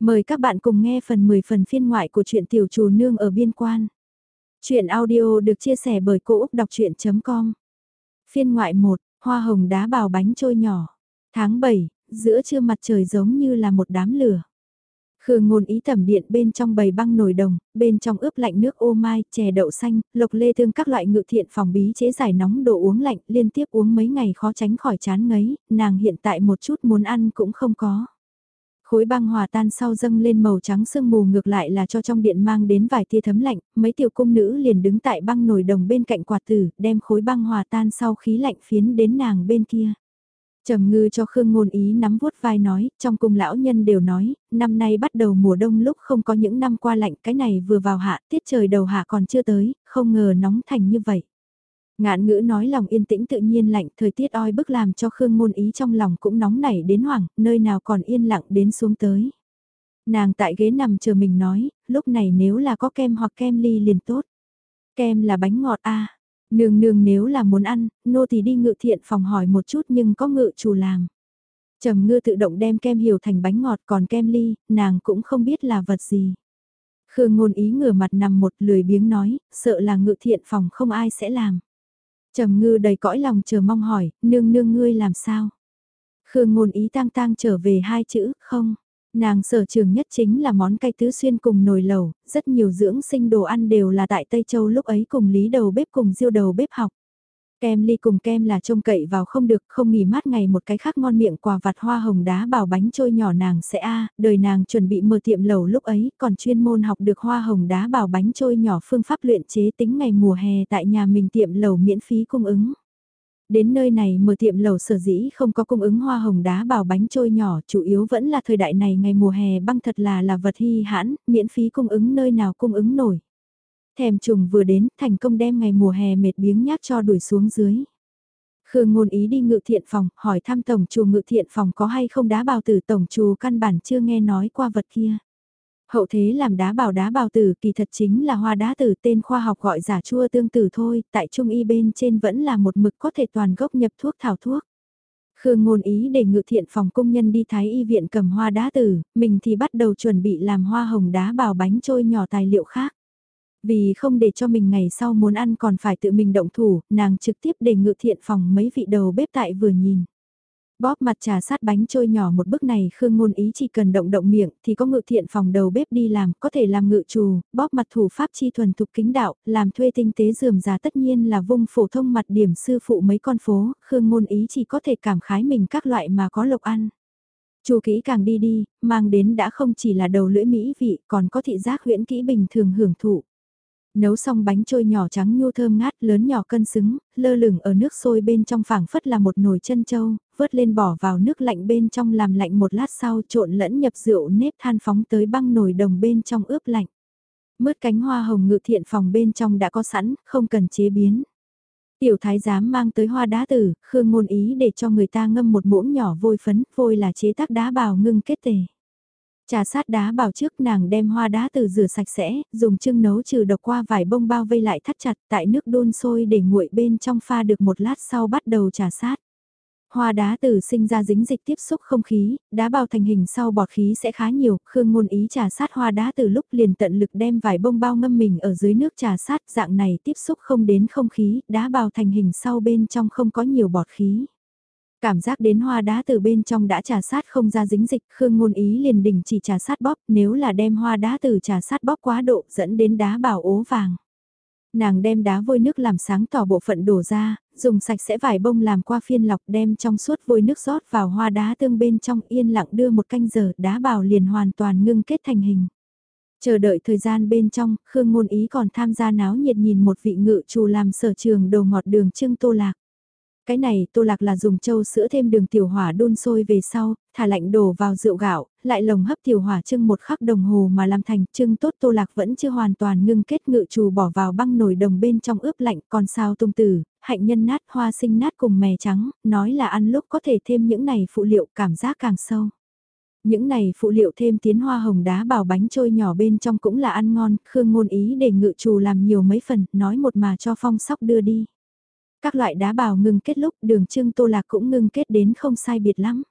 Mời các bạn cùng nghe phần 10 phần phiên ngoại của truyện Tiểu Trù Nương ở Biên Quan. Chuyện audio được chia sẻ bởi Cô Úc Đọc Chuyện.com Phiên ngoại 1, Hoa hồng đá bào bánh trôi nhỏ. Tháng 7, giữa trưa mặt trời giống như là một đám lửa. Khương ngôn ý tẩm điện bên trong bầy băng nồi đồng, bên trong ướp lạnh nước ô mai, chè đậu xanh, lộc lê tương các loại ngự thiện phòng bí chế giải nóng đồ uống lạnh liên tiếp uống mấy ngày khó tránh khỏi chán ngấy, nàng hiện tại một chút muốn ăn cũng không có. Khối băng hòa tan sau dâng lên màu trắng sương mù ngược lại là cho trong điện mang đến vài tia thấm lạnh, mấy tiểu cung nữ liền đứng tại băng nồi đồng bên cạnh quạt tử, đem khối băng hòa tan sau khí lạnh phiến đến nàng bên kia. Trầm ngư cho Khương Ngôn Ý nắm vuốt vai nói, trong cung lão nhân đều nói, năm nay bắt đầu mùa đông lúc không có những năm qua lạnh cái này vừa vào hạ, tiết trời đầu hạ còn chưa tới, không ngờ nóng thành như vậy. Ngạn ngữ nói lòng yên tĩnh tự nhiên lạnh, thời tiết oi bức làm cho Khương Ngôn Ý trong lòng cũng nóng nảy đến hoảng, nơi nào còn yên lặng đến xuống tới. Nàng tại ghế nằm chờ mình nói, lúc này nếu là có kem hoặc kem ly liền tốt. Kem là bánh ngọt a Nương nương nếu là muốn ăn, nô thì đi ngự thiện phòng hỏi một chút nhưng có ngự chủ làm. Trầm ngư tự động đem kem hiểu thành bánh ngọt còn kem ly, nàng cũng không biết là vật gì. Khương ngôn ý ngửa mặt nằm một lười biếng nói, sợ là ngự thiện phòng không ai sẽ làm. Trầm ngư đầy cõi lòng chờ mong hỏi, nương nương ngươi làm sao? Khương ngôn ý tang tang trở về hai chữ, không. Nàng sở trường nhất chính là món cay tứ xuyên cùng nồi lẩu, rất nhiều dưỡng sinh đồ ăn đều là tại Tây Châu lúc ấy cùng lý đầu bếp cùng diêu đầu bếp học. Kem ly cùng kem là trông cậy vào không được, không nghỉ mát ngày một cái khác ngon miệng quà vặt hoa hồng đá bảo bánh trôi nhỏ nàng sẽ a đời nàng chuẩn bị mở tiệm lẩu lúc ấy, còn chuyên môn học được hoa hồng đá bảo bánh trôi nhỏ phương pháp luyện chế tính ngày mùa hè tại nhà mình tiệm lẩu miễn phí cung ứng. Đến nơi này mở tiệm lẩu sở dĩ không có cung ứng hoa hồng đá bảo bánh trôi nhỏ, chủ yếu vẫn là thời đại này ngày mùa hè băng thật là là vật hy hãn, miễn phí cung ứng nơi nào cung ứng nổi. Thèm trùng vừa đến, thành công đem ngày mùa hè mệt biếng nhác cho đuổi xuống dưới. Khương ngôn ý đi ngự thiện phòng, hỏi thăm tổng chùa ngự thiện phòng có hay không đá bào tử tổng chùa căn bản chưa nghe nói qua vật kia. Hậu thế làm đá bào đá bào tử kỳ thật chính là hoa đá tử tên khoa học gọi giả chua tương tử thôi, tại trung y bên trên vẫn là một mực có thể toàn gốc nhập thuốc thảo thuốc. Khương ngôn ý để ngự thiện phòng công nhân đi thái y viện cầm hoa đá tử, mình thì bắt đầu chuẩn bị làm hoa hồng đá bào bánh trôi nhỏ tài liệu khác. Vì không để cho mình ngày sau muốn ăn còn phải tự mình động thủ, nàng trực tiếp để ngự thiện phòng mấy vị đầu bếp tại vừa nhìn. Bóp mặt trà sát bánh trôi nhỏ một bước này Khương Ngôn Ý chỉ cần động động miệng thì có ngự thiện phòng đầu bếp đi làm, có thể làm ngự trù, bóp mặt thủ pháp chi thuần thục kính đạo, làm thuê tinh tế dườm già tất nhiên là vung phổ thông mặt điểm sư phụ mấy con phố, Khương Ngôn Ý chỉ có thể cảm khái mình các loại mà có lộc ăn. Chu kỹ càng đi đi, mang đến đã không chỉ là đầu lưỡi mỹ vị còn có thị giác huyễn kỹ bình thường hưởng thụ. Nấu xong bánh trôi nhỏ trắng nhu thơm ngát lớn nhỏ cân xứng, lơ lửng ở nước sôi bên trong phảng phất là một nồi chân trâu vớt lên bỏ vào nước lạnh bên trong làm lạnh một lát sau trộn lẫn nhập rượu nếp than phóng tới băng nồi đồng bên trong ướp lạnh. Mứt cánh hoa hồng ngự thiện phòng bên trong đã có sẵn, không cần chế biến. Tiểu thái giám mang tới hoa đá tử, khương ngôn ý để cho người ta ngâm một muỗng nhỏ vôi phấn, vôi là chế tác đá bào ngưng kết tề. Trà sát đá bảo trước nàng đem hoa đá từ rửa sạch sẽ, dùng chưng nấu trừ độc qua vải bông bao vây lại thắt chặt tại nước đun sôi để nguội bên trong pha được một lát sau bắt đầu trà sát. Hoa đá từ sinh ra dính dịch tiếp xúc không khí, đá bao thành hình sau bọt khí sẽ khá nhiều, Khương ngôn ý trà sát hoa đá từ lúc liền tận lực đem vải bông bao ngâm mình ở dưới nước trà sát dạng này tiếp xúc không đến không khí, đá bao thành hình sau bên trong không có nhiều bọt khí. Cảm giác đến hoa đá từ bên trong đã trà sát không ra dính dịch, Khương ngôn ý liền đình chỉ trà sát bóp, nếu là đem hoa đá từ trà sát bóp quá độ dẫn đến đá bảo ố vàng. Nàng đem đá vôi nước làm sáng tỏ bộ phận đổ ra, dùng sạch sẽ vải bông làm qua phiên lọc đem trong suốt vôi nước rót vào hoa đá tương bên trong yên lặng đưa một canh giờ đá bảo liền hoàn toàn ngưng kết thành hình. Chờ đợi thời gian bên trong, Khương Ngôn Ý còn tham gia náo nhiệt nhìn một vị ngự chủ làm sở trường đồ ngọt đường trưng tô lạc. Cái này tô lạc là dùng châu sữa thêm đường tiểu hỏa đun sôi về sau, thả lạnh đổ vào rượu gạo, lại lồng hấp tiểu hỏa trưng một khắc đồng hồ mà làm thành trưng tốt tô lạc vẫn chưa hoàn toàn ngưng kết ngự trù bỏ vào băng nồi đồng bên trong ướp lạnh còn sao tung tử, hạnh nhân nát hoa sinh nát cùng mè trắng, nói là ăn lúc có thể thêm những này phụ liệu cảm giác càng sâu. Những này phụ liệu thêm tiến hoa hồng đá bảo bánh trôi nhỏ bên trong cũng là ăn ngon, Khương ngôn ý để ngự trù làm nhiều mấy phần, nói một mà cho phong sóc đưa đi. Các loại đá bào ngưng kết lúc đường trưng tô lạc cũng ngưng kết đến không sai biệt lắm.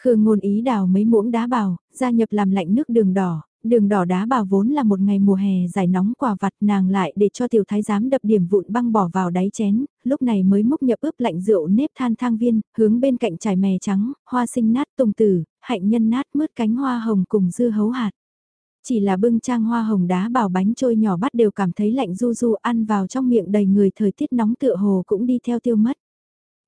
Khương ngôn ý đào mấy muỗng đá bào, gia nhập làm lạnh nước đường đỏ, đường đỏ đá bào vốn là một ngày mùa hè giải nóng quả vặt nàng lại để cho tiểu thái giám đập điểm vụn băng bỏ vào đáy chén, lúc này mới múc nhập ướp lạnh rượu nếp than thang viên, hướng bên cạnh trải mè trắng, hoa sinh nát tùng tử, hạnh nhân nát mướt cánh hoa hồng cùng dưa hấu hạt. Chỉ là bưng trang hoa hồng đá bào bánh trôi nhỏ bắt đều cảm thấy lạnh du du ăn vào trong miệng đầy người thời tiết nóng tựa hồ cũng đi theo tiêu mất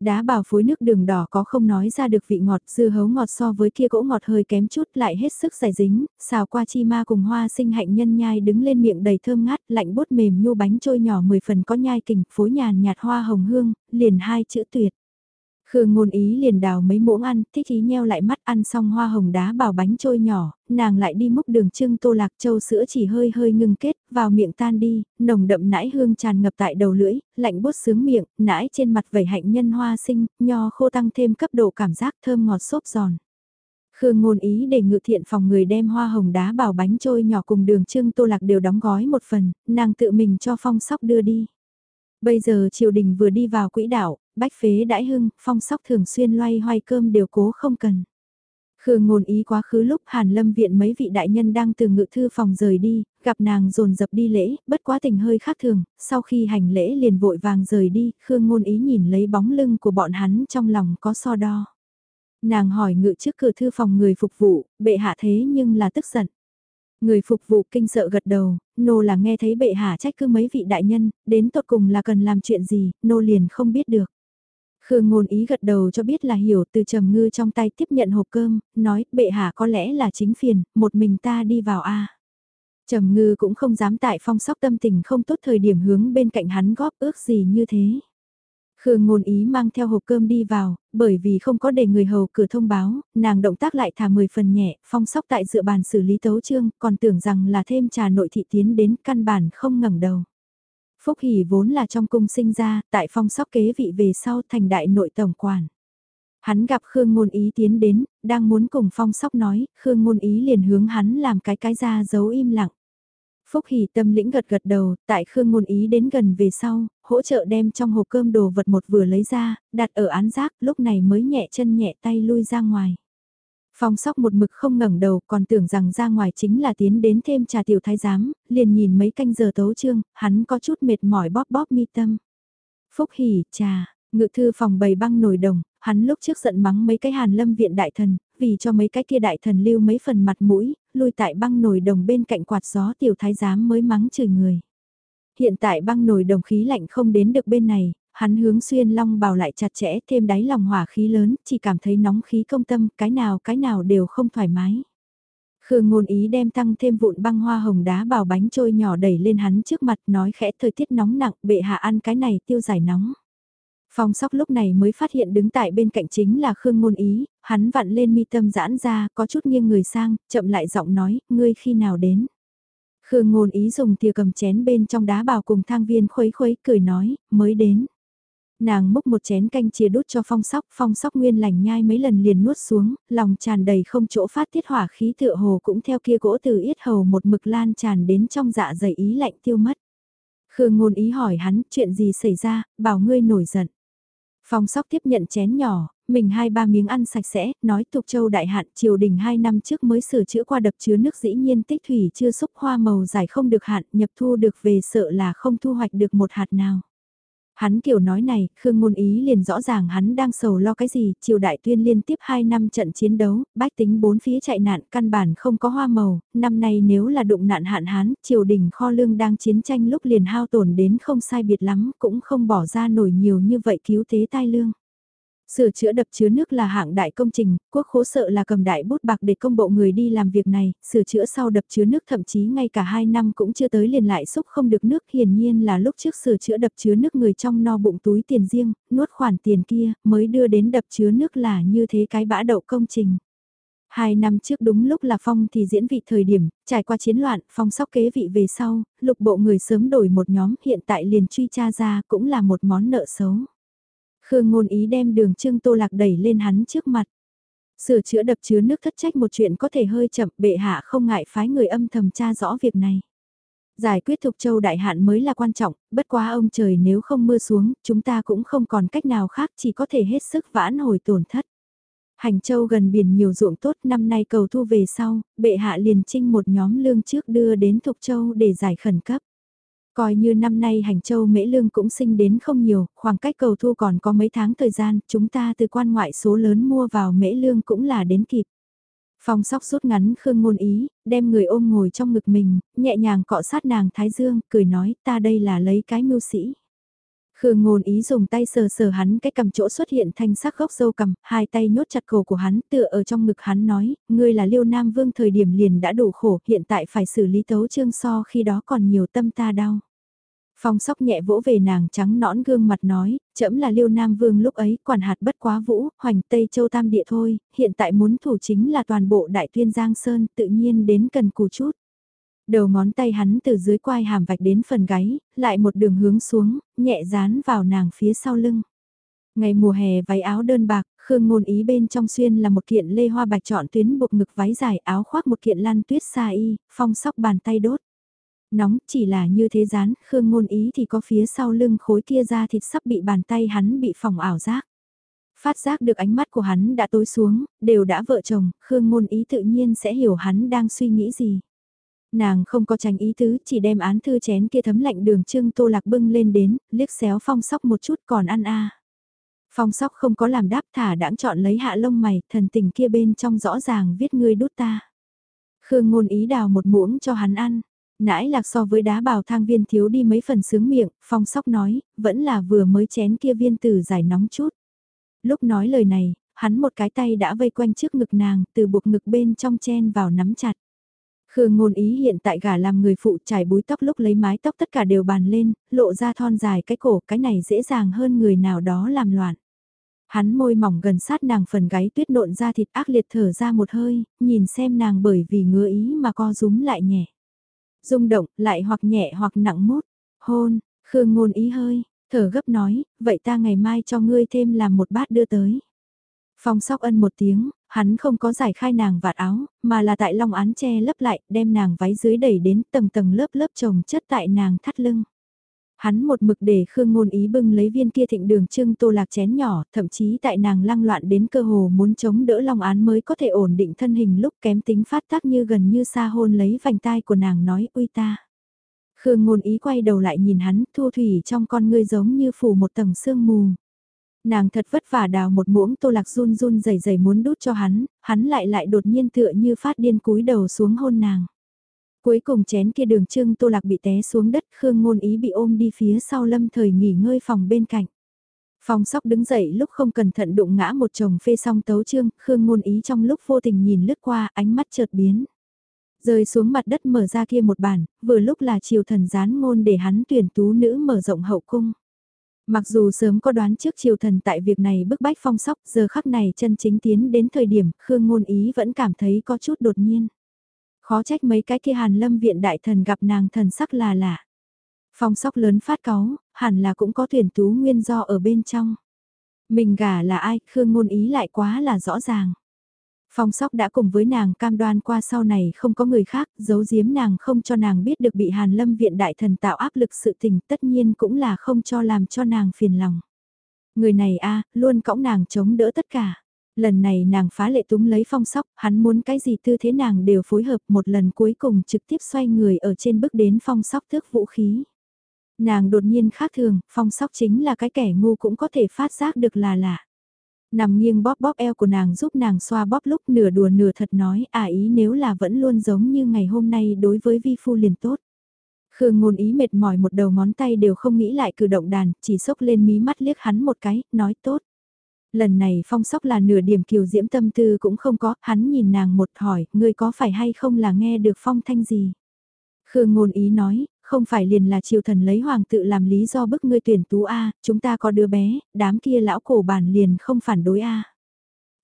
đá bào phối nước đường đỏ có không nói ra được vị ngọt, dưa hấu ngọt so với kia gỗ ngọt hơi kém chút lại hết sức giải dính, xào qua chi ma cùng hoa sinh hạnh nhân nhai đứng lên miệng đầy thơm ngát, lạnh bút mềm nhu bánh trôi nhỏ 10 phần có nhai kình, phối nhàn nhạt hoa hồng hương, liền hai chữ tuyệt. Khương ngôn ý liền đào mấy muỗng ăn, thích ý nheo lại mắt ăn xong hoa hồng đá bảo bánh trôi nhỏ, nàng lại đi múc đường trưng tô lạc châu sữa chỉ hơi hơi ngưng kết, vào miệng tan đi, nồng đậm nãi hương tràn ngập tại đầu lưỡi, lạnh bút sướng miệng, nãi trên mặt vẩy hạnh nhân hoa sinh, nho khô tăng thêm cấp độ cảm giác thơm ngọt xốp giòn. Khương ngôn ý để ngự thiện phòng người đem hoa hồng đá bảo bánh trôi nhỏ cùng đường trưng tô lạc đều đóng gói một phần, nàng tự mình cho phong sóc đưa đi. Bây giờ triều đình vừa đi vào quỹ đạo, bách phế đãi hưng, phong sóc thường xuyên loay hoay cơm đều cố không cần. Khương ngôn ý quá khứ lúc Hàn Lâm viện mấy vị đại nhân đang từ ngự thư phòng rời đi, gặp nàng dồn dập đi lễ, bất quá tình hơi khác thường, sau khi hành lễ liền vội vàng rời đi, Khương ngôn ý nhìn lấy bóng lưng của bọn hắn trong lòng có so đo. Nàng hỏi ngự trước cửa thư phòng người phục vụ, bệ hạ thế nhưng là tức giận. Người phục vụ kinh sợ gật đầu, nô là nghe thấy bệ hạ trách cứ mấy vị đại nhân, đến tột cùng là cần làm chuyện gì, nô liền không biết được. Khương ngôn ý gật đầu cho biết là hiểu từ trầm ngư trong tay tiếp nhận hộp cơm, nói bệ hạ có lẽ là chính phiền, một mình ta đi vào a Trầm ngư cũng không dám tại phong sóc tâm tình không tốt thời điểm hướng bên cạnh hắn góp ước gì như thế. Khương ngôn ý mang theo hộp cơm đi vào, bởi vì không có để người hầu cửa thông báo, nàng động tác lại thả 10 phần nhẹ, phong sóc tại dựa bàn xử lý tấu trương, còn tưởng rằng là thêm trà nội thị tiến đến căn bản không ngẩng đầu. Phúc Hỷ vốn là trong cung sinh ra, tại phong sóc kế vị về sau thành đại nội tổng quản. Hắn gặp Khương Ngôn Ý tiến đến, đang muốn cùng phong sóc nói, Khương Ngôn Ý liền hướng hắn làm cái cái ra giấu im lặng. Phúc Hỷ tâm lĩnh gật gật đầu, tại Khương Ngôn Ý đến gần về sau, hỗ trợ đem trong hộp cơm đồ vật một vừa lấy ra, đặt ở án giác, lúc này mới nhẹ chân nhẹ tay lui ra ngoài. Phong sóc một mực không ngẩng đầu còn tưởng rằng ra ngoài chính là tiến đến thêm trà tiểu thái giám, liền nhìn mấy canh giờ tấu trương, hắn có chút mệt mỏi bóp bóp mi tâm. Phúc hỉ, trà, ngự thư phòng bày băng nổi đồng, hắn lúc trước giận mắng mấy cái hàn lâm viện đại thần, vì cho mấy cái kia đại thần lưu mấy phần mặt mũi, lui tại băng nồi đồng bên cạnh quạt gió tiểu thái giám mới mắng chửi người. Hiện tại băng nồi đồng khí lạnh không đến được bên này, hắn hướng xuyên long bào lại chặt chẽ thêm đáy lòng hỏa khí lớn, chỉ cảm thấy nóng khí công tâm, cái nào cái nào đều không thoải mái. Khương ngôn ý đem tăng thêm vụn băng hoa hồng đá bào bánh trôi nhỏ đẩy lên hắn trước mặt nói khẽ thời tiết nóng nặng bệ hạ ăn cái này tiêu giải nóng. Phong sóc lúc này mới phát hiện đứng tại bên cạnh chính là Khương ngôn ý, hắn vặn lên mi tâm giãn ra có chút nghiêng người sang, chậm lại giọng nói, ngươi khi nào đến. Khương ngôn ý dùng thìa cầm chén bên trong đá bào cùng thang viên khuấy khuấy cười nói, mới đến. Nàng múc một chén canh chia đút cho phong sóc, phong sóc nguyên lành nhai mấy lần liền nuốt xuống, lòng tràn đầy không chỗ phát tiết hỏa khí tựa hồ cũng theo kia gỗ từ yết hầu một mực lan tràn đến trong dạ dày ý lạnh tiêu mất. Khương ngôn ý hỏi hắn chuyện gì xảy ra, bảo ngươi nổi giận. Phong sóc tiếp nhận chén nhỏ, mình hai ba miếng ăn sạch sẽ, nói tục châu đại hạn triều đình hai năm trước mới sửa chữa qua đập chứa nước dĩ nhiên tích thủy chưa xúc hoa màu dài không được hạn nhập thu được về sợ là không thu hoạch được một hạt nào. Hắn kiểu nói này, Khương Ngôn Ý liền rõ ràng hắn đang sầu lo cái gì, triều đại tuyên liên tiếp 2 năm trận chiến đấu, bách tính bốn phía chạy nạn căn bản không có hoa màu, năm nay nếu là đụng nạn hạn hán, triều đình kho lương đang chiến tranh lúc liền hao tổn đến không sai biệt lắm, cũng không bỏ ra nổi nhiều như vậy cứu thế tai lương. Sửa chữa đập chứa nước là hạng đại công trình, quốc khố sợ là cầm đại bút bạc để công bộ người đi làm việc này, sửa chữa sau đập chứa nước thậm chí ngay cả 2 năm cũng chưa tới liền lại xúc không được nước hiển nhiên là lúc trước sửa chữa đập chứa nước người trong no bụng túi tiền riêng, nuốt khoản tiền kia mới đưa đến đập chứa nước là như thế cái bã đậu công trình. Hai năm trước đúng lúc là Phong thì diễn vị thời điểm, trải qua chiến loạn, Phong sóc kế vị về sau, lục bộ người sớm đổi một nhóm hiện tại liền truy tra ra cũng là một món nợ xấu. Khương ngôn ý đem đường trương tô lạc đẩy lên hắn trước mặt. Sửa chữa đập chứa nước thất trách một chuyện có thể hơi chậm, bệ hạ không ngại phái người âm thầm tra rõ việc này. Giải quyết thục châu đại hạn mới là quan trọng, bất quá ông trời nếu không mưa xuống, chúng ta cũng không còn cách nào khác chỉ có thể hết sức vãn hồi tổn thất. Hành châu gần biển nhiều ruộng tốt năm nay cầu thu về sau, bệ hạ liền trinh một nhóm lương trước đưa đến Thục Châu để giải khẩn cấp. Coi như năm nay hành châu mễ lương cũng sinh đến không nhiều, khoảng cách cầu thu còn có mấy tháng thời gian, chúng ta từ quan ngoại số lớn mua vào mễ lương cũng là đến kịp. Phong sóc rút ngắn khương ngôn ý, đem người ôm ngồi trong ngực mình, nhẹ nhàng cọ sát nàng thái dương, cười nói ta đây là lấy cái mưu sĩ. Khương ngôn ý dùng tay sờ sờ hắn cái cầm chỗ xuất hiện thanh sắc gốc dâu cầm, hai tay nhốt chặt cổ của hắn tựa ở trong ngực hắn nói, ngươi là liêu nam vương thời điểm liền đã đủ khổ, hiện tại phải xử lý tấu trương so khi đó còn nhiều tâm ta đau. Phong sóc nhẹ vỗ về nàng trắng nõn gương mặt nói, Trẫm là liêu nam vương lúc ấy quản hạt bất quá vũ, hoành tây châu tam địa thôi, hiện tại muốn thủ chính là toàn bộ đại tuyên giang sơn tự nhiên đến cần cù chút. Đầu ngón tay hắn từ dưới quai hàm vạch đến phần gáy, lại một đường hướng xuống, nhẹ dán vào nàng phía sau lưng. Ngày mùa hè váy áo đơn bạc, Khương ngôn ý bên trong xuyên là một kiện lê hoa bạch chọn tuyến buộc ngực váy dài áo khoác một kiện lan tuyết xa y, phong sóc bàn tay đốt. Nóng chỉ là như thế dán, Khương ngôn ý thì có phía sau lưng khối kia ra thịt sắp bị bàn tay hắn bị phòng ảo giác. Phát giác được ánh mắt của hắn đã tối xuống, đều đã vợ chồng, Khương ngôn ý tự nhiên sẽ hiểu hắn đang suy nghĩ gì. Nàng không có tránh ý tứ, chỉ đem án thư chén kia thấm lạnh đường trưng tô lạc bưng lên đến, liếc xéo phong sóc một chút còn ăn a Phong sóc không có làm đáp thả đãng chọn lấy hạ lông mày, thần tình kia bên trong rõ ràng viết ngươi đút ta. Khương ngôn ý đào một muỗng cho hắn ăn. Nãi lạc so với đá bào thang viên thiếu đi mấy phần sướng miệng, phong sóc nói, vẫn là vừa mới chén kia viên tử giải nóng chút. Lúc nói lời này, hắn một cái tay đã vây quanh trước ngực nàng, từ buộc ngực bên trong chen vào nắm chặt. Khương ngôn ý hiện tại gả làm người phụ trải búi tóc lúc lấy mái tóc tất cả đều bàn lên, lộ ra thon dài cái cổ, cái này dễ dàng hơn người nào đó làm loạn. Hắn môi mỏng gần sát nàng phần gáy tuyết nộn ra thịt ác liệt thở ra một hơi, nhìn xem nàng bởi vì ngứa ý mà co rúm lại nhẹ. rung động, lại hoặc nhẹ hoặc nặng mút, hôn, Khương ngôn ý hơi, thở gấp nói, vậy ta ngày mai cho ngươi thêm làm một bát đưa tới. Phong sóc ân một tiếng, hắn không có giải khai nàng vạt áo, mà là tại long án che lấp lại, đem nàng váy dưới đẩy đến tầng tầng lớp lớp chồng chất tại nàng thắt lưng. Hắn một mực để Khương Ngôn Ý bưng lấy viên kia thịnh đường trưng tô lạc chén nhỏ, thậm chí tại nàng lăng loạn đến cơ hồ muốn chống đỡ long án mới có thể ổn định thân hình lúc kém tính phát tác như gần như xa hôn lấy vành tai của nàng nói uy ta. Khương Ngôn Ý quay đầu lại nhìn hắn, thu thủy trong con ngươi giống như phủ một tầng sương mù. Nàng thật vất vả đào một muỗng tô lạc run run dày dày muốn đút cho hắn, hắn lại lại đột nhiên tựa như phát điên cúi đầu xuống hôn nàng. Cuối cùng chén kia đường trưng tô lạc bị té xuống đất Khương ngôn ý bị ôm đi phía sau lâm thời nghỉ ngơi phòng bên cạnh. phong sóc đứng dậy lúc không cẩn thận đụng ngã một chồng phê song tấu trương, Khương ngôn ý trong lúc vô tình nhìn lướt qua ánh mắt chợt biến. Rơi xuống mặt đất mở ra kia một bản, vừa lúc là triều thần gián ngôn để hắn tuyển tú nữ mở rộng hậu cung. Mặc dù sớm có đoán trước triều thần tại việc này bức bách phong sóc, giờ khắc này chân chính tiến đến thời điểm Khương Ngôn Ý vẫn cảm thấy có chút đột nhiên. Khó trách mấy cái kia hàn lâm viện đại thần gặp nàng thần sắc là lạ. Phong sóc lớn phát cáu, hẳn là cũng có tuyển tú nguyên do ở bên trong. Mình gả là ai, Khương Ngôn Ý lại quá là rõ ràng. Phong sóc đã cùng với nàng cam đoan qua sau này không có người khác, giấu giếm nàng không cho nàng biết được bị Hàn Lâm viện đại thần tạo áp lực sự tình tất nhiên cũng là không cho làm cho nàng phiền lòng. Người này a luôn cõng nàng chống đỡ tất cả. Lần này nàng phá lệ túng lấy phong sóc, hắn muốn cái gì tư thế nàng đều phối hợp một lần cuối cùng trực tiếp xoay người ở trên bước đến phong sóc thước vũ khí. Nàng đột nhiên khác thường, phong sóc chính là cái kẻ ngu cũng có thể phát giác được là lạ. Nằm nghiêng bóp bóp eo của nàng giúp nàng xoa bóp lúc nửa đùa nửa thật nói à ý nếu là vẫn luôn giống như ngày hôm nay đối với vi phu liền tốt. Khương ngôn ý mệt mỏi một đầu ngón tay đều không nghĩ lại cử động đàn, chỉ sốc lên mí mắt liếc hắn một cái, nói tốt. Lần này phong sóc là nửa điểm kiều diễm tâm tư cũng không có, hắn nhìn nàng một hỏi, ngươi có phải hay không là nghe được phong thanh gì? Khương ngôn ý nói, không phải liền là triều thần lấy hoàng tự làm lý do bức ngươi tuyển tú A, chúng ta có đứa bé, đám kia lão cổ bản liền không phản đối A.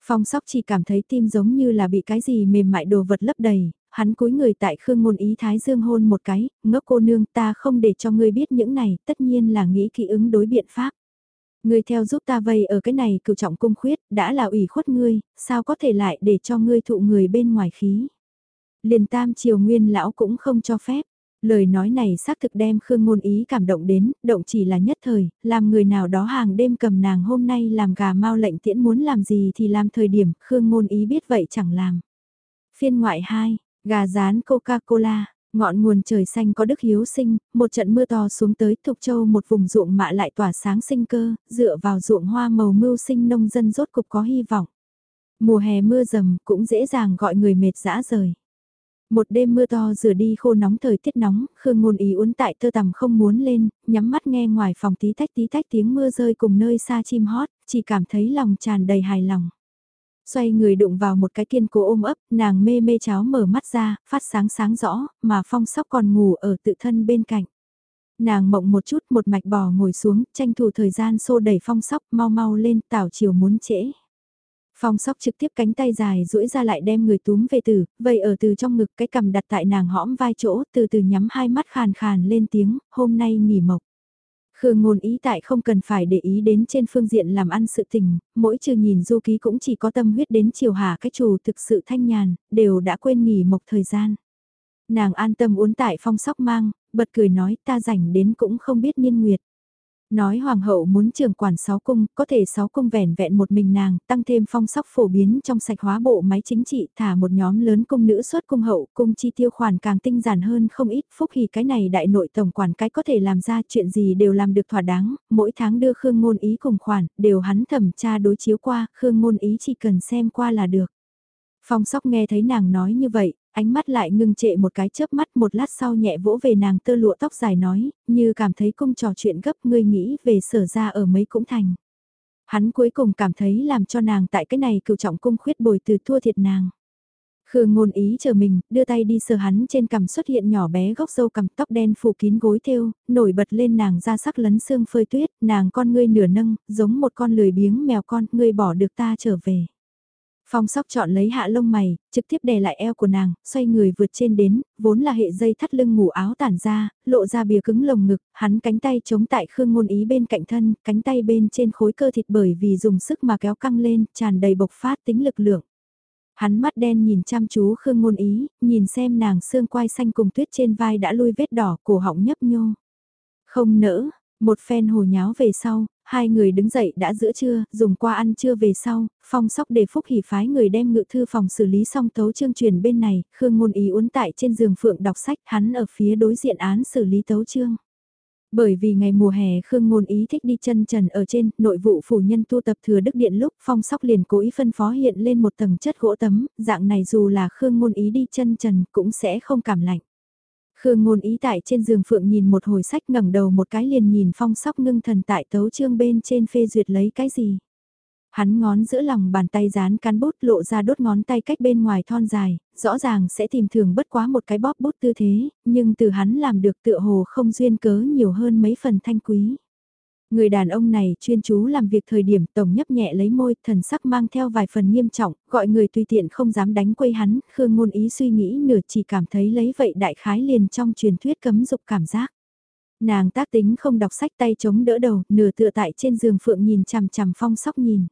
Phong sóc chỉ cảm thấy tim giống như là bị cái gì mềm mại đồ vật lấp đầy, hắn cúi người tại khương ngôn ý thái dương hôn một cái, ngốc cô nương ta không để cho ngươi biết những này, tất nhiên là nghĩ kỹ ứng đối biện pháp. Ngươi theo giúp ta vây ở cái này cựu trọng cung khuyết, đã là ủy khuất ngươi, sao có thể lại để cho ngươi thụ người bên ngoài khí. Liền tam triều nguyên lão cũng không cho phép, Lời nói này xác thực đem Khương Ngôn Ý cảm động đến, động chỉ là nhất thời, làm người nào đó hàng đêm cầm nàng hôm nay làm gà mau lệnh tiễn muốn làm gì thì làm thời điểm, Khương Ngôn Ý biết vậy chẳng làm. Phiên ngoại 2, gà rán Coca-Cola, ngọn nguồn trời xanh có đức hiếu sinh, một trận mưa to xuống tới Thục Châu một vùng ruộng mạ lại tỏa sáng sinh cơ, dựa vào ruộng hoa màu mưu sinh nông dân rốt cục có hy vọng. Mùa hè mưa rầm cũng dễ dàng gọi người mệt dã rời. Một đêm mưa to rửa đi khô nóng thời tiết nóng, Khương Ngôn Ý uốn tại tơ tằm không muốn lên, nhắm mắt nghe ngoài phòng tí tách tí tách tiếng mưa rơi cùng nơi xa chim hót, chỉ cảm thấy lòng tràn đầy hài lòng. Xoay người đụng vào một cái kiên cố ôm ấp, nàng mê mê cháo mở mắt ra, phát sáng sáng rõ, mà phong sóc còn ngủ ở tự thân bên cạnh. Nàng mộng một chút một mạch bò ngồi xuống, tranh thủ thời gian xô đẩy phong sóc mau mau lên tảo chiều muốn trễ. Phong sóc trực tiếp cánh tay dài duỗi ra lại đem người túm về từ vậy ở từ trong ngực cái cầm đặt tại nàng hõm vai chỗ, từ từ nhắm hai mắt khàn khàn lên tiếng, hôm nay nghỉ mộc. Khương ngôn ý tại không cần phải để ý đến trên phương diện làm ăn sự tình, mỗi trừ nhìn du ký cũng chỉ có tâm huyết đến chiều hà cái chủ thực sự thanh nhàn, đều đã quên nghỉ mộc thời gian. Nàng an tâm uốn tại phong sóc mang, bật cười nói ta rảnh đến cũng không biết niên nguyệt. Nói hoàng hậu muốn trưởng quản sáu cung, có thể sáu cung vẻn vẹn một mình nàng, tăng thêm phong sóc phổ biến trong sạch hóa bộ máy chính trị, thả một nhóm lớn cung nữ xuất cung hậu, cung chi tiêu khoản càng tinh giản hơn không ít, phúc hỉ cái này đại nội tổng quản cái có thể làm ra chuyện gì đều làm được thỏa đáng, mỗi tháng đưa Khương Ngôn Ý cùng khoản, đều hắn thẩm tra đối chiếu qua, Khương Ngôn Ý chỉ cần xem qua là được. Phong sóc nghe thấy nàng nói như vậy, ánh mắt lại ngưng trệ một cái chớp mắt một lát sau nhẹ vỗ về nàng tơ lụa tóc dài nói, như cảm thấy cung trò chuyện gấp ngươi nghĩ về sở ra ở mấy cũng thành. Hắn cuối cùng cảm thấy làm cho nàng tại cái này cựu trọng cung khuyết bồi từ thua thiệt nàng. Khương ngôn ý chờ mình, đưa tay đi sờ hắn trên cằm xuất hiện nhỏ bé góc râu cằm tóc đen phủ kín gối thêu, nổi bật lên nàng ra sắc lấn xương phơi tuyết, nàng con ngươi nửa nâng, giống một con lười biếng mèo con, ngươi bỏ được ta trở về. Phong sóc chọn lấy hạ lông mày, trực tiếp đè lại eo của nàng, xoay người vượt trên đến, vốn là hệ dây thắt lưng ngủ áo tản ra, lộ ra bìa cứng lồng ngực, hắn cánh tay chống tại khương ngôn ý bên cạnh thân, cánh tay bên trên khối cơ thịt bởi vì dùng sức mà kéo căng lên, tràn đầy bộc phát tính lực lượng. Hắn mắt đen nhìn chăm chú khương ngôn ý, nhìn xem nàng xương quai xanh cùng tuyết trên vai đã lui vết đỏ, cổ họng nhấp nhô. Không nỡ, một phen hồ nháo về sau, hai người đứng dậy đã giữa trưa, dùng qua ăn trưa về sau, phong sóc để phúc hỉ phái người đem ngự thư phòng xử lý xong tấu chương truyền bên này, Khương Ngôn Ý uốn tại trên giường phượng đọc sách, hắn ở phía đối diện án xử lý tấu chương. Bởi vì ngày mùa hè Khương Ngôn Ý thích đi chân trần ở trên, nội vụ phủ nhân tu tập thừa đức điện lúc phong sóc liền cố ý phân phó hiện lên một tầng chất gỗ tấm, dạng này dù là Khương Ngôn Ý đi chân trần cũng sẽ không cảm lạnh. Khương ngôn ý tại trên giường phượng nhìn một hồi sách ngẩng đầu một cái liền nhìn phong sóc ngưng thần tại tấu chương bên trên phê duyệt lấy cái gì. Hắn ngón giữa lòng bàn tay dán cán bút lộ ra đốt ngón tay cách bên ngoài thon dài, rõ ràng sẽ tìm thường bất quá một cái bóp bút tư thế, nhưng từ hắn làm được tựa hồ không duyên cớ nhiều hơn mấy phần thanh quý. Người đàn ông này chuyên chú làm việc thời điểm tổng nhấp nhẹ lấy môi, thần sắc mang theo vài phần nghiêm trọng, gọi người tùy tiện không dám đánh quây hắn, Khương ngôn ý suy nghĩ nửa chỉ cảm thấy lấy vậy đại khái liền trong truyền thuyết cấm dục cảm giác. Nàng tác tính không đọc sách tay chống đỡ đầu, nửa tựa tại trên giường phượng nhìn chằm chằm phong sóc nhìn.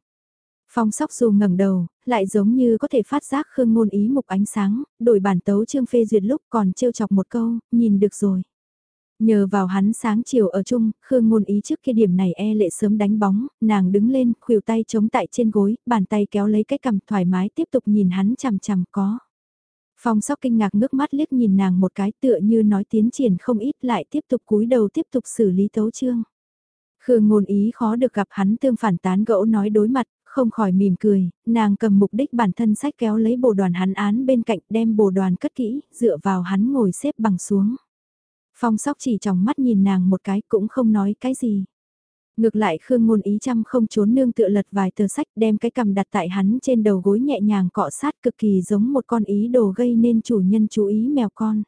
Phong sóc dù ngẩng đầu, lại giống như có thể phát giác Khương ngôn ý mục ánh sáng, đổi bản tấu trương phê duyệt lúc còn trêu chọc một câu, nhìn được rồi. Nhờ vào hắn sáng chiều ở chung, Khương ngôn ý trước kia điểm này e lệ sớm đánh bóng, nàng đứng lên, khuỷu tay chống tại trên gối, bàn tay kéo lấy cái cầm thoải mái tiếp tục nhìn hắn chằm chằm có. Phong sóc kinh ngạc ngước mắt liếc nhìn nàng một cái tựa như nói tiến triển không ít lại tiếp tục cúi đầu tiếp tục xử lý tấu chương. Khương ngôn ý khó được gặp hắn tương phản tán gẫu nói đối mặt, không khỏi mỉm cười, nàng cầm mục đích bản thân sách kéo lấy bồ đoàn hắn án bên cạnh đem bồ đoàn cất kỹ, dựa vào hắn ngồi xếp bằng xuống. Phong sóc chỉ trong mắt nhìn nàng một cái cũng không nói cái gì. Ngược lại Khương ngôn ý chăm không trốn nương tựa lật vài tờ sách đem cái cầm đặt tại hắn trên đầu gối nhẹ nhàng cọ sát cực kỳ giống một con ý đồ gây nên chủ nhân chú ý mèo con.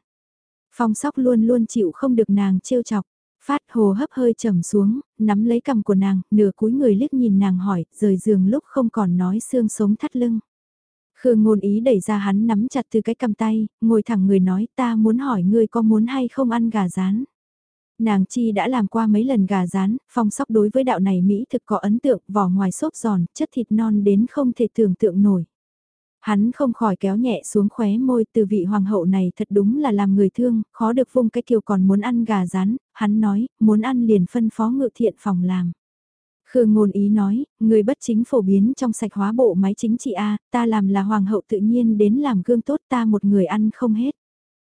Phong sóc luôn luôn chịu không được nàng trêu chọc. Phát hồ hấp hơi trầm xuống, nắm lấy cầm của nàng, nửa cúi người liếc nhìn nàng hỏi, rời giường lúc không còn nói xương sống thắt lưng. Khương ngôn ý đẩy ra hắn nắm chặt từ cái cầm tay, ngồi thẳng người nói ta muốn hỏi ngươi có muốn hay không ăn gà rán. Nàng chi đã làm qua mấy lần gà rán, phong sóc đối với đạo này Mỹ thực có ấn tượng, vỏ ngoài xốp giòn, chất thịt non đến không thể tưởng tượng nổi. Hắn không khỏi kéo nhẹ xuống khóe môi từ vị hoàng hậu này thật đúng là làm người thương, khó được vung cái kiều còn muốn ăn gà rán, hắn nói, muốn ăn liền phân phó ngự thiện phòng làm. Khương ngôn ý nói, người bất chính phổ biến trong sạch hóa bộ máy chính trị A, ta làm là hoàng hậu tự nhiên đến làm gương tốt ta một người ăn không hết.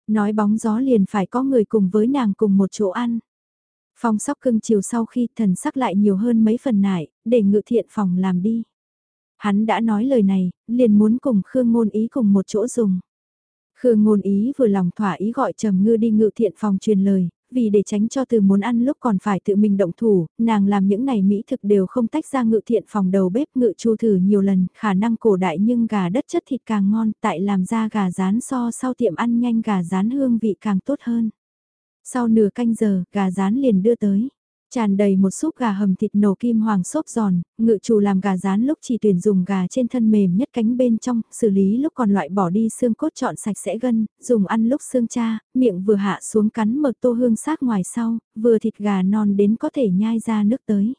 Nói bóng gió liền phải có người cùng với nàng cùng một chỗ ăn. Phong sóc cưng chiều sau khi thần sắc lại nhiều hơn mấy phần nại, để ngự thiện phòng làm đi. Hắn đã nói lời này, liền muốn cùng Khương ngôn ý cùng một chỗ dùng. Khương ngôn ý vừa lòng thỏa ý gọi trầm ngư đi ngự thiện phòng truyền lời, vì để tránh cho từ muốn ăn lúc còn phải tự mình động thủ, nàng làm những này mỹ thực đều không tách ra ngự thiện phòng đầu bếp ngự chu thử nhiều lần, khả năng cổ đại nhưng gà đất chất thịt càng ngon, tại làm ra gà rán so sau tiệm ăn nhanh gà rán hương vị càng tốt hơn. Sau nửa canh giờ, gà rán liền đưa tới. Tràn đầy một súp gà hầm thịt nổ kim hoàng xốp giòn, ngự chủ làm gà rán lúc chỉ tuyển dùng gà trên thân mềm nhất cánh bên trong, xử lý lúc còn loại bỏ đi xương cốt chọn sạch sẽ gân, dùng ăn lúc xương cha, miệng vừa hạ xuống cắn mực tô hương sát ngoài sau, vừa thịt gà non đến có thể nhai ra nước tới.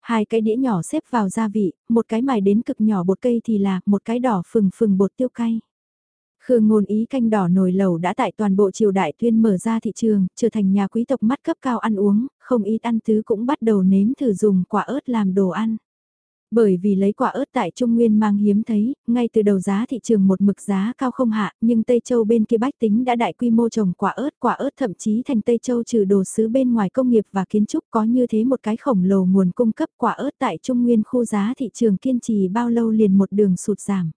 Hai cái đĩa nhỏ xếp vào gia vị, một cái mài đến cực nhỏ bột cây thì là một cái đỏ phừng phừng bột tiêu cay. Khương ngôn ý canh đỏ nồi lẩu đã tại toàn bộ triều đại tuyên mở ra thị trường, trở thành nhà quý tộc mắt cấp cao ăn uống, không ít ăn tứ cũng bắt đầu nếm thử dùng quả ớt làm đồ ăn. Bởi vì lấy quả ớt tại Trung Nguyên mang hiếm thấy, ngay từ đầu giá thị trường một mực giá cao không hạ, nhưng Tây Châu bên kia bách tính đã đại quy mô trồng quả ớt, quả ớt thậm chí thành Tây Châu trừ đồ sứ bên ngoài công nghiệp và kiến trúc có như thế một cái khổng lồ nguồn cung cấp quả ớt tại Trung Nguyên khu giá thị trường kiên trì bao lâu liền một đường sụt giảm.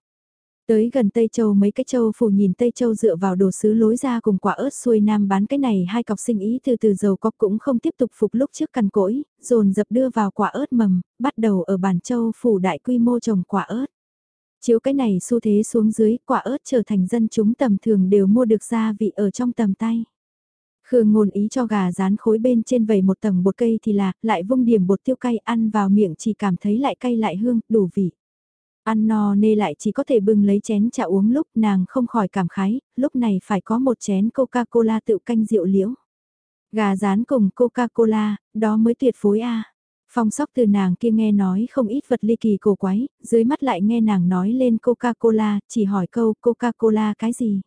Tới gần Tây Châu mấy cái châu phủ nhìn Tây Châu dựa vào đồ sứ lối ra cùng quả ớt xuôi nam bán cái này hai cọc sinh ý từ từ dầu có cũng không tiếp tục phục lúc trước căn cỗi, dồn dập đưa vào quả ớt mầm, bắt đầu ở bản châu phủ đại quy mô trồng quả ớt. Chiếu cái này xu thế xuống dưới, quả ớt trở thành dân chúng tầm thường đều mua được gia vị ở trong tầm tay. Khương ngôn ý cho gà rán khối bên trên vầy một tầng bột cây thì là, lại vung điểm bột tiêu cay ăn vào miệng chỉ cảm thấy lại cay lại hương, đủ vị. Ăn no nê lại chỉ có thể bưng lấy chén trà uống lúc nàng không khỏi cảm khái, lúc này phải có một chén Coca-Cola tự canh rượu liễu. Gà rán cùng Coca-Cola, đó mới tuyệt phối a. Phong sóc từ nàng kia nghe nói không ít vật ly kỳ cổ quái, dưới mắt lại nghe nàng nói lên Coca-Cola, chỉ hỏi câu Coca-Cola cái gì.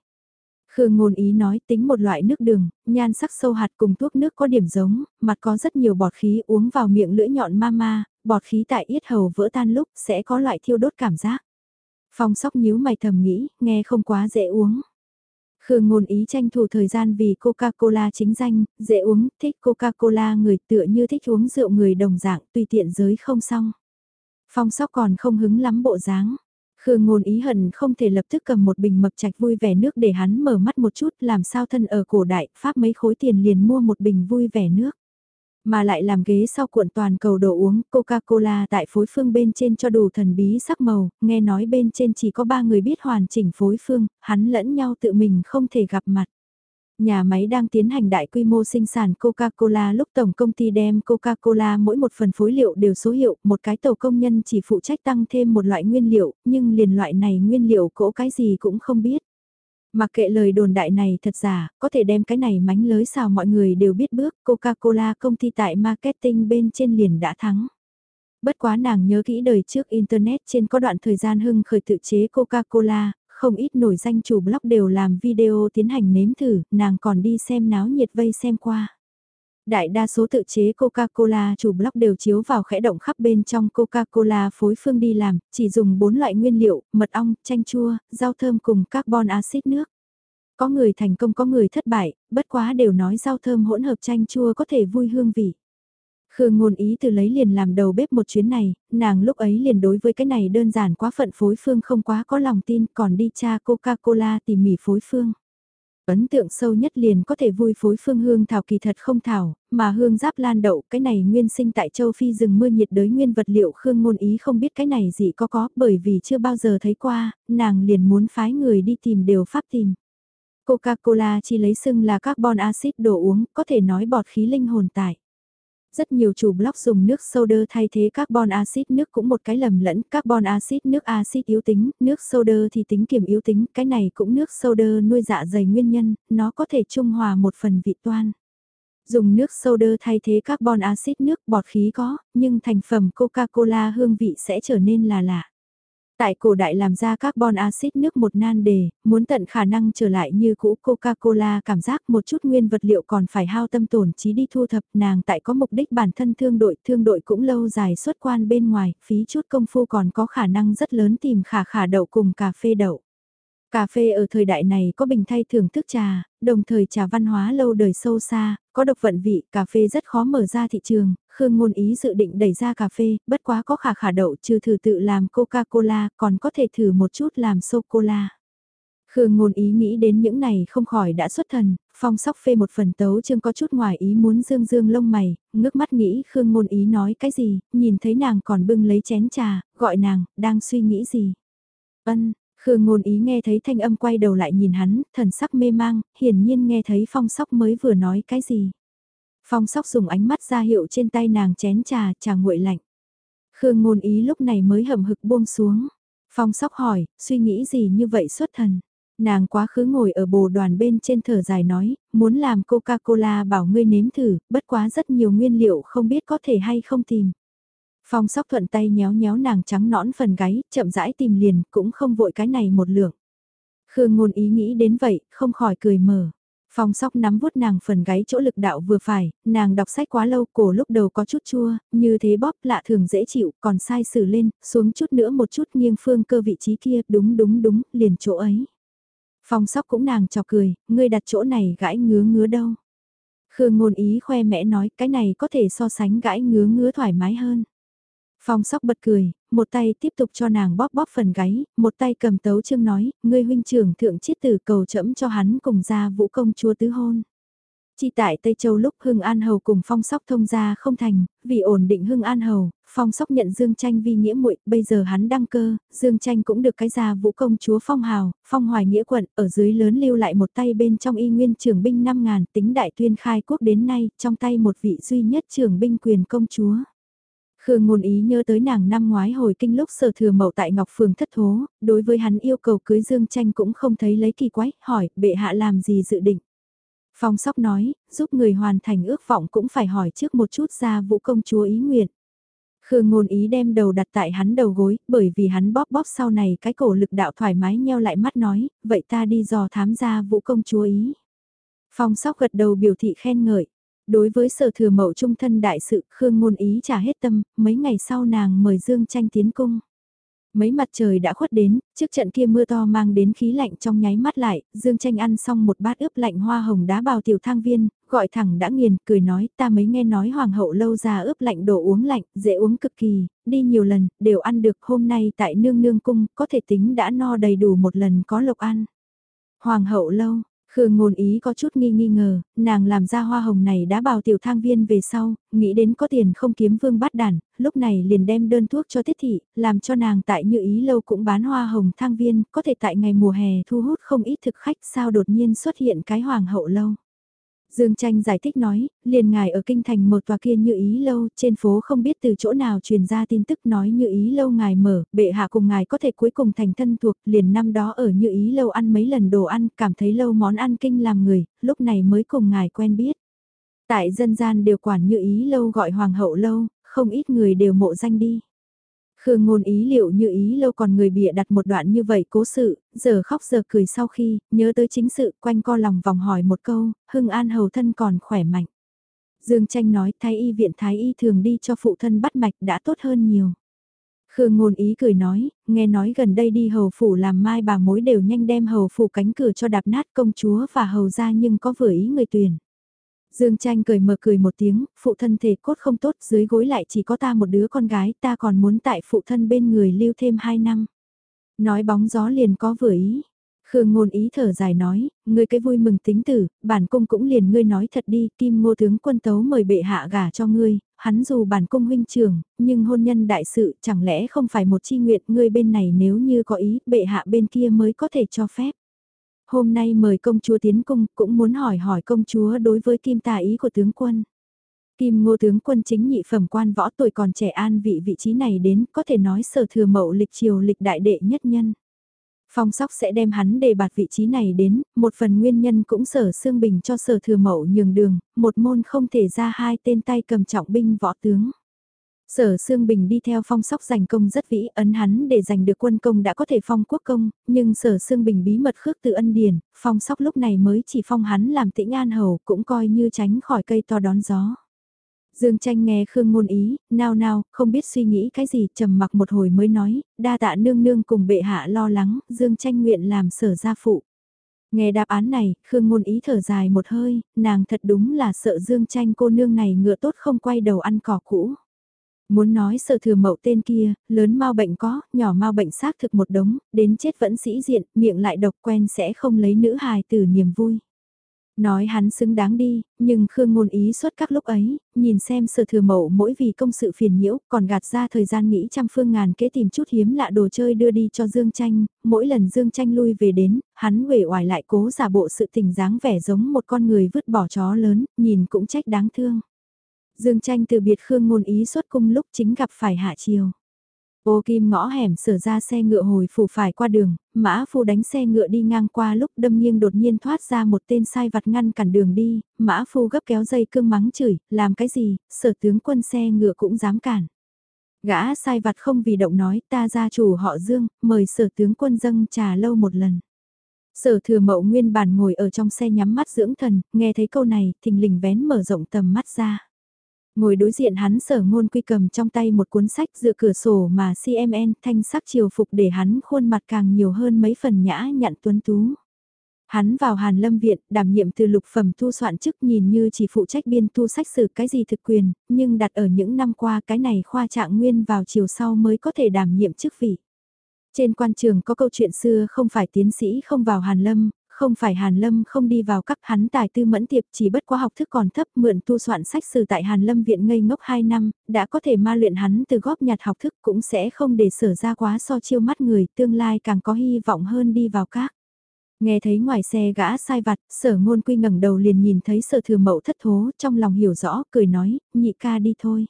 Khương ngôn ý nói tính một loại nước đường, nhan sắc sâu hạt cùng thuốc nước có điểm giống, mặt có rất nhiều bọt khí uống vào miệng lưỡi nhọn ma ma, bọt khí tại yết hầu vỡ tan lúc sẽ có loại thiêu đốt cảm giác. Phong sóc nhíu mày thầm nghĩ, nghe không quá dễ uống. Khương ngôn ý tranh thủ thời gian vì Coca-Cola chính danh, dễ uống, thích Coca-Cola người tựa như thích uống rượu người đồng dạng, tùy tiện giới không xong. Phong sóc còn không hứng lắm bộ dáng. Khương ngôn ý hận không thể lập tức cầm một bình mập trạch vui vẻ nước để hắn mở mắt một chút làm sao thân ở cổ đại, pháp mấy khối tiền liền mua một bình vui vẻ nước. Mà lại làm ghế sau cuộn toàn cầu đồ uống Coca-Cola tại phối phương bên trên cho đủ thần bí sắc màu, nghe nói bên trên chỉ có ba người biết hoàn chỉnh phối phương, hắn lẫn nhau tự mình không thể gặp mặt. Nhà máy đang tiến hành đại quy mô sinh sản Coca-Cola lúc tổng công ty đem Coca-Cola mỗi một phần phối liệu đều số hiệu, một cái tàu công nhân chỉ phụ trách tăng thêm một loại nguyên liệu, nhưng liền loại này nguyên liệu cỗ cái gì cũng không biết. Mặc kệ lời đồn đại này thật giả, có thể đem cái này mánh lới sao mọi người đều biết bước, Coca-Cola công ty tại marketing bên trên liền đã thắng. Bất quá nàng nhớ kỹ đời trước Internet trên có đoạn thời gian hưng khởi tự chế Coca-Cola, không ít nổi danh chủ blog đều làm video tiến hành nếm thử, nàng còn đi xem náo nhiệt vây xem qua. Đại đa số tự chế Coca-Cola chủ blog đều chiếu vào khẽ động khắp bên trong Coca-Cola phối phương đi làm, chỉ dùng 4 loại nguyên liệu, mật ong, chanh chua, rau thơm cùng carbon axit nước. Có người thành công có người thất bại, bất quá đều nói rau thơm hỗn hợp chanh chua có thể vui hương vị. Khương ngôn ý từ lấy liền làm đầu bếp một chuyến này, nàng lúc ấy liền đối với cái này đơn giản quá phận phối phương không quá có lòng tin còn đi tra Coca-Cola tỉ mỉ phối phương. Ấn tượng sâu nhất liền có thể vui phối phương hương thảo kỳ thật không thảo, mà hương giáp lan đậu cái này nguyên sinh tại châu Phi rừng mưa nhiệt đới nguyên vật liệu Khương ngôn ý không biết cái này gì có có bởi vì chưa bao giờ thấy qua, nàng liền muốn phái người đi tìm đều pháp tìm. Coca-Cola chỉ lấy xưng là carbon acid đồ uống, có thể nói bọt khí linh hồn tại. Rất nhiều chủ blog dùng nước soda thay thế carbon acid nước cũng một cái lầm lẫn, carbon acid nước acid yếu tính, nước soda thì tính kiểm yếu tính, cái này cũng nước soda nuôi dạ dày nguyên nhân, nó có thể trung hòa một phần vị toan. Dùng nước soda thay thế carbon acid nước bọt khí có, nhưng thành phẩm Coca-Cola hương vị sẽ trở nên là lạ. Tại cổ đại làm ra carbon axit nước một nan đề, muốn tận khả năng trở lại như cũ Coca-Cola cảm giác một chút nguyên vật liệu còn phải hao tâm tổn trí đi thu thập nàng tại có mục đích bản thân thương đội, thương đội cũng lâu dài xuất quan bên ngoài, phí chút công phu còn có khả năng rất lớn tìm khả khả đậu cùng cà phê đậu. Cà phê ở thời đại này có bình thay thưởng thức trà, đồng thời trà văn hóa lâu đời sâu xa, có độc vận vị, cà phê rất khó mở ra thị trường, Khương Ngôn Ý dự định đẩy ra cà phê, bất quá có khả khả đậu trừ thử tự làm Coca-Cola, còn có thể thử một chút làm sô-cô-la. Khương Ngôn Ý nghĩ đến những này không khỏi đã xuất thần, phong sóc phê một phần tấu chương có chút ngoài ý muốn dương dương lông mày, ngước mắt nghĩ Khương Ngôn Ý nói cái gì, nhìn thấy nàng còn bưng lấy chén trà, gọi nàng, đang suy nghĩ gì. Ân, Khương ngôn ý nghe thấy thanh âm quay đầu lại nhìn hắn, thần sắc mê mang, hiển nhiên nghe thấy phong sóc mới vừa nói cái gì. Phong sóc dùng ánh mắt ra hiệu trên tay nàng chén trà, trà nguội lạnh. Khương ngôn ý lúc này mới hầm hực buông xuống. Phong sóc hỏi, suy nghĩ gì như vậy xuất thần. Nàng quá khứ ngồi ở bồ đoàn bên trên thở dài nói, muốn làm Coca-Cola bảo ngươi nếm thử, bất quá rất nhiều nguyên liệu không biết có thể hay không tìm. Phong sóc thuận tay nhéo nhéo nàng trắng nõn phần gáy, chậm rãi tìm liền, cũng không vội cái này một lượng. Khương ngôn ý nghĩ đến vậy, không khỏi cười mở. Phong sóc nắm vuốt nàng phần gáy chỗ lực đạo vừa phải, nàng đọc sách quá lâu cổ lúc đầu có chút chua, như thế bóp lạ thường dễ chịu, còn sai xử lên, xuống chút nữa một chút nghiêng phương cơ vị trí kia, đúng đúng đúng, liền chỗ ấy. Phong sóc cũng nàng chọc cười, ngươi đặt chỗ này gãi ngứa ngứa đâu. Khương ngôn ý khoe mẽ nói cái này có thể so sánh gãi ngứa ngứa thoải mái hơn. Phong sóc bật cười, một tay tiếp tục cho nàng bóp bóp phần gáy, một tay cầm tấu chương nói, ngươi huynh trưởng thượng chiết tử cầu chẫm cho hắn cùng ra vũ công chúa tứ hôn. Chi tại Tây Châu lúc Hưng An Hầu cùng Phong Sóc thông gia không thành, vì ổn định Hưng An Hầu, Phong Sóc nhận Dương Tranh vi nghĩa muội, bây giờ hắn đăng cơ, Dương Tranh cũng được cái gia vũ công chúa Phong Hào, Phong Hoài Nghĩa quận, ở dưới lớn lưu lại một tay bên trong y nguyên trưởng binh 5.000 tính đại tuyên khai quốc đến nay, trong tay một vị duy nhất trưởng binh quyền công chúa. Khương ngôn ý nhớ tới nàng năm ngoái hồi kinh lúc sở thừa mậu tại Ngọc Phường thất thố, đối với hắn yêu cầu cưới Dương Tranh cũng không thấy lấy kỳ quái, hỏi, bệ hạ làm gì dự định. Phong sóc nói, giúp người hoàn thành ước vọng cũng phải hỏi trước một chút ra vũ công chúa ý nguyện. Khương ngôn ý đem đầu đặt tại hắn đầu gối, bởi vì hắn bóp bóp sau này cái cổ lực đạo thoải mái nheo lại mắt nói, vậy ta đi dò thám ra vũ công chúa ý. Phong sóc gật đầu biểu thị khen ngợi. Đối với sở thừa mậu trung thân đại sự, Khương ngôn ý trả hết tâm, mấy ngày sau nàng mời Dương tranh tiến cung. Mấy mặt trời đã khuất đến, trước trận kia mưa to mang đến khí lạnh trong nháy mắt lại, Dương tranh ăn xong một bát ướp lạnh hoa hồng đá bào tiểu thang viên, gọi thẳng đã nghiền, cười nói ta mới nghe nói hoàng hậu lâu ra ướp lạnh đồ uống lạnh, dễ uống cực kỳ, đi nhiều lần, đều ăn được hôm nay tại nương nương cung, có thể tính đã no đầy đủ một lần có lộc ăn. Hoàng hậu lâu, Khương ngôn ý có chút nghi nghi ngờ, nàng làm ra hoa hồng này đã bào tiểu thang viên về sau, nghĩ đến có tiền không kiếm vương bắt đàn, lúc này liền đem đơn thuốc cho tiết thị, làm cho nàng tại như ý lâu cũng bán hoa hồng thang viên, có thể tại ngày mùa hè thu hút không ít thực khách sao đột nhiên xuất hiện cái hoàng hậu lâu. Dương Tranh giải thích nói, liền ngài ở kinh thành một tòa kia như ý lâu, trên phố không biết từ chỗ nào truyền ra tin tức nói như ý lâu ngài mở, bệ hạ cùng ngài có thể cuối cùng thành thân thuộc, liền năm đó ở như ý lâu ăn mấy lần đồ ăn, cảm thấy lâu món ăn kinh làm người, lúc này mới cùng ngài quen biết. Tại dân gian đều quản như ý lâu gọi hoàng hậu lâu, không ít người đều mộ danh đi. Khương ngôn ý liệu như ý lâu còn người bịa đặt một đoạn như vậy cố sự, giờ khóc giờ cười sau khi, nhớ tới chính sự quanh co lòng vòng hỏi một câu, hưng an hầu thân còn khỏe mạnh. Dương tranh nói thái y viện thái y thường đi cho phụ thân bắt mạch đã tốt hơn nhiều. Khương ngôn ý cười nói, nghe nói gần đây đi hầu phủ làm mai bà mối đều nhanh đem hầu phủ cánh cửa cho đạp nát công chúa và hầu ra nhưng có vừa ý người tuyển. Dương tranh cười mở cười một tiếng, phụ thân thể cốt không tốt, dưới gối lại chỉ có ta một đứa con gái, ta còn muốn tại phụ thân bên người lưu thêm hai năm. Nói bóng gió liền có vừa ý. Khương ngôn ý thở dài nói, ngươi cái vui mừng tính tử, bản cung cũng liền ngươi nói thật đi, kim ngô tướng quân tấu mời bệ hạ gả cho ngươi, hắn dù bản cung huynh trưởng, nhưng hôn nhân đại sự chẳng lẽ không phải một chi nguyện ngươi bên này nếu như có ý, bệ hạ bên kia mới có thể cho phép hôm nay mời công chúa tiến cung, cũng muốn hỏi hỏi công chúa đối với kim tà ý của tướng quân. Kim ngô tướng quân chính nhị phẩm quan võ tuổi còn trẻ an vị vị trí này đến, có thể nói sở thừa mậu lịch triều lịch đại đệ nhất nhân. Phong sóc sẽ đem hắn đề bạt vị trí này đến, một phần nguyên nhân cũng sở xương bình cho sở thừa mậu nhường đường, một môn không thể ra hai tên tay cầm trọng binh võ tướng. Sở Sương Bình đi theo phong sóc giành công rất vĩ, ấn hắn để giành được quân công đã có thể phong quốc công, nhưng Sở Sương Bình bí mật khước từ ân điển, phong sóc lúc này mới chỉ phong hắn làm tĩnh an hầu, cũng coi như tránh khỏi cây to đón gió. Dương tranh nghe Khương ngôn ý, nao nao, không biết suy nghĩ cái gì, trầm mặc một hồi mới nói, đa tạ nương nương cùng bệ hạ lo lắng, Dương tranh nguyện làm sở gia phụ. Nghe đáp án này, Khương ngôn ý thở dài một hơi, nàng thật đúng là sợ Dương tranh cô nương này ngựa tốt không quay đầu ăn cỏ cũ. Muốn nói sợ thừa mậu tên kia, lớn mau bệnh có, nhỏ mau bệnh xác thực một đống, đến chết vẫn sĩ diện, miệng lại độc quen sẽ không lấy nữ hài từ niềm vui. Nói hắn xứng đáng đi, nhưng Khương ngôn ý suốt các lúc ấy, nhìn xem sở thừa mậu mỗi vì công sự phiền nhiễu, còn gạt ra thời gian nghĩ trăm phương ngàn kế tìm chút hiếm lạ đồ chơi đưa đi cho Dương Tranh, mỗi lần Dương Tranh lui về đến, hắn uể oải lại cố giả bộ sự tình dáng vẻ giống một con người vứt bỏ chó lớn, nhìn cũng trách đáng thương. Dương Tranh từ biệt Khương ngôn ý xuất cung lúc chính gặp phải hạ chiều. Ô kim ngõ hẻm sở ra xe ngựa hồi phủ phải qua đường, mã phu đánh xe ngựa đi ngang qua lúc đâm nghiêng đột nhiên thoát ra một tên sai vặt ngăn cản đường đi, mã phu gấp kéo dây cương mắng chửi, làm cái gì, sở tướng quân xe ngựa cũng dám cản. Gã sai vặt không vì động nói ta gia chủ họ Dương, mời sở tướng quân dâng trà lâu một lần. Sở thừa mậu nguyên bản ngồi ở trong xe nhắm mắt dưỡng thần, nghe thấy câu này, thình lình vén mở rộng tầm mắt ra. Ngồi đối diện hắn sở ngôn quy cầm trong tay một cuốn sách dựa cửa sổ mà CMN thanh sắc chiều phục để hắn khuôn mặt càng nhiều hơn mấy phần nhã nhặn tuấn tú. Hắn vào Hàn Lâm Viện, đảm nhiệm từ lục phẩm thu soạn chức nhìn như chỉ phụ trách biên thu sách sử cái gì thực quyền, nhưng đặt ở những năm qua cái này khoa trạng nguyên vào chiều sau mới có thể đảm nhiệm chức vị. Trên quan trường có câu chuyện xưa không phải tiến sĩ không vào Hàn Lâm, không phải Hàn Lâm không đi vào các hắn tài tư mẫn tiệp chỉ bất quá học thức còn thấp mượn tu soạn sách sử tại Hàn Lâm viện ngây ngốc 2 năm, đã có thể ma luyện hắn từ góp nhặt học thức cũng sẽ không để sở ra quá so chiêu mắt người tương lai càng có hy vọng hơn đi vào các. Nghe thấy ngoài xe gã sai vặt, sở ngôn quy ngẩng đầu liền nhìn thấy sở thừa mậu thất thố trong lòng hiểu rõ, cười nói, nhị ca đi thôi.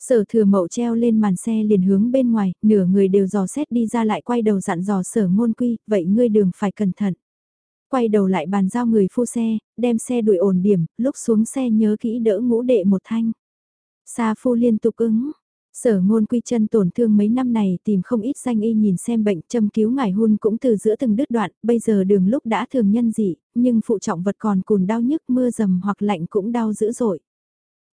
Sở thừa mậu treo lên màn xe liền hướng bên ngoài, nửa người đều dò xét đi ra lại quay đầu dặn dò sở ngôn quy, vậy ngươi đường phải cẩn thận quay đầu lại bàn giao người phu xe, đem xe đuổi ổn điểm, lúc xuống xe nhớ kỹ đỡ ngũ đệ một thanh. Sa phu liên tục ứng, Sở ngôn quy chân tổn thương mấy năm này tìm không ít danh y nhìn xem bệnh châm cứu ngải hun cũng từ giữa từng đứt đoạn, bây giờ đường lúc đã thường nhân dị, nhưng phụ trọng vật còn cùn đau nhức mưa dầm hoặc lạnh cũng đau dữ dội.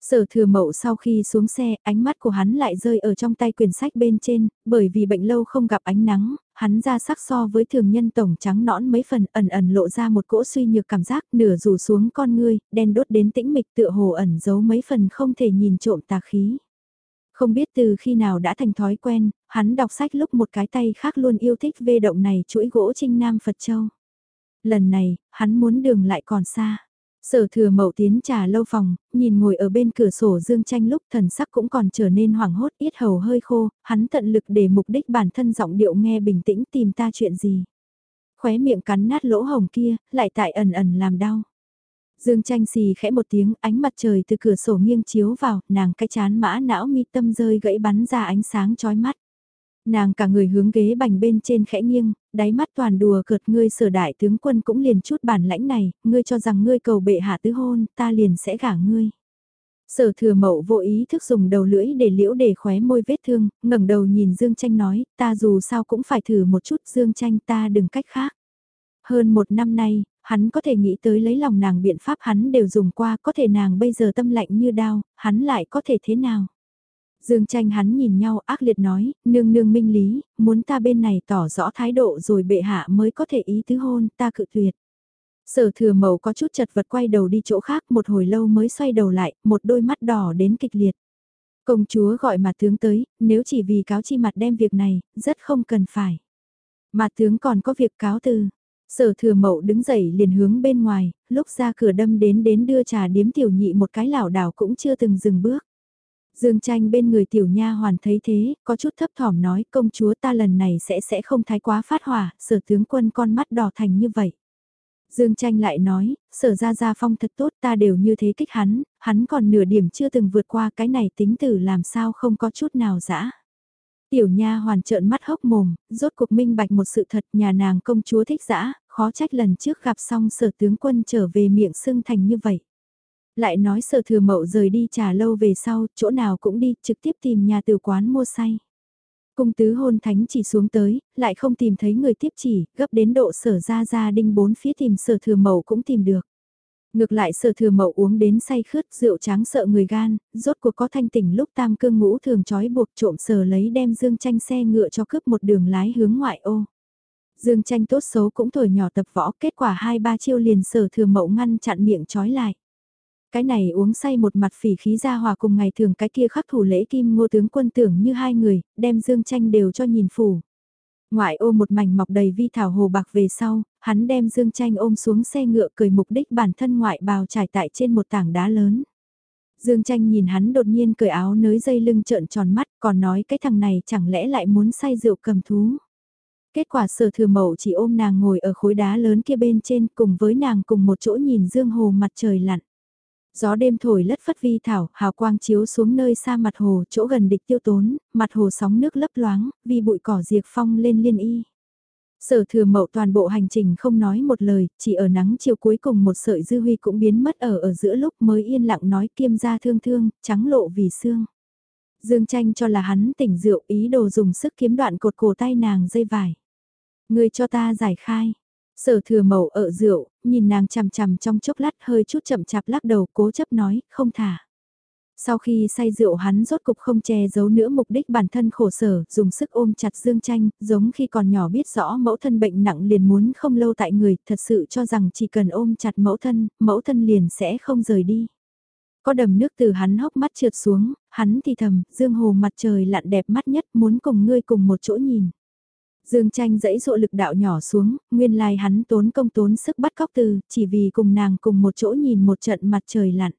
Sở thừa mậu sau khi xuống xe, ánh mắt của hắn lại rơi ở trong tay quyển sách bên trên, bởi vì bệnh lâu không gặp ánh nắng, hắn ra sắc so với thường nhân tổng trắng nõn mấy phần ẩn ẩn lộ ra một cỗ suy nhược cảm giác nửa rủ xuống con ngươi, đen đốt đến tĩnh mịch tựa hồ ẩn giấu mấy phần không thể nhìn trộm tà khí. Không biết từ khi nào đã thành thói quen, hắn đọc sách lúc một cái tay khác luôn yêu thích vê động này chuỗi gỗ trinh nam Phật Châu. Lần này, hắn muốn đường lại còn xa. Sở thừa mậu tiến trà lâu phòng, nhìn ngồi ở bên cửa sổ dương tranh lúc thần sắc cũng còn trở nên hoảng hốt ít hầu hơi khô, hắn tận lực để mục đích bản thân giọng điệu nghe bình tĩnh tìm ta chuyện gì. Khóe miệng cắn nát lỗ hồng kia, lại tại ẩn ẩn làm đau. Dương tranh xì khẽ một tiếng, ánh mặt trời từ cửa sổ nghiêng chiếu vào, nàng cái chán mã não mi tâm rơi gãy bắn ra ánh sáng chói mắt. Nàng cả người hướng ghế bành bên trên khẽ nghiêng, đáy mắt toàn đùa cợt ngươi sở đại tướng quân cũng liền chút bản lãnh này, ngươi cho rằng ngươi cầu bệ hạ tứ hôn, ta liền sẽ gả ngươi. Sở thừa mậu vô ý thức dùng đầu lưỡi để liễu để khóe môi vết thương, ngẩng đầu nhìn Dương Tranh nói, ta dù sao cũng phải thử một chút Dương Tranh ta đừng cách khác. Hơn một năm nay, hắn có thể nghĩ tới lấy lòng nàng biện pháp hắn đều dùng qua, có thể nàng bây giờ tâm lạnh như đao, hắn lại có thể thế nào? Dương tranh hắn nhìn nhau ác liệt nói, nương nương minh lý, muốn ta bên này tỏ rõ thái độ rồi bệ hạ mới có thể ý tứ hôn, ta cự tuyệt. Sở thừa mẫu có chút chật vật quay đầu đi chỗ khác một hồi lâu mới xoay đầu lại, một đôi mắt đỏ đến kịch liệt. Công chúa gọi mặt tướng tới, nếu chỉ vì cáo chi mặt đem việc này, rất không cần phải. Mặt tướng còn có việc cáo từ. Sở thừa mậu đứng dậy liền hướng bên ngoài, lúc ra cửa đâm đến đến đưa trà điếm tiểu nhị một cái lảo đảo cũng chưa từng dừng bước. Dương tranh bên người tiểu nha hoàn thấy thế, có chút thấp thỏm nói công chúa ta lần này sẽ sẽ không thái quá phát hỏa, sở tướng quân con mắt đỏ thành như vậy. Dương tranh lại nói, sở ra ra phong thật tốt ta đều như thế kích hắn, hắn còn nửa điểm chưa từng vượt qua cái này tính tử làm sao không có chút nào dã. Tiểu nha hoàn trợn mắt hốc mồm, rốt cuộc minh bạch một sự thật nhà nàng công chúa thích dã, khó trách lần trước gặp xong sở tướng quân trở về miệng sưng thành như vậy. Lại nói sở thừa mậu rời đi trà lâu về sau, chỗ nào cũng đi, trực tiếp tìm nhà từ quán mua say. Cung tứ hôn thánh chỉ xuống tới, lại không tìm thấy người tiếp chỉ, gấp đến độ sở ra ra đinh bốn phía tìm sở thừa mậu cũng tìm được. Ngược lại sở thừa mậu uống đến say khướt rượu tráng sợ người gan, rốt cuộc có thanh tỉnh lúc tam cương ngũ thường trói buộc trộm sở lấy đem dương tranh xe ngựa cho cướp một đường lái hướng ngoại ô. Dương tranh tốt xấu cũng tuổi nhỏ tập võ kết quả hai ba chiêu liền sở thừa mậu ngăn chặn miệng trói lại. Cái này uống say một mặt phỉ khí ra hòa cùng ngày thường cái kia khắc thủ lễ kim ngô tướng quân tưởng như hai người, đem dương tranh đều cho nhìn phủ. Ngoại ô một mảnh mọc đầy vi thảo hồ bạc về sau, hắn đem dương tranh ôm xuống xe ngựa cười mục đích bản thân ngoại bào trải tại trên một tảng đá lớn. Dương tranh nhìn hắn đột nhiên cởi áo nới dây lưng trợn tròn mắt còn nói cái thằng này chẳng lẽ lại muốn say rượu cầm thú. Kết quả sở thừa mậu chỉ ôm nàng ngồi ở khối đá lớn kia bên trên cùng với nàng cùng một chỗ nhìn dương hồ mặt trời lặn. Gió đêm thổi lất phất vi thảo, hào quang chiếu xuống nơi xa mặt hồ, chỗ gần địch tiêu tốn, mặt hồ sóng nước lấp loáng, vi bụi cỏ diệt phong lên liên y. Sở thừa mậu toàn bộ hành trình không nói một lời, chỉ ở nắng chiều cuối cùng một sợi dư huy cũng biến mất ở ở giữa lúc mới yên lặng nói kiêm ra thương thương, trắng lộ vì xương. Dương tranh cho là hắn tỉnh rượu ý đồ dùng sức kiếm đoạn cột cổ tay nàng dây vải. Người cho ta giải khai, Sở thừa mậu ở rượu, nhìn nàng chằm chằm trong chốc lát hơi chút chậm chạp lắc đầu cố chấp nói, không thả. Sau khi say rượu hắn rốt cục không che giấu nữa mục đích bản thân khổ sở, dùng sức ôm chặt Dương Tranh, giống khi còn nhỏ biết rõ mẫu thân bệnh nặng liền muốn không lâu tại người, thật sự cho rằng chỉ cần ôm chặt mẫu thân, mẫu thân liền sẽ không rời đi. Có đầm nước từ hắn hốc mắt trượt xuống, hắn thì thầm, Dương Hồ mặt trời lặn đẹp mắt nhất muốn cùng ngươi cùng một chỗ nhìn. Dương tranh dẫy dụ lực đạo nhỏ xuống, nguyên lai hắn tốn công tốn sức bắt cóc từ, chỉ vì cùng nàng cùng một chỗ nhìn một trận mặt trời lặn.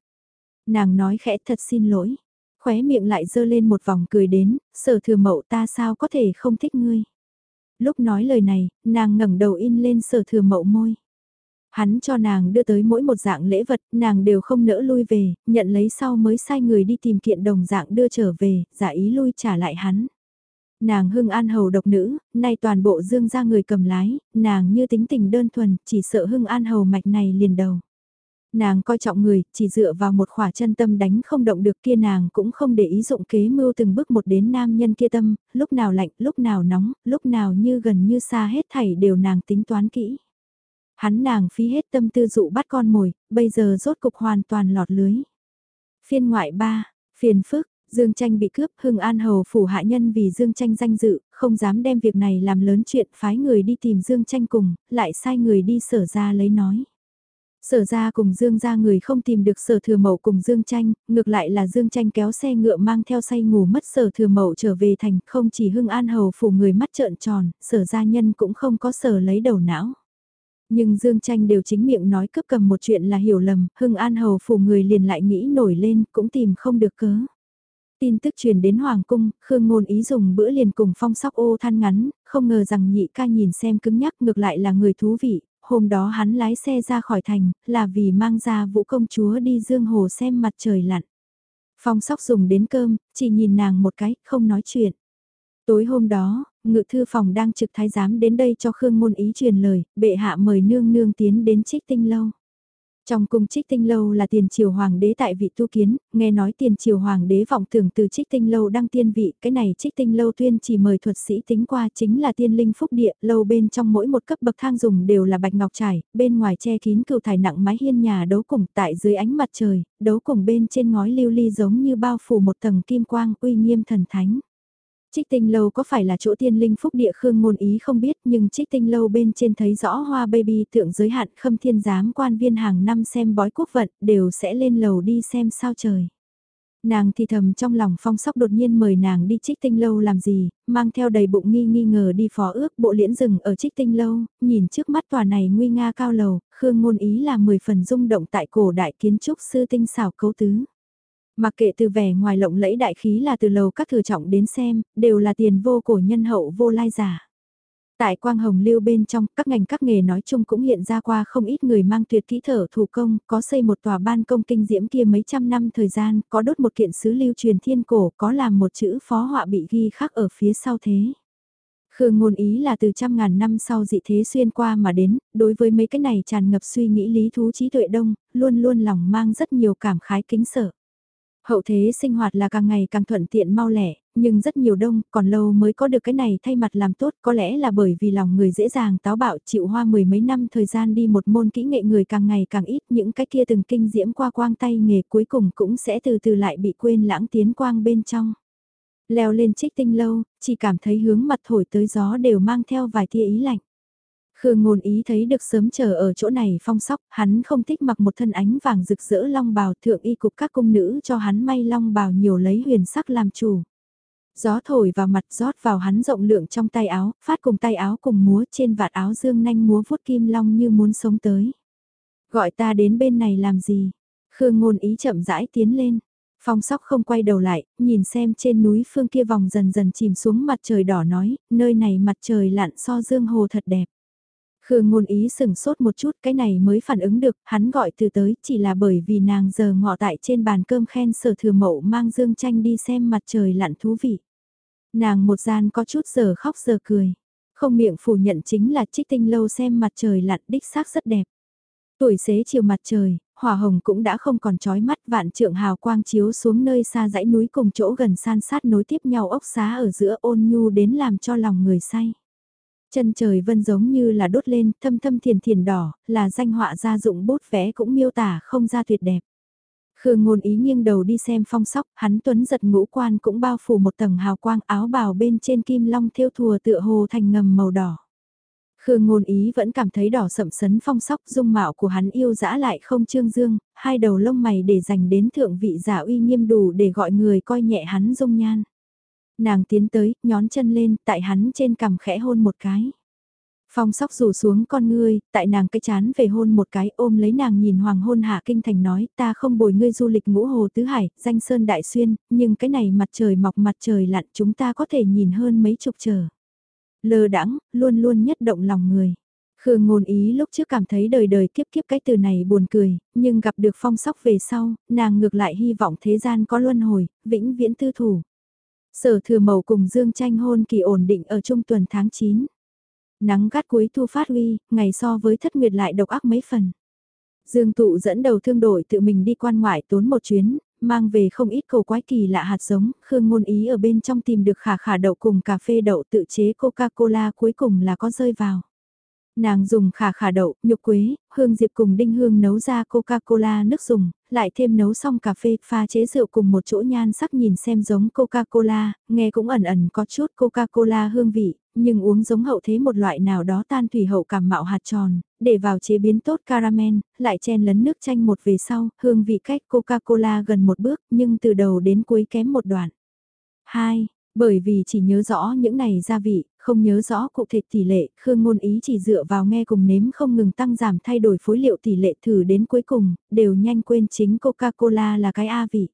Nàng nói khẽ thật xin lỗi, khóe miệng lại dơ lên một vòng cười đến, sở thừa mậu ta sao có thể không thích ngươi. Lúc nói lời này, nàng ngẩng đầu in lên sở thừa mậu môi. Hắn cho nàng đưa tới mỗi một dạng lễ vật, nàng đều không nỡ lui về, nhận lấy sau mới sai người đi tìm kiện đồng dạng đưa trở về, giả ý lui trả lại hắn. Nàng hưng an hầu độc nữ, nay toàn bộ dương ra người cầm lái, nàng như tính tình đơn thuần, chỉ sợ hưng an hầu mạch này liền đầu. Nàng coi trọng người, chỉ dựa vào một khỏa chân tâm đánh không động được kia nàng cũng không để ý dụng kế mưu từng bước một đến nam nhân kia tâm, lúc nào lạnh, lúc nào nóng, lúc nào như gần như xa hết thảy đều nàng tính toán kỹ. Hắn nàng phí hết tâm tư dụ bắt con mồi, bây giờ rốt cục hoàn toàn lọt lưới. Phiên ngoại ba phiền phức, Dương Tranh bị cướp, Hưng An Hầu phủ hạ nhân vì Dương Tranh danh dự, không dám đem việc này làm lớn chuyện, phái người đi tìm Dương Tranh cùng, lại sai người đi sở ra lấy nói. Sở ra cùng Dương ra người không tìm được sở thừa mậu cùng Dương Tranh, ngược lại là Dương Tranh kéo xe ngựa mang theo say ngủ mất sở thừa mậu trở về thành, không chỉ Hưng An Hầu phủ người mắt trợn tròn, sở gia nhân cũng không có sở lấy đầu não. Nhưng Dương Tranh đều chính miệng nói cấp cầm một chuyện là hiểu lầm, Hưng An Hầu phủ người liền lại nghĩ nổi lên, cũng tìm không được cớ. Tin tức truyền đến Hoàng Cung, Khương Ngôn Ý dùng bữa liền cùng phong sóc ô than ngắn, không ngờ rằng nhị ca nhìn xem cứng nhắc ngược lại là người thú vị, hôm đó hắn lái xe ra khỏi thành, là vì mang ra vũ công chúa đi dương hồ xem mặt trời lặn. Phong sóc dùng đến cơm, chỉ nhìn nàng một cái, không nói chuyện. Tối hôm đó, ngự thư phòng đang trực thái giám đến đây cho Khương Ngôn Ý truyền lời, bệ hạ mời nương nương tiến đến trích tinh lâu. Trong cung trích tinh lâu là tiền triều hoàng đế tại vị tu kiến, nghe nói tiền triều hoàng đế vọng tưởng từ trích tinh lâu đăng tiên vị, cái này trích tinh lâu tuyên chỉ mời thuật sĩ tính qua chính là tiên linh phúc địa, lâu bên trong mỗi một cấp bậc thang dùng đều là bạch ngọc trải, bên ngoài che kín cừu thải nặng mái hiên nhà đấu cùng tại dưới ánh mặt trời, đấu cùng bên trên ngói lưu ly giống như bao phủ một tầng kim quang uy nghiêm thần thánh. Trích tinh lâu có phải là chỗ tiên linh phúc địa khương ngôn ý không biết nhưng trích tinh lâu bên trên thấy rõ hoa baby thượng giới hạn khâm thiên giám quan viên hàng năm xem bói quốc vận đều sẽ lên lầu đi xem sao trời. Nàng thì thầm trong lòng phong sóc đột nhiên mời nàng đi trích tinh lâu làm gì, mang theo đầy bụng nghi nghi ngờ đi phó ước bộ liễn rừng ở trích tinh lâu, nhìn trước mắt tòa này nguy nga cao lầu, khương ngôn ý là 10 phần rung động tại cổ đại kiến trúc sư tinh xảo cấu tứ. Mặc kệ từ vẻ ngoài lộng lẫy đại khí là từ lầu các thừa trọng đến xem, đều là tiền vô cổ nhân hậu vô lai giả. Tại Quang Hồng Lưu bên trong, các ngành các nghề nói chung cũng hiện ra qua không ít người mang tuyệt kỹ thở thủ công, có xây một tòa ban công kinh diễm kia mấy trăm năm thời gian, có đốt một kiện sứ lưu truyền thiên cổ, có làm một chữ phó họa bị ghi khắc ở phía sau thế. Khương ngôn ý là từ trăm ngàn năm sau dị thế xuyên qua mà đến, đối với mấy cái này tràn ngập suy nghĩ lý thú trí tuệ đông, luôn luôn lòng mang rất nhiều cảm khái kính sợ. Hậu thế sinh hoạt là càng ngày càng thuận tiện mau lẻ, nhưng rất nhiều đông, còn lâu mới có được cái này thay mặt làm tốt, có lẽ là bởi vì lòng người dễ dàng táo bạo chịu hoa mười mấy năm thời gian đi một môn kỹ nghệ người càng ngày càng ít, những cái kia từng kinh diễm qua quang tay nghề cuối cùng cũng sẽ từ từ lại bị quên lãng tiến quang bên trong. Leo lên trích tinh lâu, chỉ cảm thấy hướng mặt thổi tới gió đều mang theo vài tia ý lạnh. Khương ngôn ý thấy được sớm chờ ở chỗ này phong sóc, hắn không thích mặc một thân ánh vàng rực rỡ long bào thượng y cục các cung nữ cho hắn may long bào nhiều lấy huyền sắc làm chủ. Gió thổi vào mặt rót vào hắn rộng lượng trong tay áo, phát cùng tay áo cùng múa trên vạt áo dương nanh múa vuốt kim long như muốn sống tới. Gọi ta đến bên này làm gì? Khương ngôn ý chậm rãi tiến lên. Phong sóc không quay đầu lại, nhìn xem trên núi phương kia vòng dần dần chìm xuống mặt trời đỏ nói, nơi này mặt trời lặn so dương hồ thật đẹp. Khương ngôn ý sừng sốt một chút cái này mới phản ứng được, hắn gọi từ tới chỉ là bởi vì nàng giờ ngọ tại trên bàn cơm khen sở thừa mậu mang dương tranh đi xem mặt trời lặn thú vị. Nàng một gian có chút giờ khóc giờ cười, không miệng phủ nhận chính là trích tinh lâu xem mặt trời lặn đích xác rất đẹp. Tuổi xế chiều mặt trời, hỏa hồng cũng đã không còn trói mắt vạn trượng hào quang chiếu xuống nơi xa dãy núi cùng chỗ gần san sát nối tiếp nhau ốc xá ở giữa ôn nhu đến làm cho lòng người say. Chân trời vân giống như là đốt lên, thâm thâm thiền thiền đỏ, là danh họa gia dụng bút vẽ cũng miêu tả không ra tuyệt đẹp. Khương ngôn ý nghiêng đầu đi xem phong sóc, hắn tuấn giật ngũ quan cũng bao phủ một tầng hào quang áo bào bên trên kim long thêu thùa tựa hồ thành ngầm màu đỏ. Khương ngôn ý vẫn cảm thấy đỏ sậm sấn phong sóc dung mạo của hắn yêu dã lại không trương dương, hai đầu lông mày để dành đến thượng vị giả uy nghiêm đủ để gọi người coi nhẹ hắn dung nhan. Nàng tiến tới, nhón chân lên, tại hắn trên cằm khẽ hôn một cái. Phong sóc rủ xuống con ngươi, tại nàng cái chán về hôn một cái ôm lấy nàng nhìn hoàng hôn hạ kinh thành nói ta không bồi ngươi du lịch ngũ hồ tứ hải, danh sơn đại xuyên, nhưng cái này mặt trời mọc mặt trời lặn chúng ta có thể nhìn hơn mấy chục trở. Lơ đãng luôn luôn nhất động lòng người. Khương ngôn ý lúc trước cảm thấy đời đời kiếp kiếp cái từ này buồn cười, nhưng gặp được phong sóc về sau, nàng ngược lại hy vọng thế gian có luân hồi, vĩnh viễn tư thủ. Sở thừa màu cùng Dương tranh hôn kỳ ổn định ở trung tuần tháng 9. Nắng gắt cuối thu phát huy, ngày so với thất nguyệt lại độc ác mấy phần. Dương tụ dẫn đầu thương đội tự mình đi quan ngoại tốn một chuyến, mang về không ít cầu quái kỳ lạ hạt giống, Khương Ngôn Ý ở bên trong tìm được khả khả đậu cùng cà phê đậu tự chế Coca-Cola cuối cùng là có rơi vào. Nàng dùng khả khả đậu, nhục quế, hương diệp cùng đinh hương nấu ra Coca-Cola nước dùng, lại thêm nấu xong cà phê pha chế rượu cùng một chỗ nhan sắc nhìn xem giống Coca-Cola, nghe cũng ẩn ẩn có chút Coca-Cola hương vị, nhưng uống giống hậu thế một loại nào đó tan thủy hậu cảm mạo hạt tròn, để vào chế biến tốt caramel, lại chen lấn nước chanh một về sau, hương vị cách Coca-Cola gần một bước nhưng từ đầu đến cuối kém một đoạn. 2. Bởi vì chỉ nhớ rõ những này gia vị, không nhớ rõ cụ thể tỷ lệ, Khương Ngôn Ý chỉ dựa vào nghe cùng nếm không ngừng tăng giảm thay đổi phối liệu tỷ lệ thử đến cuối cùng, đều nhanh quên chính Coca-Cola là cái A vị.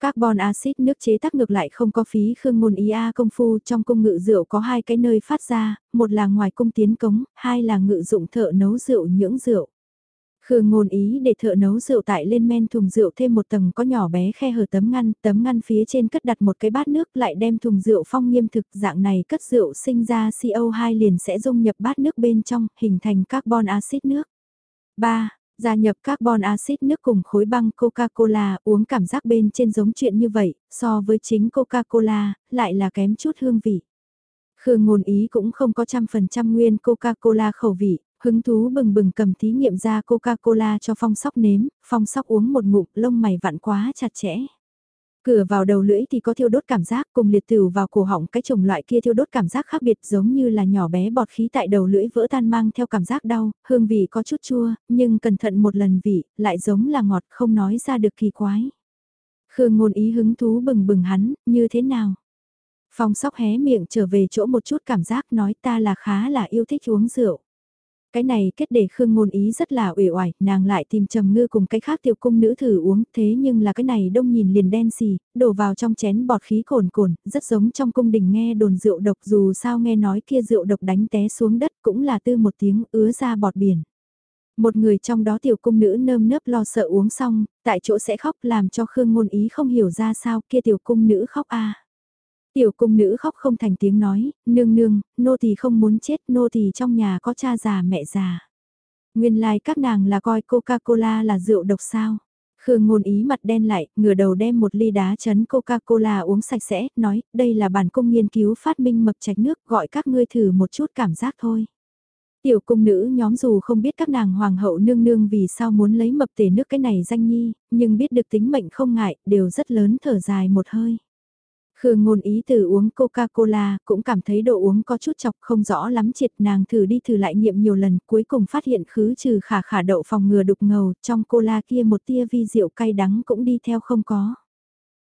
Carbon axit nước chế tác ngược lại không có phí khương ngôn ý A công phu trong cung ngự rượu có hai cái nơi phát ra, một là ngoài cung tiến cống, hai là ngự dụng thợ nấu rượu nhưỡng rượu. Khương ngôn ý để thợ nấu rượu tại lên men thùng rượu thêm một tầng có nhỏ bé khe hở tấm ngăn, tấm ngăn phía trên cất đặt một cái bát nước lại đem thùng rượu phong nghiêm thực dạng này cất rượu sinh ra CO2 liền sẽ dung nhập bát nước bên trong, hình thành carbon axit nước. 3. Gia nhập carbon axit nước cùng khối băng Coca-Cola uống cảm giác bên trên giống chuyện như vậy, so với chính Coca-Cola, lại là kém chút hương vị. Khương ngôn ý cũng không có trăm phần trăm nguyên Coca-Cola khẩu vị, hứng thú bừng bừng cầm thí nghiệm ra Coca-Cola cho phong sóc nếm, phong sóc uống một ngụm lông mày vặn quá chặt chẽ. Cửa vào đầu lưỡi thì có thiêu đốt cảm giác cùng liệt tử vào cổ họng cái chủng loại kia thiêu đốt cảm giác khác biệt giống như là nhỏ bé bọt khí tại đầu lưỡi vỡ tan mang theo cảm giác đau, hương vị có chút chua, nhưng cẩn thận một lần vị, lại giống là ngọt không nói ra được kỳ quái. Khương ngôn ý hứng thú bừng bừng hắn, như thế nào? Phong sóc hé miệng trở về chỗ một chút cảm giác nói ta là khá là yêu thích uống rượu. Cái này kết để Khương Ngôn Ý rất là uể oải, nàng lại tìm trầm ngư cùng cái khác tiểu cung nữ thử uống, thế nhưng là cái này đông nhìn liền đen xì, đổ vào trong chén bọt khí cồn cồn, rất giống trong cung đình nghe đồn rượu độc dù sao nghe nói kia rượu độc đánh té xuống đất cũng là tư một tiếng ứa ra bọt biển. Một người trong đó tiểu cung nữ nơm nớp lo sợ uống xong, tại chỗ sẽ khóc làm cho Khương Ngôn Ý không hiểu ra sao kia tiểu cung nữ khóc a Tiểu cung nữ khóc không thành tiếng nói, nương nương, nô tỳ không muốn chết, nô tỳ trong nhà có cha già mẹ già. Nguyên lai like các nàng là coi Coca-Cola là rượu độc sao. Khương ngôn ý mặt đen lại, ngửa đầu đem một ly đá chấn Coca-Cola uống sạch sẽ, nói, đây là bản công nghiên cứu phát minh mập trạch nước, gọi các ngươi thử một chút cảm giác thôi. Tiểu cung nữ nhóm dù không biết các nàng hoàng hậu nương nương vì sao muốn lấy mập tể nước cái này danh nhi, nhưng biết được tính mệnh không ngại, đều rất lớn thở dài một hơi. Khương ngôn ý từ uống Coca-Cola, cũng cảm thấy độ uống có chút chọc không rõ lắm triệt nàng thử đi thử lại nghiệm nhiều lần, cuối cùng phát hiện khứ trừ khả khả đậu phòng ngừa đục ngầu, trong cola kia một tia vi rượu cay đắng cũng đi theo không có.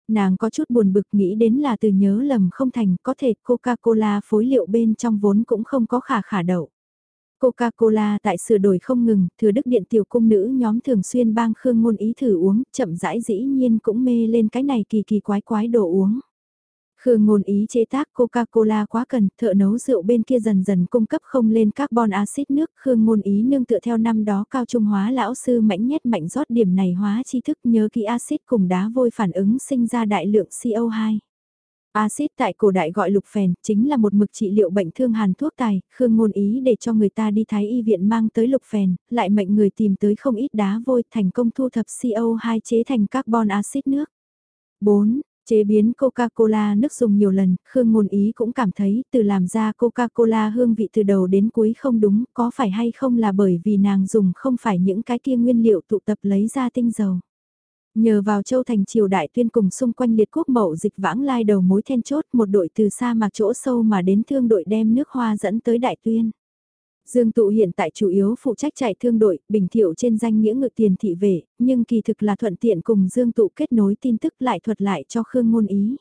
Nàng có chút buồn bực nghĩ đến là từ nhớ lầm không thành, có thể Coca-Cola phối liệu bên trong vốn cũng không có khả khả đậu. Coca-Cola tại sửa đổi không ngừng, thừa đức điện tiểu cung nữ nhóm thường xuyên bang khương ngôn ý thử uống, chậm rãi dĩ nhiên cũng mê lên cái này kỳ kỳ quái quái đồ uống. Khương ngôn ý chế tác Coca-Cola quá cần, thợ nấu rượu bên kia dần dần cung cấp không lên carbon axit nước. Khương ngôn ý nương tựa theo năm đó cao trung hóa lão sư mãnh nhất mạnh rót điểm này hóa tri thức nhớ kỹ axit cùng đá vôi phản ứng sinh ra đại lượng CO2. Axit tại cổ đại gọi lục phèn, chính là một mực trị liệu bệnh thương hàn thuốc tài, Khương ngôn ý để cho người ta đi thái y viện mang tới lục phèn, lại mệnh người tìm tới không ít đá vôi thành công thu thập CO2 chế thành carbon axit nước. 4. Chế biến Coca-Cola nước dùng nhiều lần, Khương Ngôn Ý cũng cảm thấy từ làm ra Coca-Cola hương vị từ đầu đến cuối không đúng, có phải hay không là bởi vì nàng dùng không phải những cái kia nguyên liệu tụ tập lấy ra tinh dầu. Nhờ vào châu thành triều đại tuyên cùng xung quanh liệt quốc mậu dịch vãng lai đầu mối then chốt một đội từ xa mạc chỗ sâu mà đến thương đội đem nước hoa dẫn tới đại tuyên. Dương Tụ hiện tại chủ yếu phụ trách chạy thương đội, bình thiệu trên danh nghĩa ngự tiền thị vệ, nhưng kỳ thực là thuận tiện cùng Dương Tụ kết nối tin tức lại thuật lại cho Khương Ngôn Ý.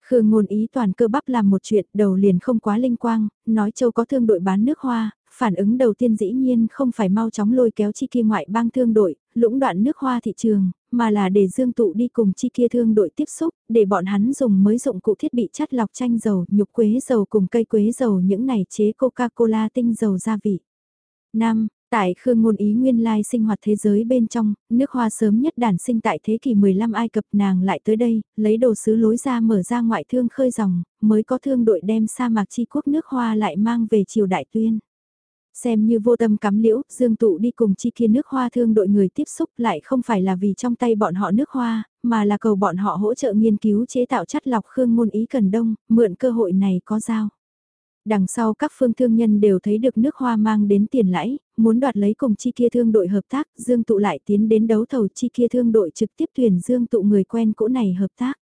Khương Ngôn Ý toàn cơ bắp làm một chuyện đầu liền không quá linh quang, nói châu có thương đội bán nước hoa, phản ứng đầu tiên dĩ nhiên không phải mau chóng lôi kéo chi kia ngoại bang thương đội, lũng đoạn nước hoa thị trường, mà là để Dương Tụ đi cùng chi kia thương đội tiếp xúc, để bọn hắn dùng mới dụng cụ thiết bị chắt lọc chanh dầu, nhục quế dầu cùng cây quế dầu những này chế Coca-Cola tinh dầu gia vị. 5. Tại Khương Ngôn Ý nguyên lai sinh hoạt thế giới bên trong, nước hoa sớm nhất đản sinh tại thế kỷ 15 Ai Cập nàng lại tới đây, lấy đồ sứ lối ra mở ra ngoại thương khơi dòng, mới có thương đội đem sa mạc chi quốc nước hoa lại mang về triều đại tuyên. Xem như vô tâm cắm liễu, Dương Tụ đi cùng chi kia nước hoa thương đội người tiếp xúc lại không phải là vì trong tay bọn họ nước hoa, mà là cầu bọn họ hỗ trợ nghiên cứu chế tạo chất lọc khương ngôn ý cần đông, mượn cơ hội này có giao. Đằng sau các phương thương nhân đều thấy được nước hoa mang đến tiền lãi, muốn đoạt lấy cùng chi kia thương đội hợp tác, Dương Tụ lại tiến đến đấu thầu chi kia thương đội trực tiếp tuyển Dương Tụ người quen cũ này hợp tác.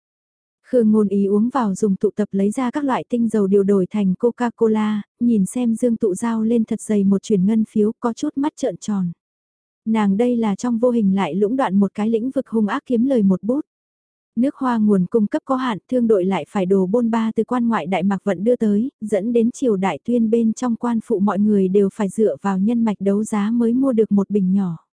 Khương ngôn ý uống vào dùng tụ tập lấy ra các loại tinh dầu điều đổi thành Coca-Cola, nhìn xem dương tụ giao lên thật dày một chuyển ngân phiếu có chút mắt trợn tròn. Nàng đây là trong vô hình lại lũng đoạn một cái lĩnh vực hung ác kiếm lời một bút. Nước hoa nguồn cung cấp có hạn thương đội lại phải đồ bôn ba từ quan ngoại Đại Mạc Vận đưa tới, dẫn đến triều đại tuyên bên trong quan phụ mọi người đều phải dựa vào nhân mạch đấu giá mới mua được một bình nhỏ.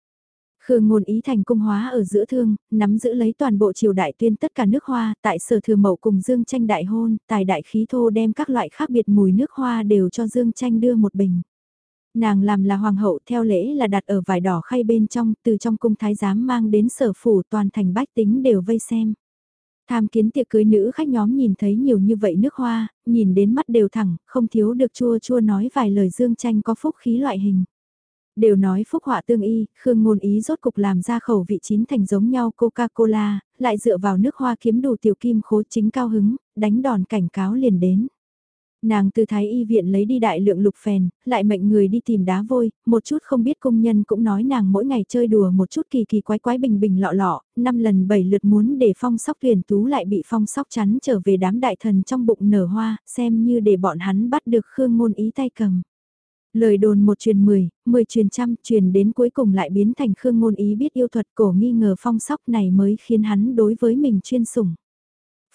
Khương ngôn ý thành cung hóa ở giữa thương, nắm giữ lấy toàn bộ triều đại tuyên tất cả nước hoa, tại sở thừa mậu cùng Dương Tranh đại hôn, tài đại khí thô đem các loại khác biệt mùi nước hoa đều cho Dương Tranh đưa một bình. Nàng làm là hoàng hậu theo lễ là đặt ở vải đỏ khay bên trong, từ trong cung thái giám mang đến sở phủ toàn thành bách tính đều vây xem. Tham kiến tiệc cưới nữ khách nhóm nhìn thấy nhiều như vậy nước hoa, nhìn đến mắt đều thẳng, không thiếu được chua chua nói vài lời Dương Tranh có phúc khí loại hình. Đều nói phúc họa tương y, Khương Ngôn Ý rốt cục làm ra khẩu vị chín thành giống nhau Coca-Cola, lại dựa vào nước hoa kiếm đủ tiểu kim khố chính cao hứng, đánh đòn cảnh cáo liền đến. Nàng từ thái y viện lấy đi đại lượng lục phèn, lại mệnh người đi tìm đá vôi, một chút không biết công nhân cũng nói nàng mỗi ngày chơi đùa một chút kỳ kỳ quái quái bình bình lọ lọ, năm lần bảy lượt muốn để phong sóc tuyển tú lại bị phong sóc chắn trở về đám đại thần trong bụng nở hoa, xem như để bọn hắn bắt được Khương Ngôn Ý tay cầm. Lời đồn một truyền mười, mười truyền trăm, truyền đến cuối cùng lại biến thành khương ngôn ý biết yêu thuật cổ nghi ngờ phong sóc này mới khiến hắn đối với mình chuyên sủng.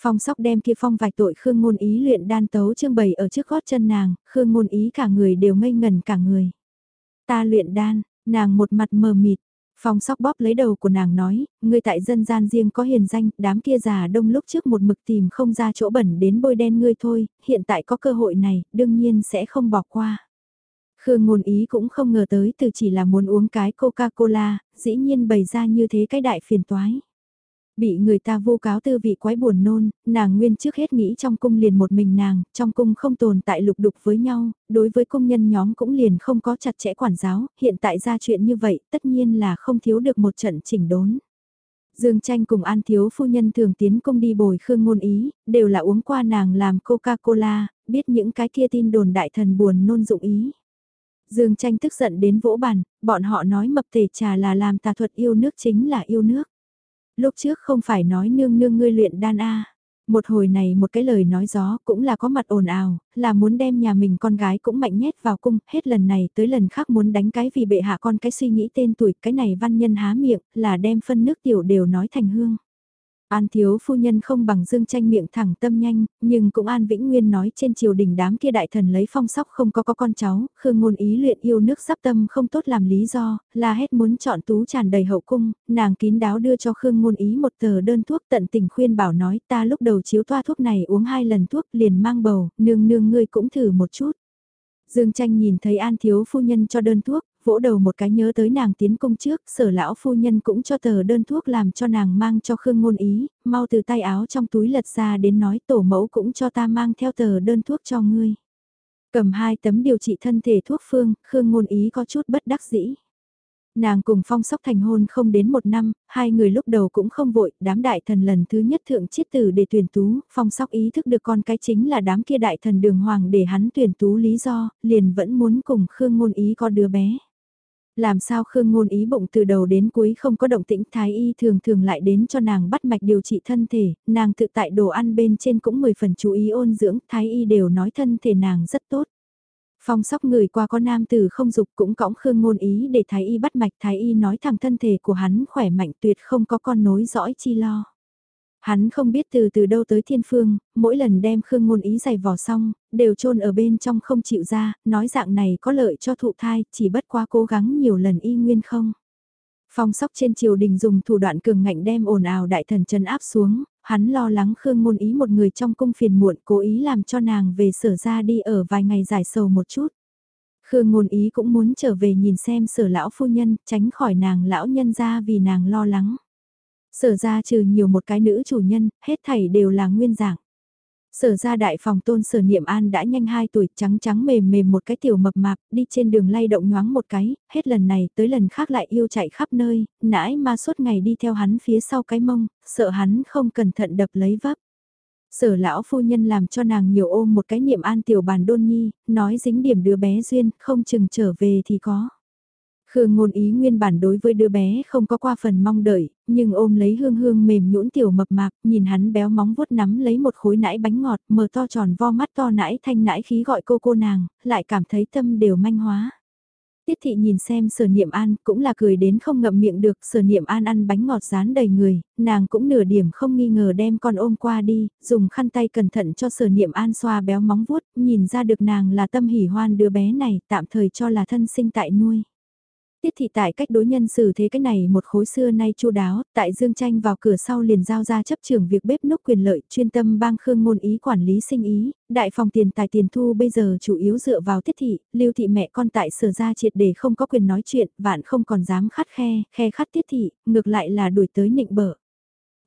Phong sóc đem kia phong vạch tội khương ngôn ý luyện đan tấu trưng bày ở trước gót chân nàng, khương ngôn ý cả người đều ngây ngần cả người. Ta luyện đan, nàng một mặt mờ mịt, Phong sóc bóp lấy đầu của nàng nói, ngươi tại dân gian riêng có hiền danh, đám kia già đông lúc trước một mực tìm không ra chỗ bẩn đến bôi đen ngươi thôi, hiện tại có cơ hội này, đương nhiên sẽ không bỏ qua. Khương ngôn ý cũng không ngờ tới từ chỉ là muốn uống cái Coca-Cola, dĩ nhiên bày ra như thế cái đại phiền toái. Bị người ta vô cáo tư vị quái buồn nôn, nàng nguyên trước hết nghĩ trong cung liền một mình nàng, trong cung không tồn tại lục đục với nhau, đối với công nhân nhóm cũng liền không có chặt chẽ quản giáo, hiện tại ra chuyện như vậy tất nhiên là không thiếu được một trận chỉnh đốn. Dương Tranh cùng An Thiếu Phu Nhân thường tiến công đi bồi khương ngôn ý, đều là uống qua nàng làm Coca-Cola, biết những cái kia tin đồn đại thần buồn nôn dụng ý. Dương Tranh tức giận đến vỗ bàn, bọn họ nói mập tề trà là làm tà thuật yêu nước chính là yêu nước. Lúc trước không phải nói nương nương ngươi luyện đan A. Một hồi này một cái lời nói gió cũng là có mặt ồn ào, là muốn đem nhà mình con gái cũng mạnh nhét vào cung, hết lần này tới lần khác muốn đánh cái vì bệ hạ con cái suy nghĩ tên tuổi, cái này văn nhân há miệng, là đem phân nước tiểu đều nói thành hương. An thiếu phu nhân không bằng dương tranh miệng thẳng tâm nhanh, nhưng cũng An Vĩnh Nguyên nói trên triều đình đám kia đại thần lấy phong sóc không có có con cháu, khương ngôn ý luyện yêu nước sắp tâm không tốt làm lý do, là hết muốn chọn tú tràn đầy hậu cung, nàng kín đáo đưa cho khương ngôn ý một tờ đơn thuốc tận tình khuyên bảo nói ta lúc đầu chiếu toa thuốc này uống hai lần thuốc liền mang bầu, nương nương ngươi cũng thử một chút. Dương tranh nhìn thấy an thiếu phu nhân cho đơn thuốc, vỗ đầu một cái nhớ tới nàng tiến công trước, sở lão phu nhân cũng cho tờ đơn thuốc làm cho nàng mang cho Khương Ngôn Ý, mau từ tay áo trong túi lật ra đến nói tổ mẫu cũng cho ta mang theo tờ đơn thuốc cho ngươi. Cầm hai tấm điều trị thân thể thuốc phương, Khương Ngôn Ý có chút bất đắc dĩ. Nàng cùng phong sóc thành hôn không đến một năm, hai người lúc đầu cũng không vội, đám đại thần lần thứ nhất thượng chiết tử để tuyển tú, phong sóc ý thức được con cái chính là đám kia đại thần đường hoàng để hắn tuyển tú lý do, liền vẫn muốn cùng Khương Ngôn Ý có đứa bé. Làm sao Khương Ngôn ý bụng từ đầu đến cuối không có động tĩnh Thái Y thường thường lại đến cho nàng bắt mạch điều trị thân thể, nàng tự tại đồ ăn bên trên cũng 10 phần chú ý ôn dưỡng, Thái Y đều nói thân thể nàng rất tốt. Phong sóc người qua có nam tử không dục cũng cõng Khương Ngôn ý để Thái Y bắt mạch Thái Y nói thẳng thân thể của hắn khỏe mạnh tuyệt không có con nối dõi chi lo. Hắn không biết từ từ đâu tới thiên phương, mỗi lần đem khương ngôn ý giày vò xong, đều trôn ở bên trong không chịu ra, nói dạng này có lợi cho thụ thai, chỉ bất quá cố gắng nhiều lần y nguyên không. Phong sóc trên triều đình dùng thủ đoạn cường ngạnh đem ồn ào đại thần chân áp xuống, hắn lo lắng khương ngôn ý một người trong cung phiền muộn cố ý làm cho nàng về sở ra đi ở vài ngày giải sầu một chút. Khương ngôn ý cũng muốn trở về nhìn xem sở lão phu nhân, tránh khỏi nàng lão nhân ra vì nàng lo lắng. Sở ra trừ nhiều một cái nữ chủ nhân, hết thảy đều là nguyên dạng. Sở ra đại phòng tôn sở niệm an đã nhanh 2 tuổi trắng trắng mềm mềm một cái tiểu mập mạp đi trên đường lay động nhoáng một cái, hết lần này tới lần khác lại yêu chạy khắp nơi, nãi ma suốt ngày đi theo hắn phía sau cái mông, sợ hắn không cẩn thận đập lấy vấp. Sở lão phu nhân làm cho nàng nhiều ôm một cái niệm an tiểu bàn đôn nhi, nói dính điểm đứa bé duyên, không chừng trở về thì có. Khương ngôn ý nguyên bản đối với đứa bé không có qua phần mong đợi, nhưng ôm lấy hương hương mềm nhũn tiểu mập mạp, nhìn hắn béo móng vuốt nắm lấy một khối nãi bánh ngọt, mở to tròn vo mắt to nãi thanh nãi khí gọi cô cô nàng, lại cảm thấy tâm đều manh hóa. Tiết thị nhìn xem sở niệm an cũng là cười đến không ngậm miệng được sở niệm an ăn bánh ngọt rán đầy người, nàng cũng nửa điểm không nghi ngờ đem con ôm qua đi, dùng khăn tay cẩn thận cho sở niệm an xoa béo móng vuốt, nhìn ra được nàng là tâm hỉ hoan đứa bé này tạm thời cho là thân sinh tại nuôi. Tiết thị tại cách đối nhân xử thế cái này một khối xưa nay chu đáo, tại Dương Tranh vào cửa sau liền giao ra chấp trưởng việc bếp núc quyền lợi, chuyên tâm bang khương ngôn ý quản lý sinh ý, đại phòng tiền tài tiền thu bây giờ chủ yếu dựa vào tiết thị, lưu thị mẹ con tại sở ra triệt để không có quyền nói chuyện, vạn không còn dám khắt khe, khe khắt tiết thị, ngược lại là đuổi tới nịnh bợ.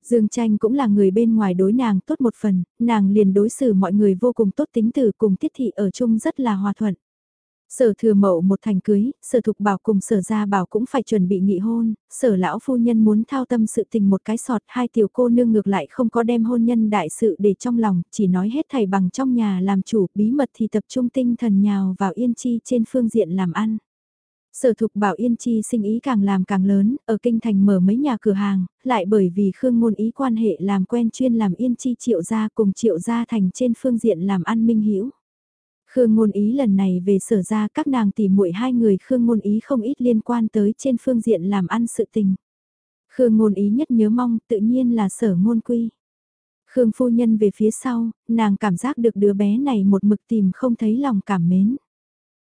Dương Tranh cũng là người bên ngoài đối nàng tốt một phần, nàng liền đối xử mọi người vô cùng tốt tính từ cùng tiết thị ở chung rất là hòa thuận. Sở thừa mậu một thành cưới, sở thục bảo cùng sở gia bảo cũng phải chuẩn bị nghị hôn, sở lão phu nhân muốn thao tâm sự tình một cái sọt hai tiểu cô nương ngược lại không có đem hôn nhân đại sự để trong lòng, chỉ nói hết thầy bằng trong nhà làm chủ, bí mật thì tập trung tinh thần nhào vào yên chi trên phương diện làm ăn. Sở thục bảo Yên Chi sinh ý càng làm càng lớn, ở Kinh Thành mở mấy nhà cửa hàng, lại bởi vì Khương Ngôn Ý quan hệ làm quen chuyên làm Yên Chi triệu gia cùng triệu gia thành trên phương diện làm ăn minh hiểu. Khương ngôn ý lần này về sở ra các nàng tỉ muội hai người Khương ngôn ý không ít liên quan tới trên phương diện làm ăn sự tình. Khương ngôn ý nhất nhớ mong tự nhiên là sở ngôn quy. Khương phu nhân về phía sau, nàng cảm giác được đứa bé này một mực tìm không thấy lòng cảm mến.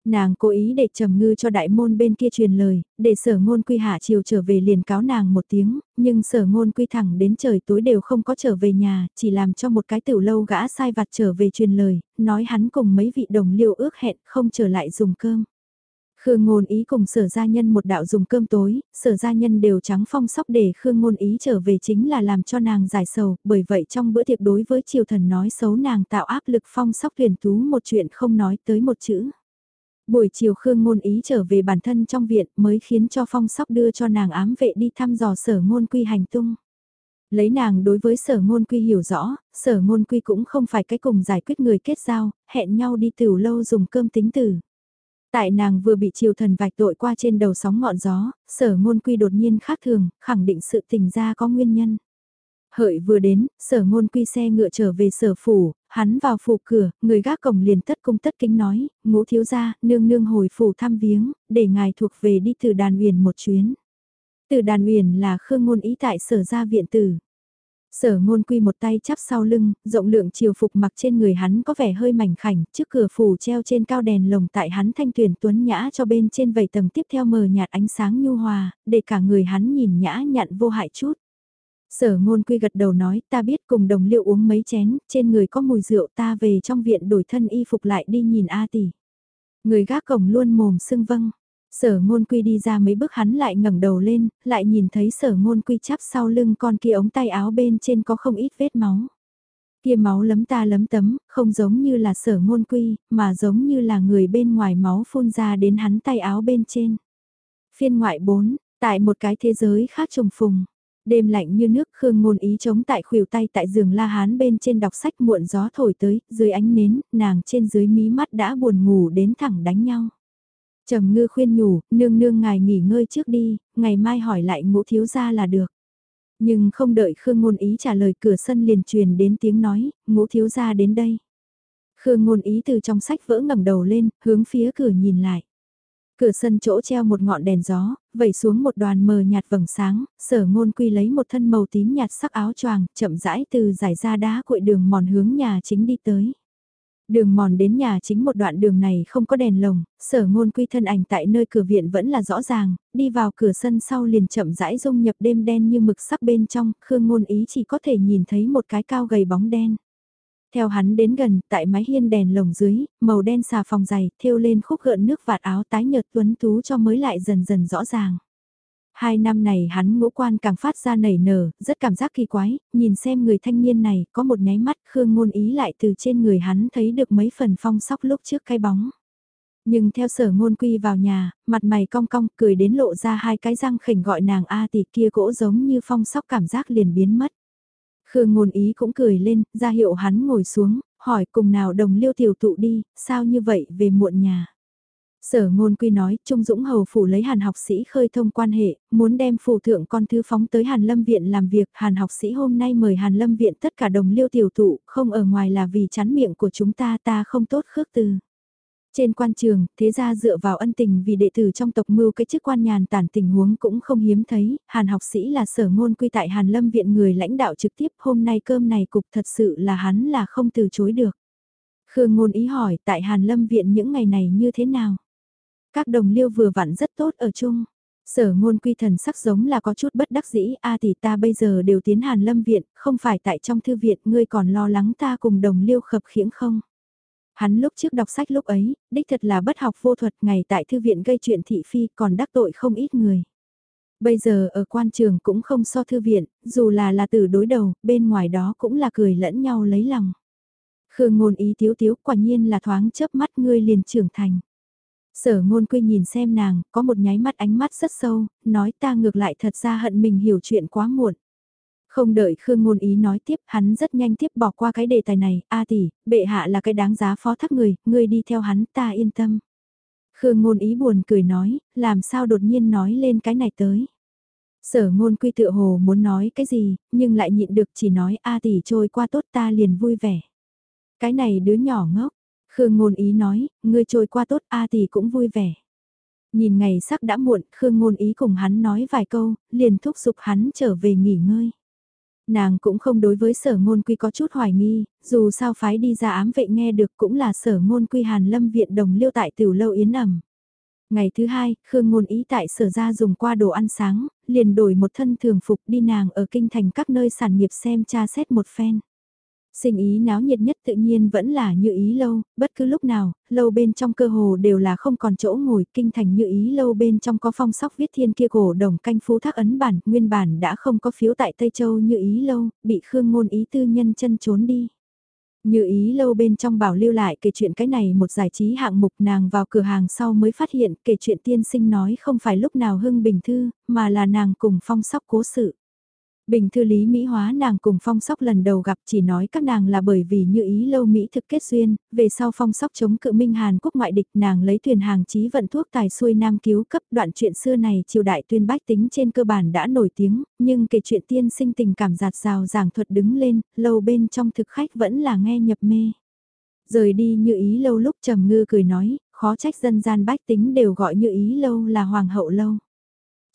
Nàng cố ý để trầm ngư cho đại môn bên kia truyền lời, để sở ngôn quy hạ chiều trở về liền cáo nàng một tiếng, nhưng sở ngôn quy thẳng đến trời tối đều không có trở về nhà, chỉ làm cho một cái tiểu lâu gã sai vặt trở về truyền lời, nói hắn cùng mấy vị đồng liêu ước hẹn không trở lại dùng cơm. Khương Ngôn Ý cùng sở gia nhân một đạo dùng cơm tối, sở gia nhân đều trắng phong sóc để Khương Ngôn Ý trở về chính là làm cho nàng giải sầu, bởi vậy trong bữa tiệc đối với triều thần nói xấu nàng tạo áp lực phong sóc tuyển tú một chuyện không nói tới một chữ. Buổi chiều Khương Ngôn Ý trở về bản thân trong viện mới khiến cho phong sóc đưa cho nàng ám vệ đi thăm dò sở ngôn quy hành tung. Lấy nàng đối với sở ngôn quy hiểu rõ, sở ngôn quy cũng không phải cái cùng giải quyết người kết giao, hẹn nhau đi tiểu lâu dùng cơm tính tử. Tại nàng vừa bị triều thần vạch tội qua trên đầu sóng ngọn gió, sở ngôn quy đột nhiên khác thường, khẳng định sự tình ra có nguyên nhân. Hợi vừa đến, sở ngôn quy xe ngựa trở về sở phủ, hắn vào phủ cửa, người gác cổng liền tất cung tất kính nói, ngũ thiếu gia, nương nương hồi phủ thăm viếng, để ngài thuộc về đi từ đàn huyền một chuyến. Từ đàn huyền là khương ngôn ý tại sở gia viện tử. Sở ngôn quy một tay chắp sau lưng, rộng lượng chiều phục mặc trên người hắn có vẻ hơi mảnh khảnh, trước cửa phủ treo trên cao đèn lồng tại hắn thanh tuyển tuấn nhã cho bên trên vầy tầng tiếp theo mờ nhạt ánh sáng nhu hòa, để cả người hắn nhìn nhã nhặn vô hại chút. Sở ngôn quy gật đầu nói ta biết cùng đồng liệu uống mấy chén, trên người có mùi rượu ta về trong viện đổi thân y phục lại đi nhìn A tỷ. Người gác cổng luôn mồm sưng vâng. Sở ngôn quy đi ra mấy bước hắn lại ngẩng đầu lên, lại nhìn thấy sở ngôn quy chắp sau lưng con kia ống tay áo bên trên có không ít vết máu. Kia máu lấm ta lấm tấm, không giống như là sở ngôn quy, mà giống như là người bên ngoài máu phun ra đến hắn tay áo bên trên. Phiên ngoại 4, tại một cái thế giới khác trùng phùng. Đêm lạnh như nước Khương ngôn ý chống tại khuỷu tay tại giường La Hán bên trên đọc sách muộn gió thổi tới, dưới ánh nến, nàng trên dưới mí mắt đã buồn ngủ đến thẳng đánh nhau. Trầm ngư khuyên nhủ, nương nương ngài nghỉ ngơi trước đi, ngày mai hỏi lại ngũ thiếu gia là được. Nhưng không đợi Khương ngôn ý trả lời cửa sân liền truyền đến tiếng nói, ngũ thiếu gia đến đây. Khương ngôn ý từ trong sách vỡ ngẩng đầu lên, hướng phía cửa nhìn lại. Cửa sân chỗ treo một ngọn đèn gió, vẩy xuống một đoàn mờ nhạt vầng sáng, sở ngôn quy lấy một thân màu tím nhạt sắc áo choàng, chậm rãi từ giải ra đá cội đường mòn hướng nhà chính đi tới. Đường mòn đến nhà chính một đoạn đường này không có đèn lồng, sở ngôn quy thân ảnh tại nơi cửa viện vẫn là rõ ràng, đi vào cửa sân sau liền chậm rãi dung nhập đêm đen như mực sắc bên trong, khương ngôn ý chỉ có thể nhìn thấy một cái cao gầy bóng đen. Theo hắn đến gần, tại mái hiên đèn lồng dưới, màu đen xà phòng dày, thêu lên khúc gợn nước vạt áo tái nhợt tuấn tú cho mới lại dần dần rõ ràng. Hai năm này hắn ngũ quan càng phát ra nảy nở, rất cảm giác kỳ quái, nhìn xem người thanh niên này có một nháy mắt Khương ngôn ý lại từ trên người hắn thấy được mấy phần phong sóc lúc trước cái bóng. Nhưng theo sở ngôn quy vào nhà, mặt mày cong cong cười đến lộ ra hai cái răng khỉnh gọi nàng A tỷ kia gỗ giống như phong sóc cảm giác liền biến mất. Khương ngôn ý cũng cười lên, ra hiệu hắn ngồi xuống, hỏi cùng nào đồng liêu tiểu tụ đi, sao như vậy về muộn nhà. Sở ngôn quy nói, Trung Dũng Hầu Phủ lấy Hàn học sĩ khơi thông quan hệ, muốn đem phủ thượng con thư phóng tới Hàn Lâm Viện làm việc. Hàn học sĩ hôm nay mời Hàn Lâm Viện tất cả đồng liêu tiểu tụ, không ở ngoài là vì chán miệng của chúng ta ta không tốt khước từ. Trên quan trường, thế gia dựa vào ân tình vì đệ tử trong tộc mưu cái chức quan nhàn tản tình huống cũng không hiếm thấy, Hàn học sĩ là sở ngôn quy tại Hàn Lâm Viện người lãnh đạo trực tiếp hôm nay cơm này cục thật sự là hắn là không từ chối được. Khương ngôn ý hỏi tại Hàn Lâm Viện những ngày này như thế nào? Các đồng liêu vừa vặn rất tốt ở chung. Sở ngôn quy thần sắc giống là có chút bất đắc dĩ, a thì ta bây giờ đều tiến hàn lâm viện, không phải tại trong thư viện, ngươi còn lo lắng ta cùng đồng liêu khập khiễng không? Hắn lúc trước đọc sách lúc ấy, đích thật là bất học vô thuật ngày tại thư viện gây chuyện thị phi còn đắc tội không ít người. Bây giờ ở quan trường cũng không so thư viện, dù là là từ đối đầu, bên ngoài đó cũng là cười lẫn nhau lấy lòng. Khương ngôn ý tiếu tiếu quả nhiên là thoáng chớp mắt ngươi liền trưởng thành. Sở ngôn quy nhìn xem nàng, có một nháy mắt ánh mắt rất sâu, nói ta ngược lại thật ra hận mình hiểu chuyện quá muộn. Không đợi Khương Ngôn Ý nói tiếp, hắn rất nhanh tiếp bỏ qua cái đề tài này, a tỷ, bệ hạ là cái đáng giá phó thác người, ngươi đi theo hắn ta yên tâm. Khương Ngôn Ý buồn cười nói, làm sao đột nhiên nói lên cái này tới. Sở ngôn quy tự hồ muốn nói cái gì, nhưng lại nhịn được chỉ nói a tỷ trôi qua tốt ta liền vui vẻ. Cái này đứa nhỏ ngốc, Khương Ngôn Ý nói, ngươi trôi qua tốt A tỷ cũng vui vẻ. Nhìn ngày sắc đã muộn, Khương Ngôn Ý cùng hắn nói vài câu, liền thúc giục hắn trở về nghỉ ngơi. Nàng cũng không đối với sở ngôn quy có chút hoài nghi, dù sao phái đi ra ám vệ nghe được cũng là sở ngôn quy hàn lâm viện đồng liêu tại tiểu lâu yến ẩm. Ngày thứ hai, Khương Ngôn Ý tại sở ra dùng qua đồ ăn sáng, liền đổi một thân thường phục đi nàng ở kinh thành các nơi sản nghiệp xem tra xét một phen. Sinh ý náo nhiệt nhất tự nhiên vẫn là như ý lâu, bất cứ lúc nào, lâu bên trong cơ hồ đều là không còn chỗ ngồi, kinh thành như ý lâu bên trong có phong sóc viết thiên kia cổ đồng canh phú thác ấn bản, nguyên bản đã không có phiếu tại Tây Châu như ý lâu, bị khương ngôn ý tư nhân chân trốn đi. Như ý lâu bên trong bảo lưu lại kể chuyện cái này một giải trí hạng mục nàng vào cửa hàng sau mới phát hiện kể chuyện tiên sinh nói không phải lúc nào hưng bình thư, mà là nàng cùng phong sóc cố sự. Bình thư lý Mỹ hóa nàng cùng phong sóc lần đầu gặp chỉ nói các nàng là bởi vì như ý lâu Mỹ thực kết duyên, về sau phong sóc chống cự minh Hàn Quốc ngoại địch nàng lấy thuyền hàng chí vận thuốc tài xuôi nam cứu cấp đoạn chuyện xưa này triều đại tuyên bách tính trên cơ bản đã nổi tiếng, nhưng kể chuyện tiên sinh tình cảm giạt rào giảng thuật đứng lên, lâu bên trong thực khách vẫn là nghe nhập mê. Rời đi như ý lâu lúc trầm ngư cười nói, khó trách dân gian bách tính đều gọi như ý lâu là hoàng hậu lâu.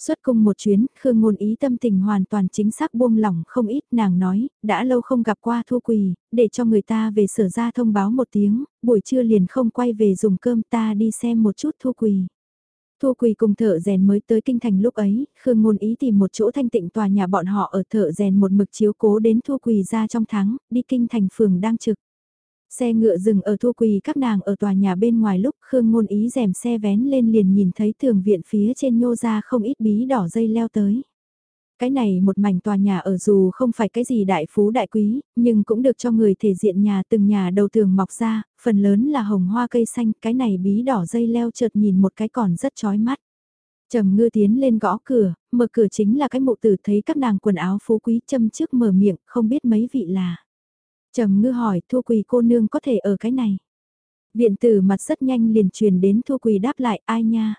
Xuất cung một chuyến, Khương Ngôn Ý tâm tình hoàn toàn chính xác buông lỏng không ít, nàng nói, đã lâu không gặp qua Thu Quỳ, để cho người ta về sở ra thông báo một tiếng, buổi trưa liền không quay về dùng cơm ta đi xem một chút Thu Quỳ. Thu Quỳ cùng thợ rèn mới tới kinh thành lúc ấy, Khương Ngôn Ý tìm một chỗ thanh tịnh tòa nhà bọn họ ở thợ rèn một mực chiếu cố đến Thu Quỳ ra trong tháng, đi kinh thành phường đang trực. Xe ngựa dừng ở thua quỳ các nàng ở tòa nhà bên ngoài lúc Khương Ngôn Ý rèm xe vén lên liền nhìn thấy tường viện phía trên nhô ra không ít bí đỏ dây leo tới. Cái này một mảnh tòa nhà ở dù không phải cái gì đại phú đại quý, nhưng cũng được cho người thể diện nhà từng nhà đầu tường mọc ra, phần lớn là hồng hoa cây xanh, cái này bí đỏ dây leo chợt nhìn một cái còn rất chói mắt. Trầm ngư tiến lên gõ cửa, mở cửa chính là cái mụ tử thấy các nàng quần áo phú quý châm trước mở miệng, không biết mấy vị là. Trầm ngư hỏi Thu Quỳ cô nương có thể ở cái này. Viện tử mặt rất nhanh liền truyền đến Thu Quỳ đáp lại ai nha.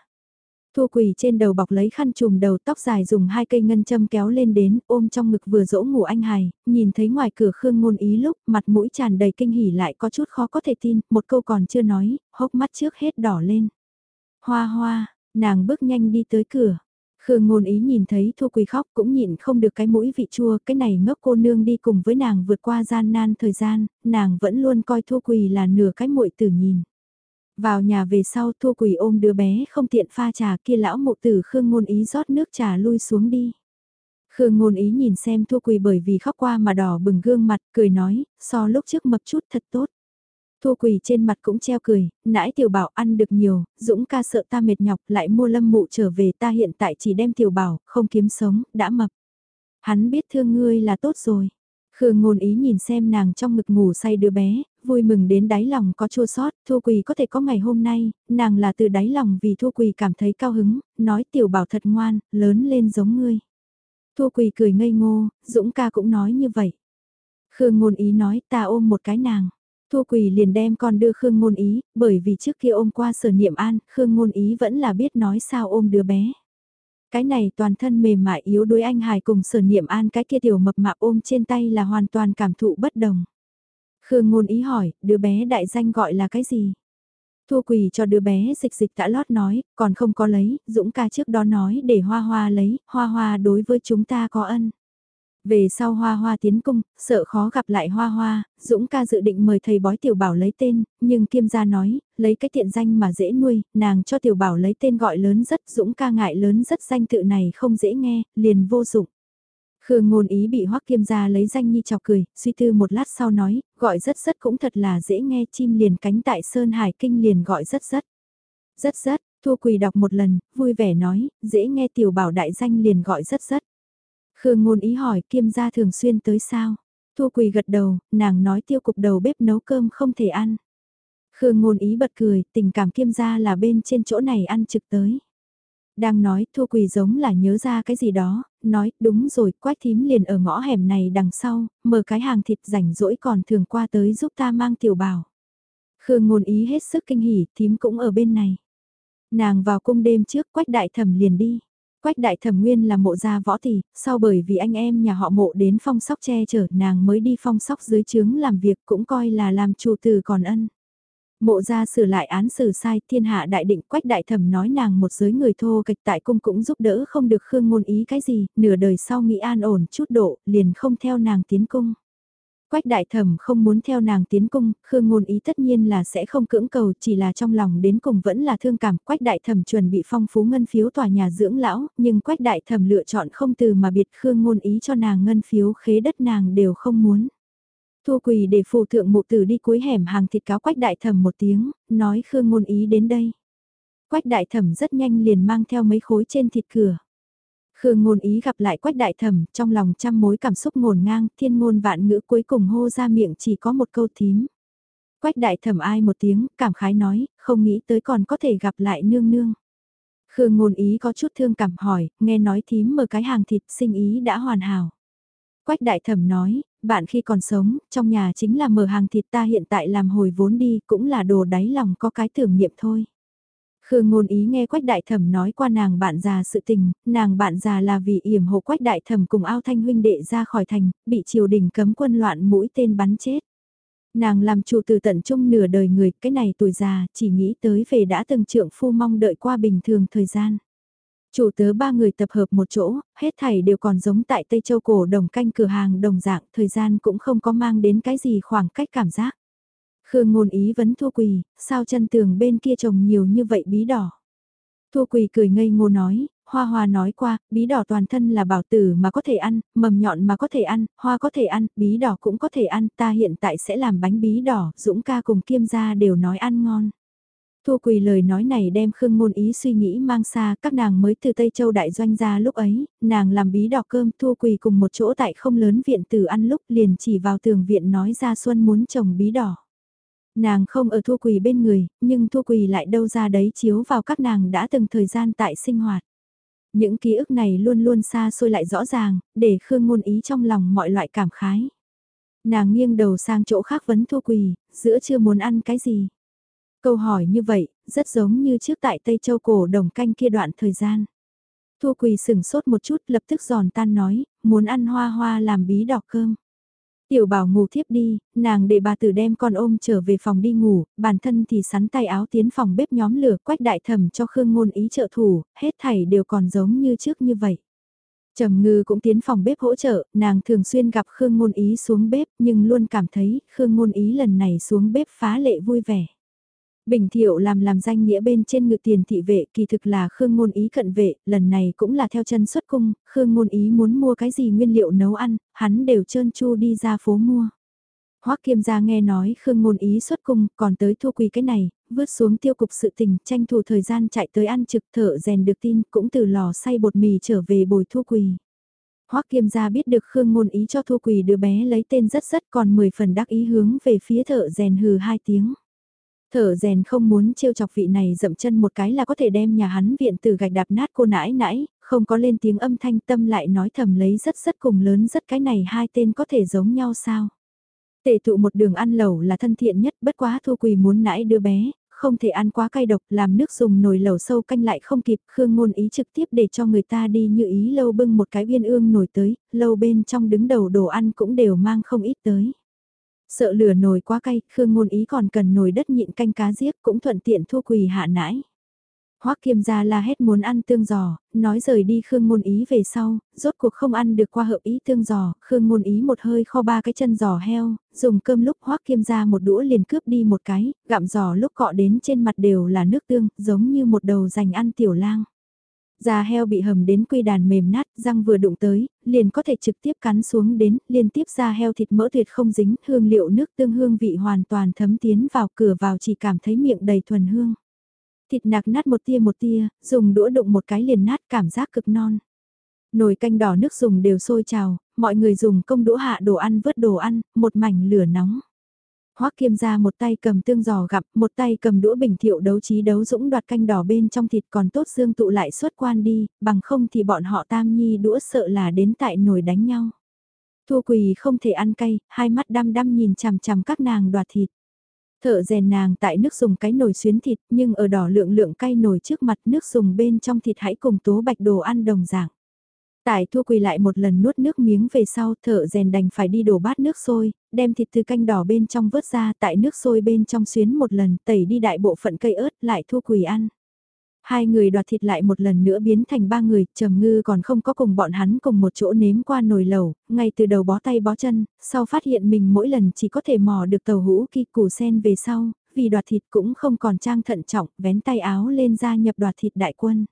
Thu Quỳ trên đầu bọc lấy khăn trùm đầu tóc dài dùng hai cây ngân châm kéo lên đến ôm trong ngực vừa dỗ ngủ anh hài, nhìn thấy ngoài cửa Khương ngôn ý lúc mặt mũi tràn đầy kinh hỉ lại có chút khó có thể tin, một câu còn chưa nói, hốc mắt trước hết đỏ lên. Hoa hoa, nàng bước nhanh đi tới cửa, Khương ngôn ý nhìn thấy Thu Quỳ khóc cũng nhịn không được cái mũi vị chua, cái này ngốc cô nương đi cùng với nàng vượt qua gian nan thời gian, nàng vẫn luôn coi Thu Quỳ là nửa cái muội tử nhìn. Vào nhà về sau Thu Quỳ ôm đứa bé không tiện pha trà kia lão mụ tử Khương ngôn ý rót nước trà lui xuống đi. Khương ngôn ý nhìn xem Thu Quỳ bởi vì khóc qua mà đỏ bừng gương mặt, cười nói, so lúc trước mập chút thật tốt. Thu quỳ trên mặt cũng treo cười, nãi tiểu bảo ăn được nhiều, Dũng ca sợ ta mệt nhọc lại mua lâm mụ trở về ta hiện tại chỉ đem tiểu bảo, không kiếm sống, đã mập. Hắn biết thương ngươi là tốt rồi. Khương ngôn ý nhìn xem nàng trong ngực ngủ say đứa bé, vui mừng đến đáy lòng có chua sót, Thu Quỳ có thể có ngày hôm nay, nàng là từ đáy lòng vì Thu Quỳ cảm thấy cao hứng, nói tiểu bảo thật ngoan, lớn lên giống ngươi. Thu Quỳ cười ngây ngô, Dũng ca cũng nói như vậy. Khương ngôn ý nói ta ôm một cái nàng. Thu Quỳ liền đem con đưa Khương Ngôn Ý, bởi vì trước kia ôm qua sở niệm an, Khương Ngôn Ý vẫn là biết nói sao ôm đứa bé. Cái này toàn thân mềm mại yếu đuối anh hài cùng sở niệm an cái kia tiểu mập mạp ôm trên tay là hoàn toàn cảm thụ bất đồng. Khương Ngôn Ý hỏi, đứa bé đại danh gọi là cái gì? Thu Quỳ cho đứa bé dịch dịch đã lót nói, còn không có lấy, Dũng ca trước đó nói để Hoa Hoa lấy, Hoa Hoa đối với chúng ta có ân. Về sau hoa hoa tiến cung, sợ khó gặp lại hoa hoa, Dũng ca dự định mời thầy bói tiểu bảo lấy tên, nhưng kiêm gia nói, lấy cái tiện danh mà dễ nuôi, nàng cho tiểu bảo lấy tên gọi lớn rất Dũng ca ngại lớn rất danh tự này không dễ nghe, liền vô dụng. Khương ngôn ý bị hoắc kiêm gia lấy danh nhi chọc cười, suy tư một lát sau nói, gọi rất rất cũng thật là dễ nghe chim liền cánh tại Sơn Hải Kinh liền gọi rất rất. Rất rất, Thu Quỳ đọc một lần, vui vẻ nói, dễ nghe tiểu bảo đại danh liền gọi rất rất. Khương ngôn ý hỏi kiêm gia thường xuyên tới sao? Thu quỳ gật đầu, nàng nói tiêu cục đầu bếp nấu cơm không thể ăn. Khương ngôn ý bật cười, tình cảm kiêm gia là bên trên chỗ này ăn trực tới. Đang nói Thu Quỳ giống là nhớ ra cái gì đó, nói đúng rồi quách thím liền ở ngõ hẻm này đằng sau, mở cái hàng thịt rảnh rỗi còn thường qua tới giúp ta mang tiểu bảo. Khương ngôn ý hết sức kinh hỉ, thím cũng ở bên này. Nàng vào cung đêm trước quách đại thẩm liền đi. Quách đại thẩm nguyên là mộ gia võ tỷ, sau bởi vì anh em nhà họ mộ đến phong sóc che chở nàng mới đi phong sóc dưới trướng làm việc cũng coi là làm chủ từ còn ân. Mộ gia sửa lại án xử sai thiên hạ đại định quách đại thẩm nói nàng một giới người thô kịch tại cung cũng giúp đỡ không được khương ngôn ý cái gì, nửa đời sau nghĩ an ổn chút độ, liền không theo nàng tiến cung. Quách đại thẩm không muốn theo nàng tiến cung, Khương ngôn ý tất nhiên là sẽ không cưỡng cầu, chỉ là trong lòng đến cùng vẫn là thương cảm. Quách đại thẩm chuẩn bị phong phú ngân phiếu tòa nhà dưỡng lão, nhưng quách đại thẩm lựa chọn không từ mà biệt Khương ngôn ý cho nàng ngân phiếu khế đất nàng đều không muốn. Thu quỳ để phù thượng mụ tử đi cuối hẻm hàng thịt cáo quách đại thẩm một tiếng, nói Khương ngôn ý đến đây. Quách đại thẩm rất nhanh liền mang theo mấy khối trên thịt cửa. Khương ngôn ý gặp lại quách đại thẩm, trong lòng trăm mối cảm xúc ngổn ngang, thiên ngôn vạn ngữ cuối cùng hô ra miệng chỉ có một câu thím. Quách đại thẩm ai một tiếng, cảm khái nói, không nghĩ tới còn có thể gặp lại nương nương. Khương ngôn ý có chút thương cảm hỏi, nghe nói thím mở cái hàng thịt sinh ý đã hoàn hảo. Quách đại thẩm nói, bạn khi còn sống, trong nhà chính là mở hàng thịt ta hiện tại làm hồi vốn đi, cũng là đồ đáy lòng có cái tưởng niệm thôi. Khương ngôn ý nghe Quách Đại Thẩm nói qua nàng bạn già sự tình, nàng bạn già là vì yểm hộ Quách Đại Thẩm cùng ao thanh huynh đệ ra khỏi thành, bị triều đình cấm quân loạn mũi tên bắn chết. Nàng làm chủ từ tận trung nửa đời người, cái này tuổi già, chỉ nghĩ tới về đã từng trượng phu mong đợi qua bình thường thời gian. Chủ tớ ba người tập hợp một chỗ, hết thảy đều còn giống tại Tây Châu cổ đồng canh cửa hàng đồng dạng, thời gian cũng không có mang đến cái gì khoảng cách cảm giác. Khương ngôn ý vấn thua quỳ, sao chân tường bên kia trồng nhiều như vậy bí đỏ. Thua quỳ cười ngây ngô nói, hoa hoa nói qua, bí đỏ toàn thân là bảo tử mà có thể ăn, mầm nhọn mà có thể ăn, hoa có thể ăn, bí đỏ cũng có thể ăn, ta hiện tại sẽ làm bánh bí đỏ, Dũng ca cùng kiêm gia đều nói ăn ngon. Thu Quỳ lời nói này đem Khương Ngôn Ý suy nghĩ mang xa, các nàng mới từ Tây Châu Đại Doanh ra lúc ấy, nàng làm bí đỏ cơm Thu Quỳ cùng một chỗ tại không lớn viện từ ăn lúc liền chỉ vào tường viện nói ra Xuân muốn trồng bí đỏ. Nàng không ở thua Quỳ bên người, nhưng thua Quỳ lại đâu ra đấy chiếu vào các nàng đã từng thời gian tại sinh hoạt. Những ký ức này luôn luôn xa xôi lại rõ ràng, để Khương Ngôn Ý trong lòng mọi loại cảm khái. Nàng nghiêng đầu sang chỗ khác vấn thua Quỳ, giữa chưa muốn ăn cái gì. Câu hỏi như vậy, rất giống như trước tại Tây Châu cổ đồng canh kia đoạn thời gian. thua Quỳ sừng sốt một chút lập tức giòn tan nói, muốn ăn hoa hoa làm bí đỏ cơm. Tiểu bảo ngủ thiếp đi, nàng để bà tử đem con ôm trở về phòng đi ngủ, bản thân thì sắn tay áo tiến phòng bếp nhóm lửa quách đại thẩm cho Khương Ngôn ý trợ thủ, hết thảy đều còn giống như trước như vậy. Trầm ngư cũng tiến phòng bếp hỗ trợ, nàng thường xuyên gặp Khương Ngôn ý xuống bếp nhưng luôn cảm thấy Khương Ngôn ý lần này xuống bếp phá lệ vui vẻ. Bình thiệu làm làm danh nghĩa bên trên ngự tiền thị vệ kỳ thực là Khương Ngôn Ý cận vệ, lần này cũng là theo chân xuất cung, Khương Ngôn Ý muốn mua cái gì nguyên liệu nấu ăn, hắn đều trơn chu đi ra phố mua. Hoắc Kiêm gia nghe nói Khương Ngôn Ý xuất cung, còn tới thu quỳ cái này, vứt xuống tiêu cục sự tình, tranh thủ thời gian chạy tới ăn trực thợ rèn được tin, cũng từ lò xay bột mì trở về bồi thu quỳ. Hoắc Kiêm gia biết được Khương Ngôn Ý cho thu quỳ đứa bé lấy tên rất rất còn 10 phần đắc ý hướng về phía thợ rèn hừ hai tiếng. Thở rèn không muốn trêu chọc vị này dậm chân một cái là có thể đem nhà hắn viện từ gạch đạp nát cô nãi nãi, không có lên tiếng âm thanh tâm lại nói thầm lấy rất rất cùng lớn rất cái này hai tên có thể giống nhau sao. Tệ tụ một đường ăn lẩu là thân thiện nhất bất quá thu quỳ muốn nãi đứa bé, không thể ăn quá cay độc làm nước dùng nồi lẩu sâu canh lại không kịp khương ngôn ý trực tiếp để cho người ta đi như ý lâu bưng một cái viên ương nổi tới, lâu bên trong đứng đầu đồ ăn cũng đều mang không ít tới. Sợ lửa nồi quá cay, Khương Ngôn Ý còn cần nồi đất nhịn canh cá giết cũng thuận tiện thua quỳ hạ nãi. Hoắc Kiêm gia la hét muốn ăn tương giò, nói rời đi Khương Ngôn Ý về sau, rốt cuộc không ăn được qua hợp ý tương giò, Khương Ngôn Ý một hơi kho ba cái chân giò heo, dùng cơm lúc Hoắc Kiêm gia một đũa liền cướp đi một cái, gặm giò lúc cọ đến trên mặt đều là nước tương, giống như một đầu dành ăn tiểu lang. Da heo bị hầm đến quy đàn mềm nát, răng vừa đụng tới, liền có thể trực tiếp cắn xuống đến, liên tiếp da heo thịt mỡ tuyệt không dính, hương liệu nước tương hương vị hoàn toàn thấm tiến vào cửa vào chỉ cảm thấy miệng đầy thuần hương. Thịt nạc nát một tia một tia, dùng đũa đụng một cái liền nát cảm giác cực non. Nồi canh đỏ nước dùng đều sôi trào, mọi người dùng công đũa hạ đồ ăn vớt đồ ăn, một mảnh lửa nóng. Hoắc Kiêm ra một tay cầm tương giò gặp, một tay cầm đũa bình thiệu đấu trí đấu dũng đoạt canh đỏ bên trong thịt còn tốt dương tụ lại xuất quan đi, bằng không thì bọn họ tam nhi đũa sợ là đến tại nồi đánh nhau. Thua quỳ không thể ăn cay, hai mắt đăm đăm nhìn chằm chằm các nàng đoạt thịt. Thợ rèn nàng tại nước dùng cái nồi xuyến thịt nhưng ở đỏ lượng lượng cay nồi trước mặt nước dùng bên trong thịt hãy cùng tố bạch đồ ăn đồng dạng. Tài thua quỳ lại một lần nuốt nước miếng về sau thợ rèn đành phải đi đổ bát nước sôi, đem thịt từ canh đỏ bên trong vớt ra tại nước sôi bên trong xuyến một lần tẩy đi đại bộ phận cây ớt lại thua quỳ ăn. Hai người đoạt thịt lại một lần nữa biến thành ba người, trầm ngư còn không có cùng bọn hắn cùng một chỗ nếm qua nồi lẩu, ngay từ đầu bó tay bó chân, sau phát hiện mình mỗi lần chỉ có thể mò được tàu hũ kỳ củ sen về sau, vì đoạt thịt cũng không còn trang thận trọng, vén tay áo lên ra nhập đoạt thịt đại quân.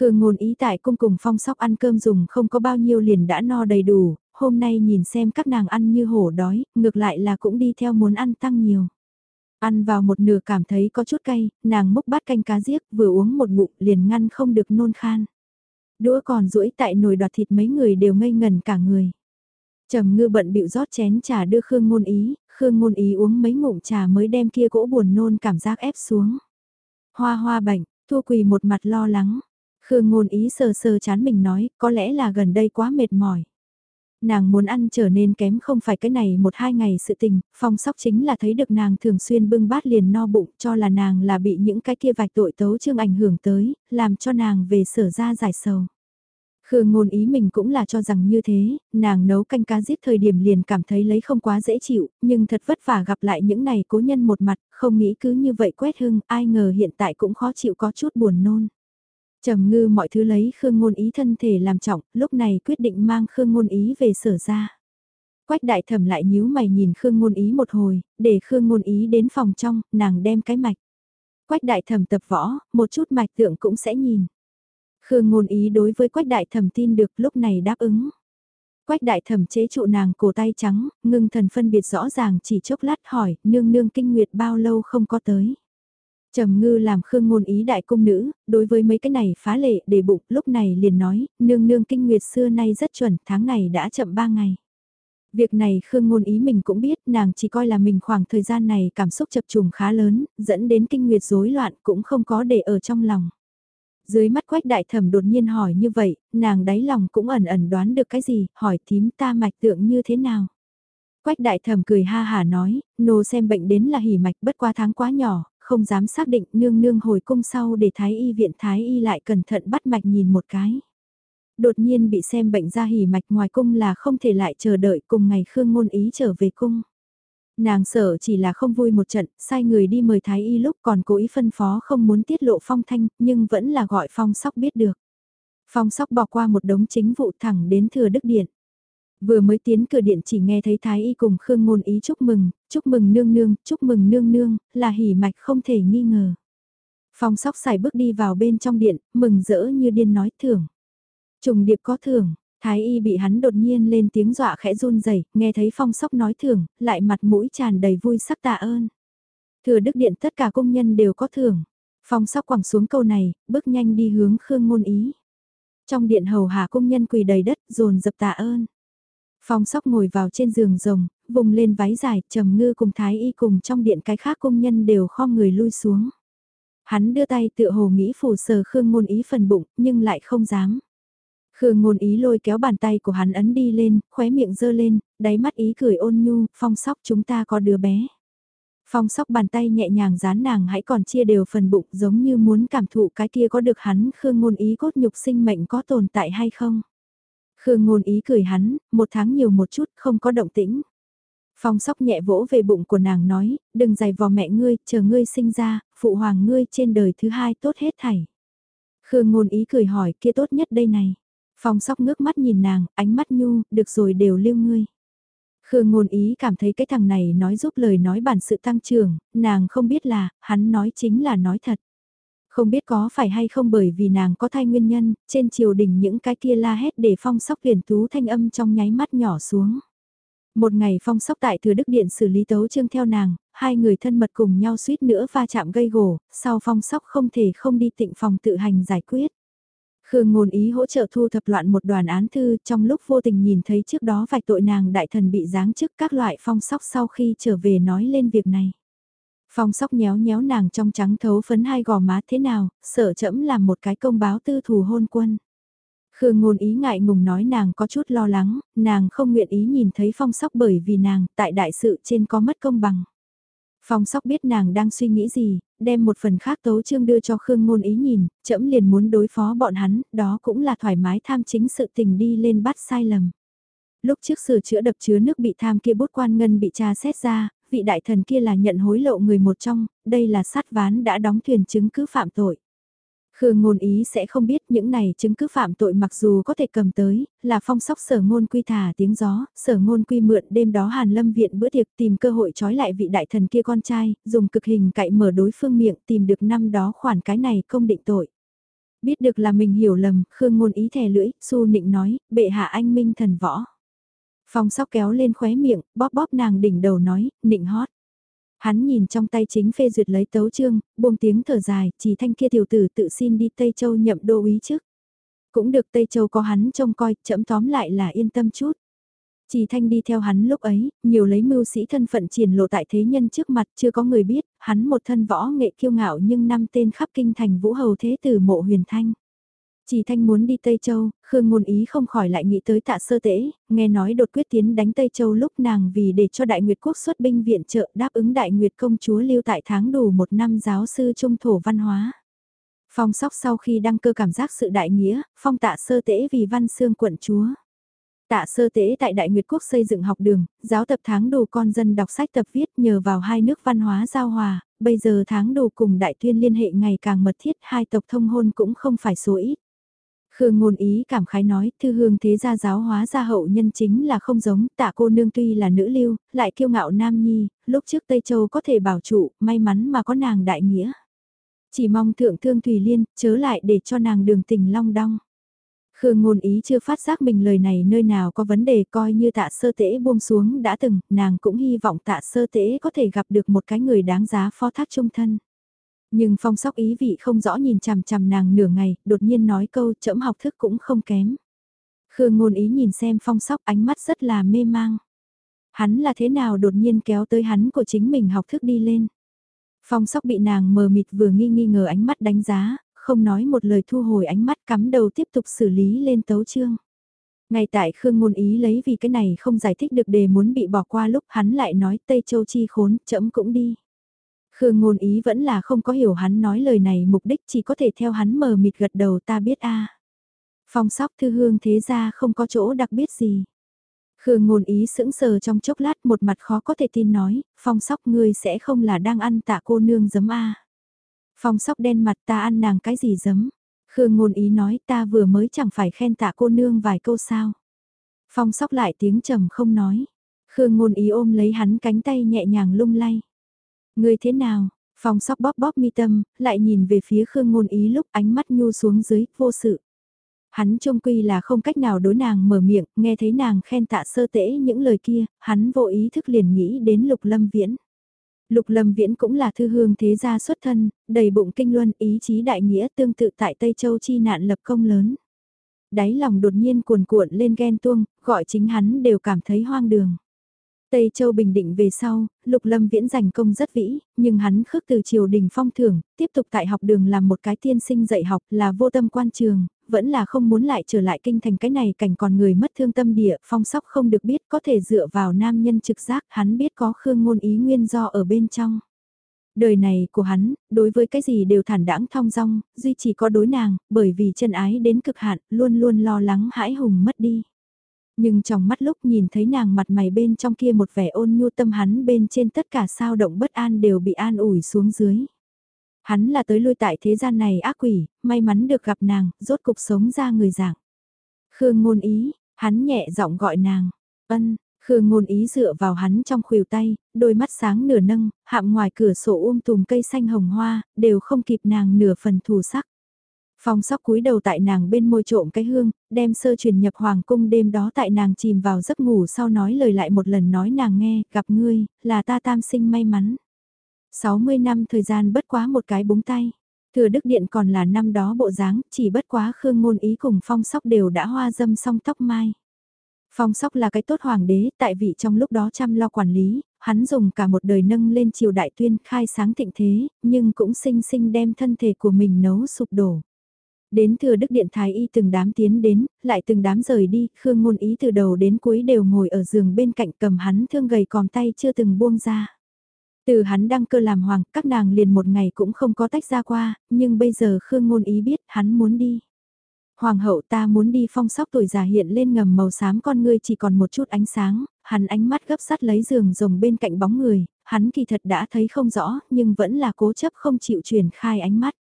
Khương ngôn ý tại cung cùng phong sóc ăn cơm dùng không có bao nhiêu liền đã no đầy đủ, hôm nay nhìn xem các nàng ăn như hổ đói, ngược lại là cũng đi theo muốn ăn tăng nhiều. Ăn vào một nửa cảm thấy có chút cay, nàng múc bát canh cá giếc vừa uống một ngụm liền ngăn không được nôn khan. Đũa còn rũi tại nồi đoạt thịt mấy người đều ngây ngần cả người. Trầm ngư bận bịu rót chén trà đưa Khương Ngôn Ý, Khương Ngôn Ý uống mấy ngụm trà mới đem kia gỗ buồn nôn cảm giác ép xuống. Hoa hoa bệnh, thua quỳ một mặt lo lắng. Khương Ngôn Ý sờ sờ chán mình nói, có lẽ là gần đây quá mệt mỏi. Nàng muốn ăn trở nên kém không phải cái này một hai ngày sự tình, phong sóc chính là thấy được nàng thường xuyên bưng bát liền no bụng cho là nàng là bị những cái kia vạch tội tấu chương ảnh hưởng tới, làm cho nàng về sở ra giải sầu. Khương ngôn ý mình cũng là cho rằng như thế, nàng nấu canh cá giết thời điểm liền cảm thấy lấy không quá dễ chịu, nhưng thật vất vả gặp lại những này cố nhân một mặt, không nghĩ cứ như vậy quét hưng, ai ngờ hiện tại cũng khó chịu có chút buồn nôn. Trầm ngư mọi thứ lấy Khương ngôn ý thân thể làm trọng, lúc này quyết định mang Khương ngôn ý về sở ra. Quách đại thẩm lại nhíu mày nhìn Khương ngôn ý một hồi, để Khương ngôn ý đến phòng trong, nàng đem cái mạch. Quách đại thẩm tập võ, một chút mạch tượng cũng sẽ nhìn. Khương ngôn ý đối với quách đại thẩm tin được lúc này đáp ứng. Quách đại thẩm chế trụ nàng cổ tay trắng, ngưng thần phân biệt rõ ràng chỉ chốc lát hỏi, nương nương kinh nguyệt bao lâu không có tới. Trầm ngư làm khương ngôn ý đại cung nữ, đối với mấy cái này phá lệ để bụng, lúc này liền nói, nương nương kinh nguyệt xưa nay rất chuẩn, tháng này đã chậm ba ngày. Việc này Khương Ngôn Ý mình cũng biết, nàng chỉ coi là mình khoảng thời gian này cảm xúc chập trùng khá lớn, dẫn đến kinh nguyệt rối loạn cũng không có để ở trong lòng. Dưới mắt quách đại thẩm đột nhiên hỏi như vậy, nàng đáy lòng cũng ẩn ẩn đoán được cái gì, hỏi thím ta mạch tượng như thế nào. Quách đại thẩm cười ha hà nói, nô xem bệnh đến là hỉ mạch bất qua tháng quá nhỏ, không dám xác định nương nương hồi cung sau để thái y viện thái y lại cẩn thận bắt mạch nhìn một cái. Đột nhiên bị xem bệnh ra hỉ mạch ngoài cung là không thể lại chờ đợi cùng ngày Khương ngôn ý trở về cung. Nàng sợ chỉ là không vui một trận, sai người đi mời thái y lúc còn cố ý phân phó không muốn tiết lộ phong thanh, nhưng vẫn là gọi phong sóc biết được. Phong sóc bỏ qua một đống chính vụ thẳng đến thừa đức điện. Vừa mới tiến cửa điện chỉ nghe thấy Thái Y cùng Khương Ngôn Ý chúc mừng, chúc mừng nương nương, chúc mừng nương nương, là hỉ mạch không thể nghi ngờ. Phong sóc xài bước đi vào bên trong điện, mừng rỡ như điên nói thưởng. Trùng điệp có thưởng, Thái Y bị hắn đột nhiên lên tiếng dọa khẽ run rẩy nghe thấy phong sóc nói thưởng, lại mặt mũi tràn đầy vui sắc tạ ơn. Thừa đức điện tất cả công nhân đều có thưởng. Phong sóc quẳng xuống câu này, bước nhanh đi hướng Khương Ngôn Ý. Trong điện hầu hạ công nhân quỳ đầy đất, dồn dập tạ ơn. Phong sóc ngồi vào trên giường rồng, vùng lên váy dài, trầm ngư cùng thái y cùng trong điện cái khác công nhân đều kho người lui xuống. Hắn đưa tay tựa hồ nghĩ phủ sờ Khương ngôn ý phần bụng, nhưng lại không dám. Khương ngôn ý lôi kéo bàn tay của hắn ấn đi lên, khóe miệng dơ lên, đáy mắt ý cười ôn nhu, phong sóc chúng ta có đứa bé. Phong sóc bàn tay nhẹ nhàng dán nàng hãy còn chia đều phần bụng giống như muốn cảm thụ cái kia có được hắn Khương ngôn ý cốt nhục sinh mệnh có tồn tại hay không. Khương ngôn ý cười hắn, một tháng nhiều một chút, không có động tĩnh. Phong sóc nhẹ vỗ về bụng của nàng nói, đừng giày vò mẹ ngươi, chờ ngươi sinh ra, phụ hoàng ngươi trên đời thứ hai tốt hết thảy. Khương ngôn ý cười hỏi kia tốt nhất đây này. Phong sóc ngước mắt nhìn nàng, ánh mắt nhu, được rồi đều lưu ngươi. Khương ngôn ý cảm thấy cái thằng này nói giúp lời nói bản sự tăng trưởng, nàng không biết là, hắn nói chính là nói thật. Không biết có phải hay không bởi vì nàng có thai nguyên nhân, trên triều đình những cái kia la hét để phong sóc huyền tú thanh âm trong nháy mắt nhỏ xuống. Một ngày phong sóc tại thừa đức điện xử lý tấu trương theo nàng, hai người thân mật cùng nhau suýt nữa va chạm gây gổ, sau phong sóc không thể không đi tịnh phòng tự hành giải quyết. Khương ngôn ý hỗ trợ thu thập loạn một đoàn án thư trong lúc vô tình nhìn thấy trước đó vạch tội nàng đại thần bị giáng chức các loại phong sóc sau khi trở về nói lên việc này. Phong sóc nhéo nhéo nàng trong trắng thấu phấn hai gò má thế nào, sợ chẫm làm một cái công báo tư thù hôn quân. Khương ngôn ý ngại ngùng nói nàng có chút lo lắng, nàng không nguyện ý nhìn thấy phong sóc bởi vì nàng tại đại sự trên có mất công bằng. Phong sóc biết nàng đang suy nghĩ gì, đem một phần khác tấu chương đưa cho Khương ngôn ý nhìn, chẫm liền muốn đối phó bọn hắn, đó cũng là thoải mái tham chính sự tình đi lên bắt sai lầm. Lúc trước sửa chữa đập chứa nước bị tham kia bút quan ngân bị tra xét ra, vị đại thần kia là nhận hối lộ người một trong, đây là sát ván đã đóng thuyền chứng cứ phạm tội. Khương ngôn ý sẽ không biết những này chứng cứ phạm tội mặc dù có thể cầm tới, là phong sóc sở ngôn quy thả tiếng gió, sở ngôn quy mượn đêm đó Hàn Lâm viện bữa tiệc tìm cơ hội trói lại vị đại thần kia con trai, dùng cực hình cậy mở đối phương miệng tìm được năm đó khoản cái này không định tội. Biết được là mình hiểu lầm, Khương ngôn ý thè lưỡi, su nịnh nói, bệ hạ anh minh thần võ. Phong sóc kéo lên khóe miệng, bóp bóp nàng đỉnh đầu nói, nịnh hót. Hắn nhìn trong tay chính phê duyệt lấy tấu chương, buông tiếng thở dài, chỉ thanh kia tiểu tử tự xin đi Tây Châu nhậm đô úy trước. Cũng được Tây Châu có hắn trông coi, chậm tóm lại là yên tâm chút. Chỉ thanh đi theo hắn lúc ấy, nhiều lấy mưu sĩ thân phận triển lộ tại thế nhân trước mặt chưa có người biết, hắn một thân võ nghệ kiêu ngạo nhưng năm tên khắp kinh thành vũ hầu thế tử mộ huyền thanh. Chỉ thanh muốn đi Tây Châu, Khương Ngôn Ý không khỏi lại nghĩ tới tạ sơ tễ, nghe nói đột quyết tiến đánh Tây Châu lúc nàng vì để cho Đại Nguyệt Quốc xuất binh viện trợ đáp ứng Đại Nguyệt công chúa lưu tại tháng đủ một năm giáo sư trung thổ văn hóa. Phong sóc sau khi đăng cơ cảm giác sự đại nghĩa, phong tạ sơ tễ vì văn xương quận chúa. Tạ sơ tế tại Đại Nguyệt Quốc xây dựng học đường, giáo tập tháng đồ con dân đọc sách tập viết nhờ vào hai nước văn hóa giao hòa, bây giờ tháng đồ cùng Đại Tuyên liên hệ ngày càng mật thiết hai tộc thông hôn cũng không phải số ít. Khương ngôn ý cảm khái nói, thư hương thế gia giáo hóa gia hậu nhân chính là không giống, tạ cô nương tuy là nữ lưu, lại kiêu ngạo nam nhi, lúc trước Tây Châu có thể bảo trụ, may mắn mà có nàng đại nghĩa. Chỉ mong thượng thương Thùy Liên, chớ lại để cho nàng đường tình long đong. Khương ngôn ý chưa phát giác mình lời này nơi nào có vấn đề coi như tạ sơ tễ buông xuống đã từng, nàng cũng hy vọng tạ sơ tễ có thể gặp được một cái người đáng giá phó thác trung thân. Nhưng phong sóc ý vị không rõ nhìn chằm chằm nàng nửa ngày, đột nhiên nói câu chậm học thức cũng không kém. Khương ngôn ý nhìn xem phong sóc ánh mắt rất là mê mang. Hắn là thế nào đột nhiên kéo tới hắn của chính mình học thức đi lên. Phong sóc bị nàng mờ mịt vừa nghi nghi ngờ ánh mắt đánh giá, không nói một lời thu hồi ánh mắt cắm đầu tiếp tục xử lý lên tấu chương. Ngay tại Khương Ngôn Ý lấy vì cái này không giải thích được đề muốn bị bỏ qua lúc hắn lại nói Tây Châu Chi khốn, chậm cũng đi. Khương ngôn ý vẫn là không có hiểu hắn nói lời này mục đích chỉ có thể theo hắn mờ mịt gật đầu ta biết a. Phong sóc thư hương thế ra không có chỗ đặc biệt gì. Khương ngôn ý sững sờ trong chốc lát một mặt khó có thể tin nói, phong sóc ngươi sẽ không là đang ăn tạ cô nương giấm a. Phong sóc đen mặt ta ăn nàng cái gì giấm. Khương ngôn ý nói ta vừa mới chẳng phải khen tạ cô nương vài câu sao. Phong sóc lại tiếng trầm không nói. Khương ngôn ý ôm lấy hắn cánh tay nhẹ nhàng lung lay. Người thế nào? Phong sóc bóp bóp mi tâm, lại nhìn về phía Khương Ngôn Ý lúc ánh mắt nhu xuống dưới, vô sự. Hắn trông quy là không cách nào đối nàng mở miệng, nghe thấy nàng khen tạ sơ tễ những lời kia, hắn vô ý thức liền nghĩ đến Lục Lâm Viễn. Lục Lâm Viễn cũng là thư hương thế gia xuất thân, đầy bụng kinh luân ý chí đại nghĩa tương tự tại Tây Châu chi nạn lập công lớn. Đáy lòng đột nhiên cuồn cuộn lên ghen tuông, gọi chính hắn đều cảm thấy hoang đường. Tây Châu bình định về sau, Lục Lâm Viễn giành công rất vĩ, nhưng hắn khước từ triều đình phong thưởng, tiếp tục tại học đường làm một cái tiên sinh dạy học là vô tâm quan trường, vẫn là không muốn lại trở lại kinh thành cái này cảnh còn người mất thương tâm địa, phong sóc không được biết có thể dựa vào nam nhân trực giác, hắn biết có khương ngôn ý nguyên do ở bên trong. Đời này của hắn, đối với cái gì đều thản đãng thong dong, duy chỉ có đối nàng, bởi vì chân ái đến cực hạn, luôn luôn lo lắng hãi hùng mất đi. Nhưng trong mắt lúc nhìn thấy nàng mặt mày bên trong kia một vẻ ôn nhu tâm hắn bên trên tất cả sao động bất an đều bị an ủi xuống dưới. Hắn là tới lui tại thế gian này ác quỷ, may mắn được gặp nàng, rốt cục sống ra người dạng. Khương ngôn ý, hắn nhẹ giọng gọi nàng, ân, Khương ngôn ý dựa vào hắn trong khuỷu tay, đôi mắt sáng nửa nâng, hạm ngoài cửa sổ um tùm cây xanh hồng hoa, đều không kịp nàng nửa phần thù sắc. Phong sóc cúi đầu tại nàng bên môi trộm cái hương, đem sơ truyền nhập hoàng cung đêm đó tại nàng chìm vào giấc ngủ sau nói lời lại một lần nói nàng nghe, gặp ngươi, là ta tam sinh may mắn. 60 năm thời gian bất quá một cái búng tay. Thừa Đức Điện còn là năm đó bộ dáng, chỉ bất quá khương ngôn ý cùng phong sóc đều đã hoa dâm song tóc mai. Phong sóc là cái tốt hoàng đế, tại vị trong lúc đó chăm lo quản lý, hắn dùng cả một đời nâng lên triều đại tuyên khai sáng thịnh thế, nhưng cũng sinh sinh đem thân thể của mình nấu sụp đổ. Đến thừa đức điện thái y từng đám tiến đến, lại từng đám rời đi, Khương ngôn ý từ đầu đến cuối đều ngồi ở giường bên cạnh cầm hắn thương gầy còm tay chưa từng buông ra. Từ hắn đăng cơ làm hoàng, các nàng liền một ngày cũng không có tách ra qua, nhưng bây giờ Khương ngôn ý biết hắn muốn đi. Hoàng hậu ta muốn đi phong sóc tuổi già hiện lên ngầm màu xám con ngươi chỉ còn một chút ánh sáng, hắn ánh mắt gấp sắt lấy giường rồng bên cạnh bóng người, hắn kỳ thật đã thấy không rõ nhưng vẫn là cố chấp không chịu truyền khai ánh mắt.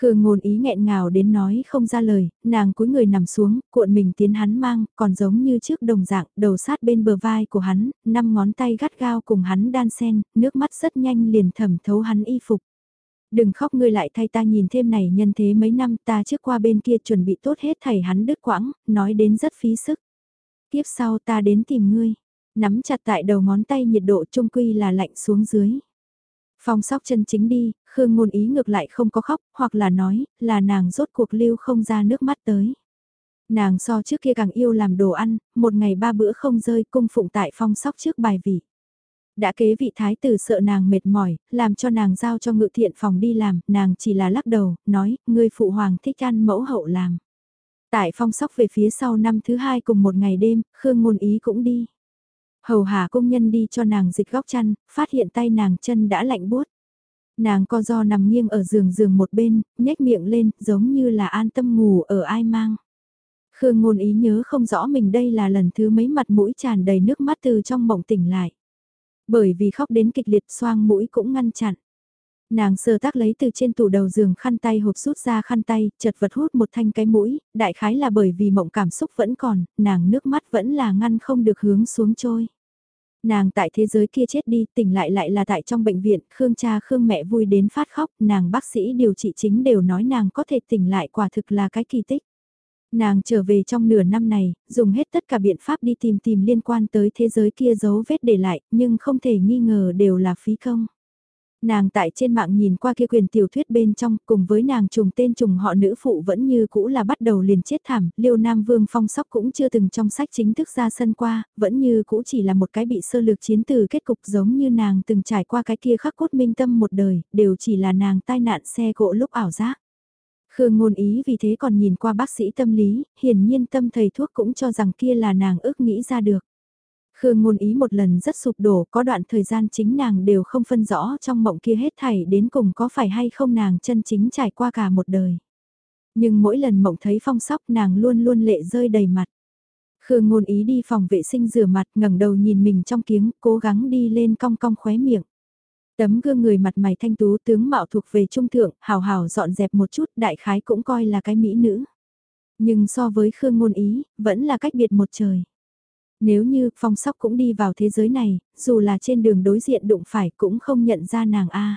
Khương ngôn ý nghẹn ngào đến nói không ra lời, nàng cúi người nằm xuống, cuộn mình tiến hắn mang, còn giống như trước đồng dạng, đầu sát bên bờ vai của hắn, năm ngón tay gắt gao cùng hắn đan sen, nước mắt rất nhanh liền thẩm thấu hắn y phục. Đừng khóc ngươi lại thay ta nhìn thêm này nhân thế mấy năm ta trước qua bên kia chuẩn bị tốt hết thầy hắn đứt quãng, nói đến rất phí sức. Tiếp sau ta đến tìm ngươi. Nắm chặt tại đầu ngón tay nhiệt độ trung quy là lạnh xuống dưới. Phong sóc chân chính đi, Khương ngôn ý ngược lại không có khóc, hoặc là nói, là nàng rốt cuộc lưu không ra nước mắt tới. Nàng so trước kia càng yêu làm đồ ăn, một ngày ba bữa không rơi cung phụng tại phong sóc trước bài vị. Đã kế vị thái tử sợ nàng mệt mỏi, làm cho nàng giao cho ngự thiện phòng đi làm, nàng chỉ là lắc đầu, nói, ngươi phụ hoàng thích ăn mẫu hậu làm. Tại phong sóc về phía sau năm thứ hai cùng một ngày đêm, Khương ngôn ý cũng đi. Hầu hà công nhân đi cho nàng dịch góc chăn, phát hiện tay nàng chân đã lạnh buốt. Nàng co do nằm nghiêng ở giường giường một bên, nhếch miệng lên, giống như là an tâm ngủ ở ai mang. Khương ngôn ý nhớ không rõ mình đây là lần thứ mấy mặt mũi tràn đầy nước mắt từ trong mộng tỉnh lại. Bởi vì khóc đến kịch liệt xoang mũi cũng ngăn chặn. Nàng sơ tác lấy từ trên tủ đầu giường khăn tay hộp rút ra khăn tay, chật vật hút một thanh cái mũi, đại khái là bởi vì mộng cảm xúc vẫn còn, nàng nước mắt vẫn là ngăn không được hướng xuống trôi. Nàng tại thế giới kia chết đi, tỉnh lại lại là tại trong bệnh viện, Khương cha Khương mẹ vui đến phát khóc, nàng bác sĩ điều trị chính đều nói nàng có thể tỉnh lại quả thực là cái kỳ tích. Nàng trở về trong nửa năm này, dùng hết tất cả biện pháp đi tìm tìm liên quan tới thế giới kia dấu vết để lại, nhưng không thể nghi ngờ đều là phí công. Nàng tại trên mạng nhìn qua kia quyền tiểu thuyết bên trong, cùng với nàng trùng tên trùng họ nữ phụ vẫn như cũ là bắt đầu liền chết thảm, liêu nam vương phong sóc cũng chưa từng trong sách chính thức ra sân qua, vẫn như cũ chỉ là một cái bị sơ lược chiến từ kết cục giống như nàng từng trải qua cái kia khắc cốt minh tâm một đời, đều chỉ là nàng tai nạn xe cộ lúc ảo giác. Khương ngôn ý vì thế còn nhìn qua bác sĩ tâm lý, hiển nhiên tâm thầy thuốc cũng cho rằng kia là nàng ước nghĩ ra được. Khương ngôn ý một lần rất sụp đổ, có đoạn thời gian chính nàng đều không phân rõ trong mộng kia hết thảy đến cùng có phải hay không nàng chân chính trải qua cả một đời. Nhưng mỗi lần mộng thấy phong sóc nàng luôn luôn lệ rơi đầy mặt. Khương ngôn ý đi phòng vệ sinh rửa mặt ngẩng đầu nhìn mình trong kiếng, cố gắng đi lên cong cong khóe miệng. Tấm gương người mặt mày thanh tú tướng mạo thuộc về trung thượng, hào hào dọn dẹp một chút, đại khái cũng coi là cái mỹ nữ. Nhưng so với Khương ngôn ý, vẫn là cách biệt một trời. Nếu như phong sóc cũng đi vào thế giới này, dù là trên đường đối diện đụng phải cũng không nhận ra nàng A.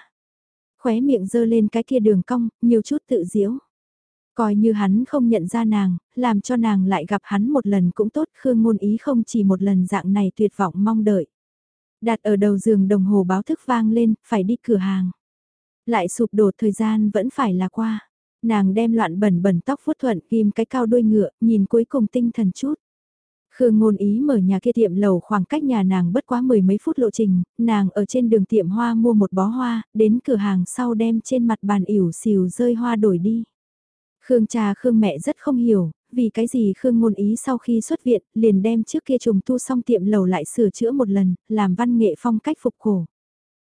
Khóe miệng dơ lên cái kia đường cong, nhiều chút tự diễu. Coi như hắn không nhận ra nàng, làm cho nàng lại gặp hắn một lần cũng tốt, Khương ngôn ý không chỉ một lần dạng này tuyệt vọng mong đợi. Đặt ở đầu giường đồng hồ báo thức vang lên, phải đi cửa hàng. Lại sụp đổ thời gian vẫn phải là qua. Nàng đem loạn bẩn bẩn tóc phút thuận ghim cái cao đôi ngựa, nhìn cuối cùng tinh thần chút. Khương ngôn ý mở nhà kia tiệm lầu khoảng cách nhà nàng bất quá mười mấy phút lộ trình, nàng ở trên đường tiệm hoa mua một bó hoa, đến cửa hàng sau đem trên mặt bàn ỉu xìu rơi hoa đổi đi. Khương cha Khương mẹ rất không hiểu, vì cái gì Khương ngôn ý sau khi xuất viện, liền đem trước kia trùng tu xong tiệm lầu lại sửa chữa một lần, làm văn nghệ phong cách phục cổ.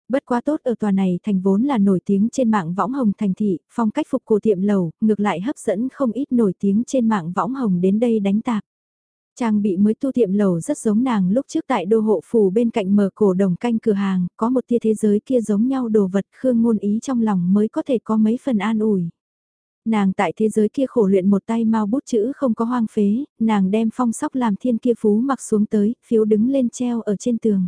Bất quá tốt ở tòa này thành vốn là nổi tiếng trên mạng võng hồng thành thị, phong cách phục cổ tiệm lầu, ngược lại hấp dẫn không ít nổi tiếng trên mạng võng hồng đến đây đánh tạp. Trang bị mới tu tiệm lầu rất giống nàng lúc trước tại đô hộ phủ bên cạnh mở cổ đồng canh cửa hàng, có một tia thế giới kia giống nhau đồ vật khương ngôn ý trong lòng mới có thể có mấy phần an ủi. Nàng tại thế giới kia khổ luyện một tay mau bút chữ không có hoang phế, nàng đem phong sóc làm thiên kia phú mặc xuống tới, phiếu đứng lên treo ở trên tường.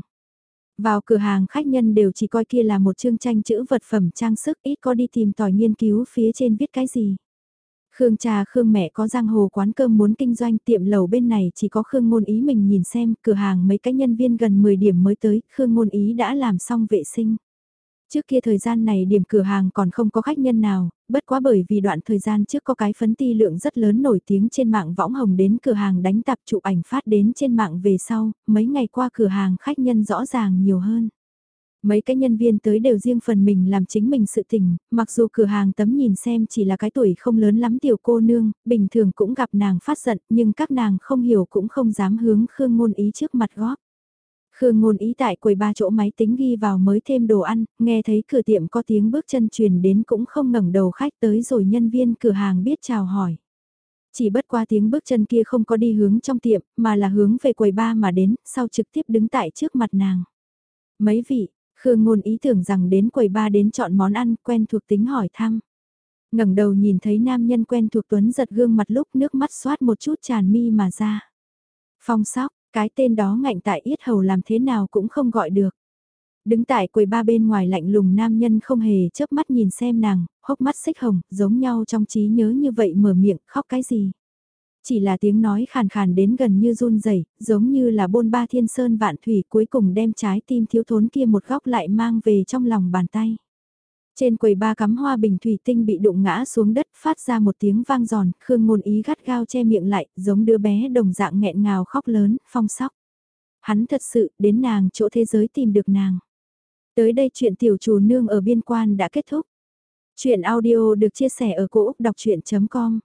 Vào cửa hàng khách nhân đều chỉ coi kia là một chương tranh chữ vật phẩm trang sức ít có đi tìm tòi nghiên cứu phía trên viết cái gì. Khương cha Khương mẹ có giang hồ quán cơm muốn kinh doanh tiệm lầu bên này chỉ có Khương ngôn ý mình nhìn xem cửa hàng mấy cái nhân viên gần 10 điểm mới tới, Khương ngôn ý đã làm xong vệ sinh. Trước kia thời gian này điểm cửa hàng còn không có khách nhân nào, bất quá bởi vì đoạn thời gian trước có cái phấn ti lượng rất lớn nổi tiếng trên mạng võng hồng đến cửa hàng đánh tạp chụp ảnh phát đến trên mạng về sau, mấy ngày qua cửa hàng khách nhân rõ ràng nhiều hơn. Mấy cái nhân viên tới đều riêng phần mình làm chính mình sự tình, mặc dù cửa hàng tấm nhìn xem chỉ là cái tuổi không lớn lắm tiểu cô nương, bình thường cũng gặp nàng phát giận nhưng các nàng không hiểu cũng không dám hướng Khương Ngôn Ý trước mặt góp. Khương Ngôn Ý tại quầy ba chỗ máy tính ghi vào mới thêm đồ ăn, nghe thấy cửa tiệm có tiếng bước chân truyền đến cũng không ngẩng đầu khách tới rồi nhân viên cửa hàng biết chào hỏi. Chỉ bất qua tiếng bước chân kia không có đi hướng trong tiệm, mà là hướng về quầy ba mà đến, sau trực tiếp đứng tại trước mặt nàng. Mấy vị, Khương ngôn ý tưởng rằng đến quầy ba đến chọn món ăn quen thuộc tính hỏi thăm. ngẩng đầu nhìn thấy nam nhân quen thuộc Tuấn giật gương mặt lúc nước mắt xoát một chút tràn mi mà ra. Phong sóc, cái tên đó ngạnh tại yết hầu làm thế nào cũng không gọi được. Đứng tại quầy ba bên ngoài lạnh lùng nam nhân không hề chớp mắt nhìn xem nàng, hốc mắt xích hồng, giống nhau trong trí nhớ như vậy mở miệng, khóc cái gì. Chỉ là tiếng nói khàn khàn đến gần như run rẩy, giống như là bôn ba thiên sơn vạn thủy cuối cùng đem trái tim thiếu thốn kia một góc lại mang về trong lòng bàn tay. Trên quầy ba cắm hoa bình thủy tinh bị đụng ngã xuống đất phát ra một tiếng vang giòn, Khương ngôn ý gắt gao che miệng lại, giống đứa bé đồng dạng nghẹn ngào khóc lớn, phong sóc. Hắn thật sự, đến nàng chỗ thế giới tìm được nàng. Tới đây chuyện tiểu chủ nương ở biên quan đã kết thúc. Chuyện audio được chia sẻ ở cỗ đọc chuyện.com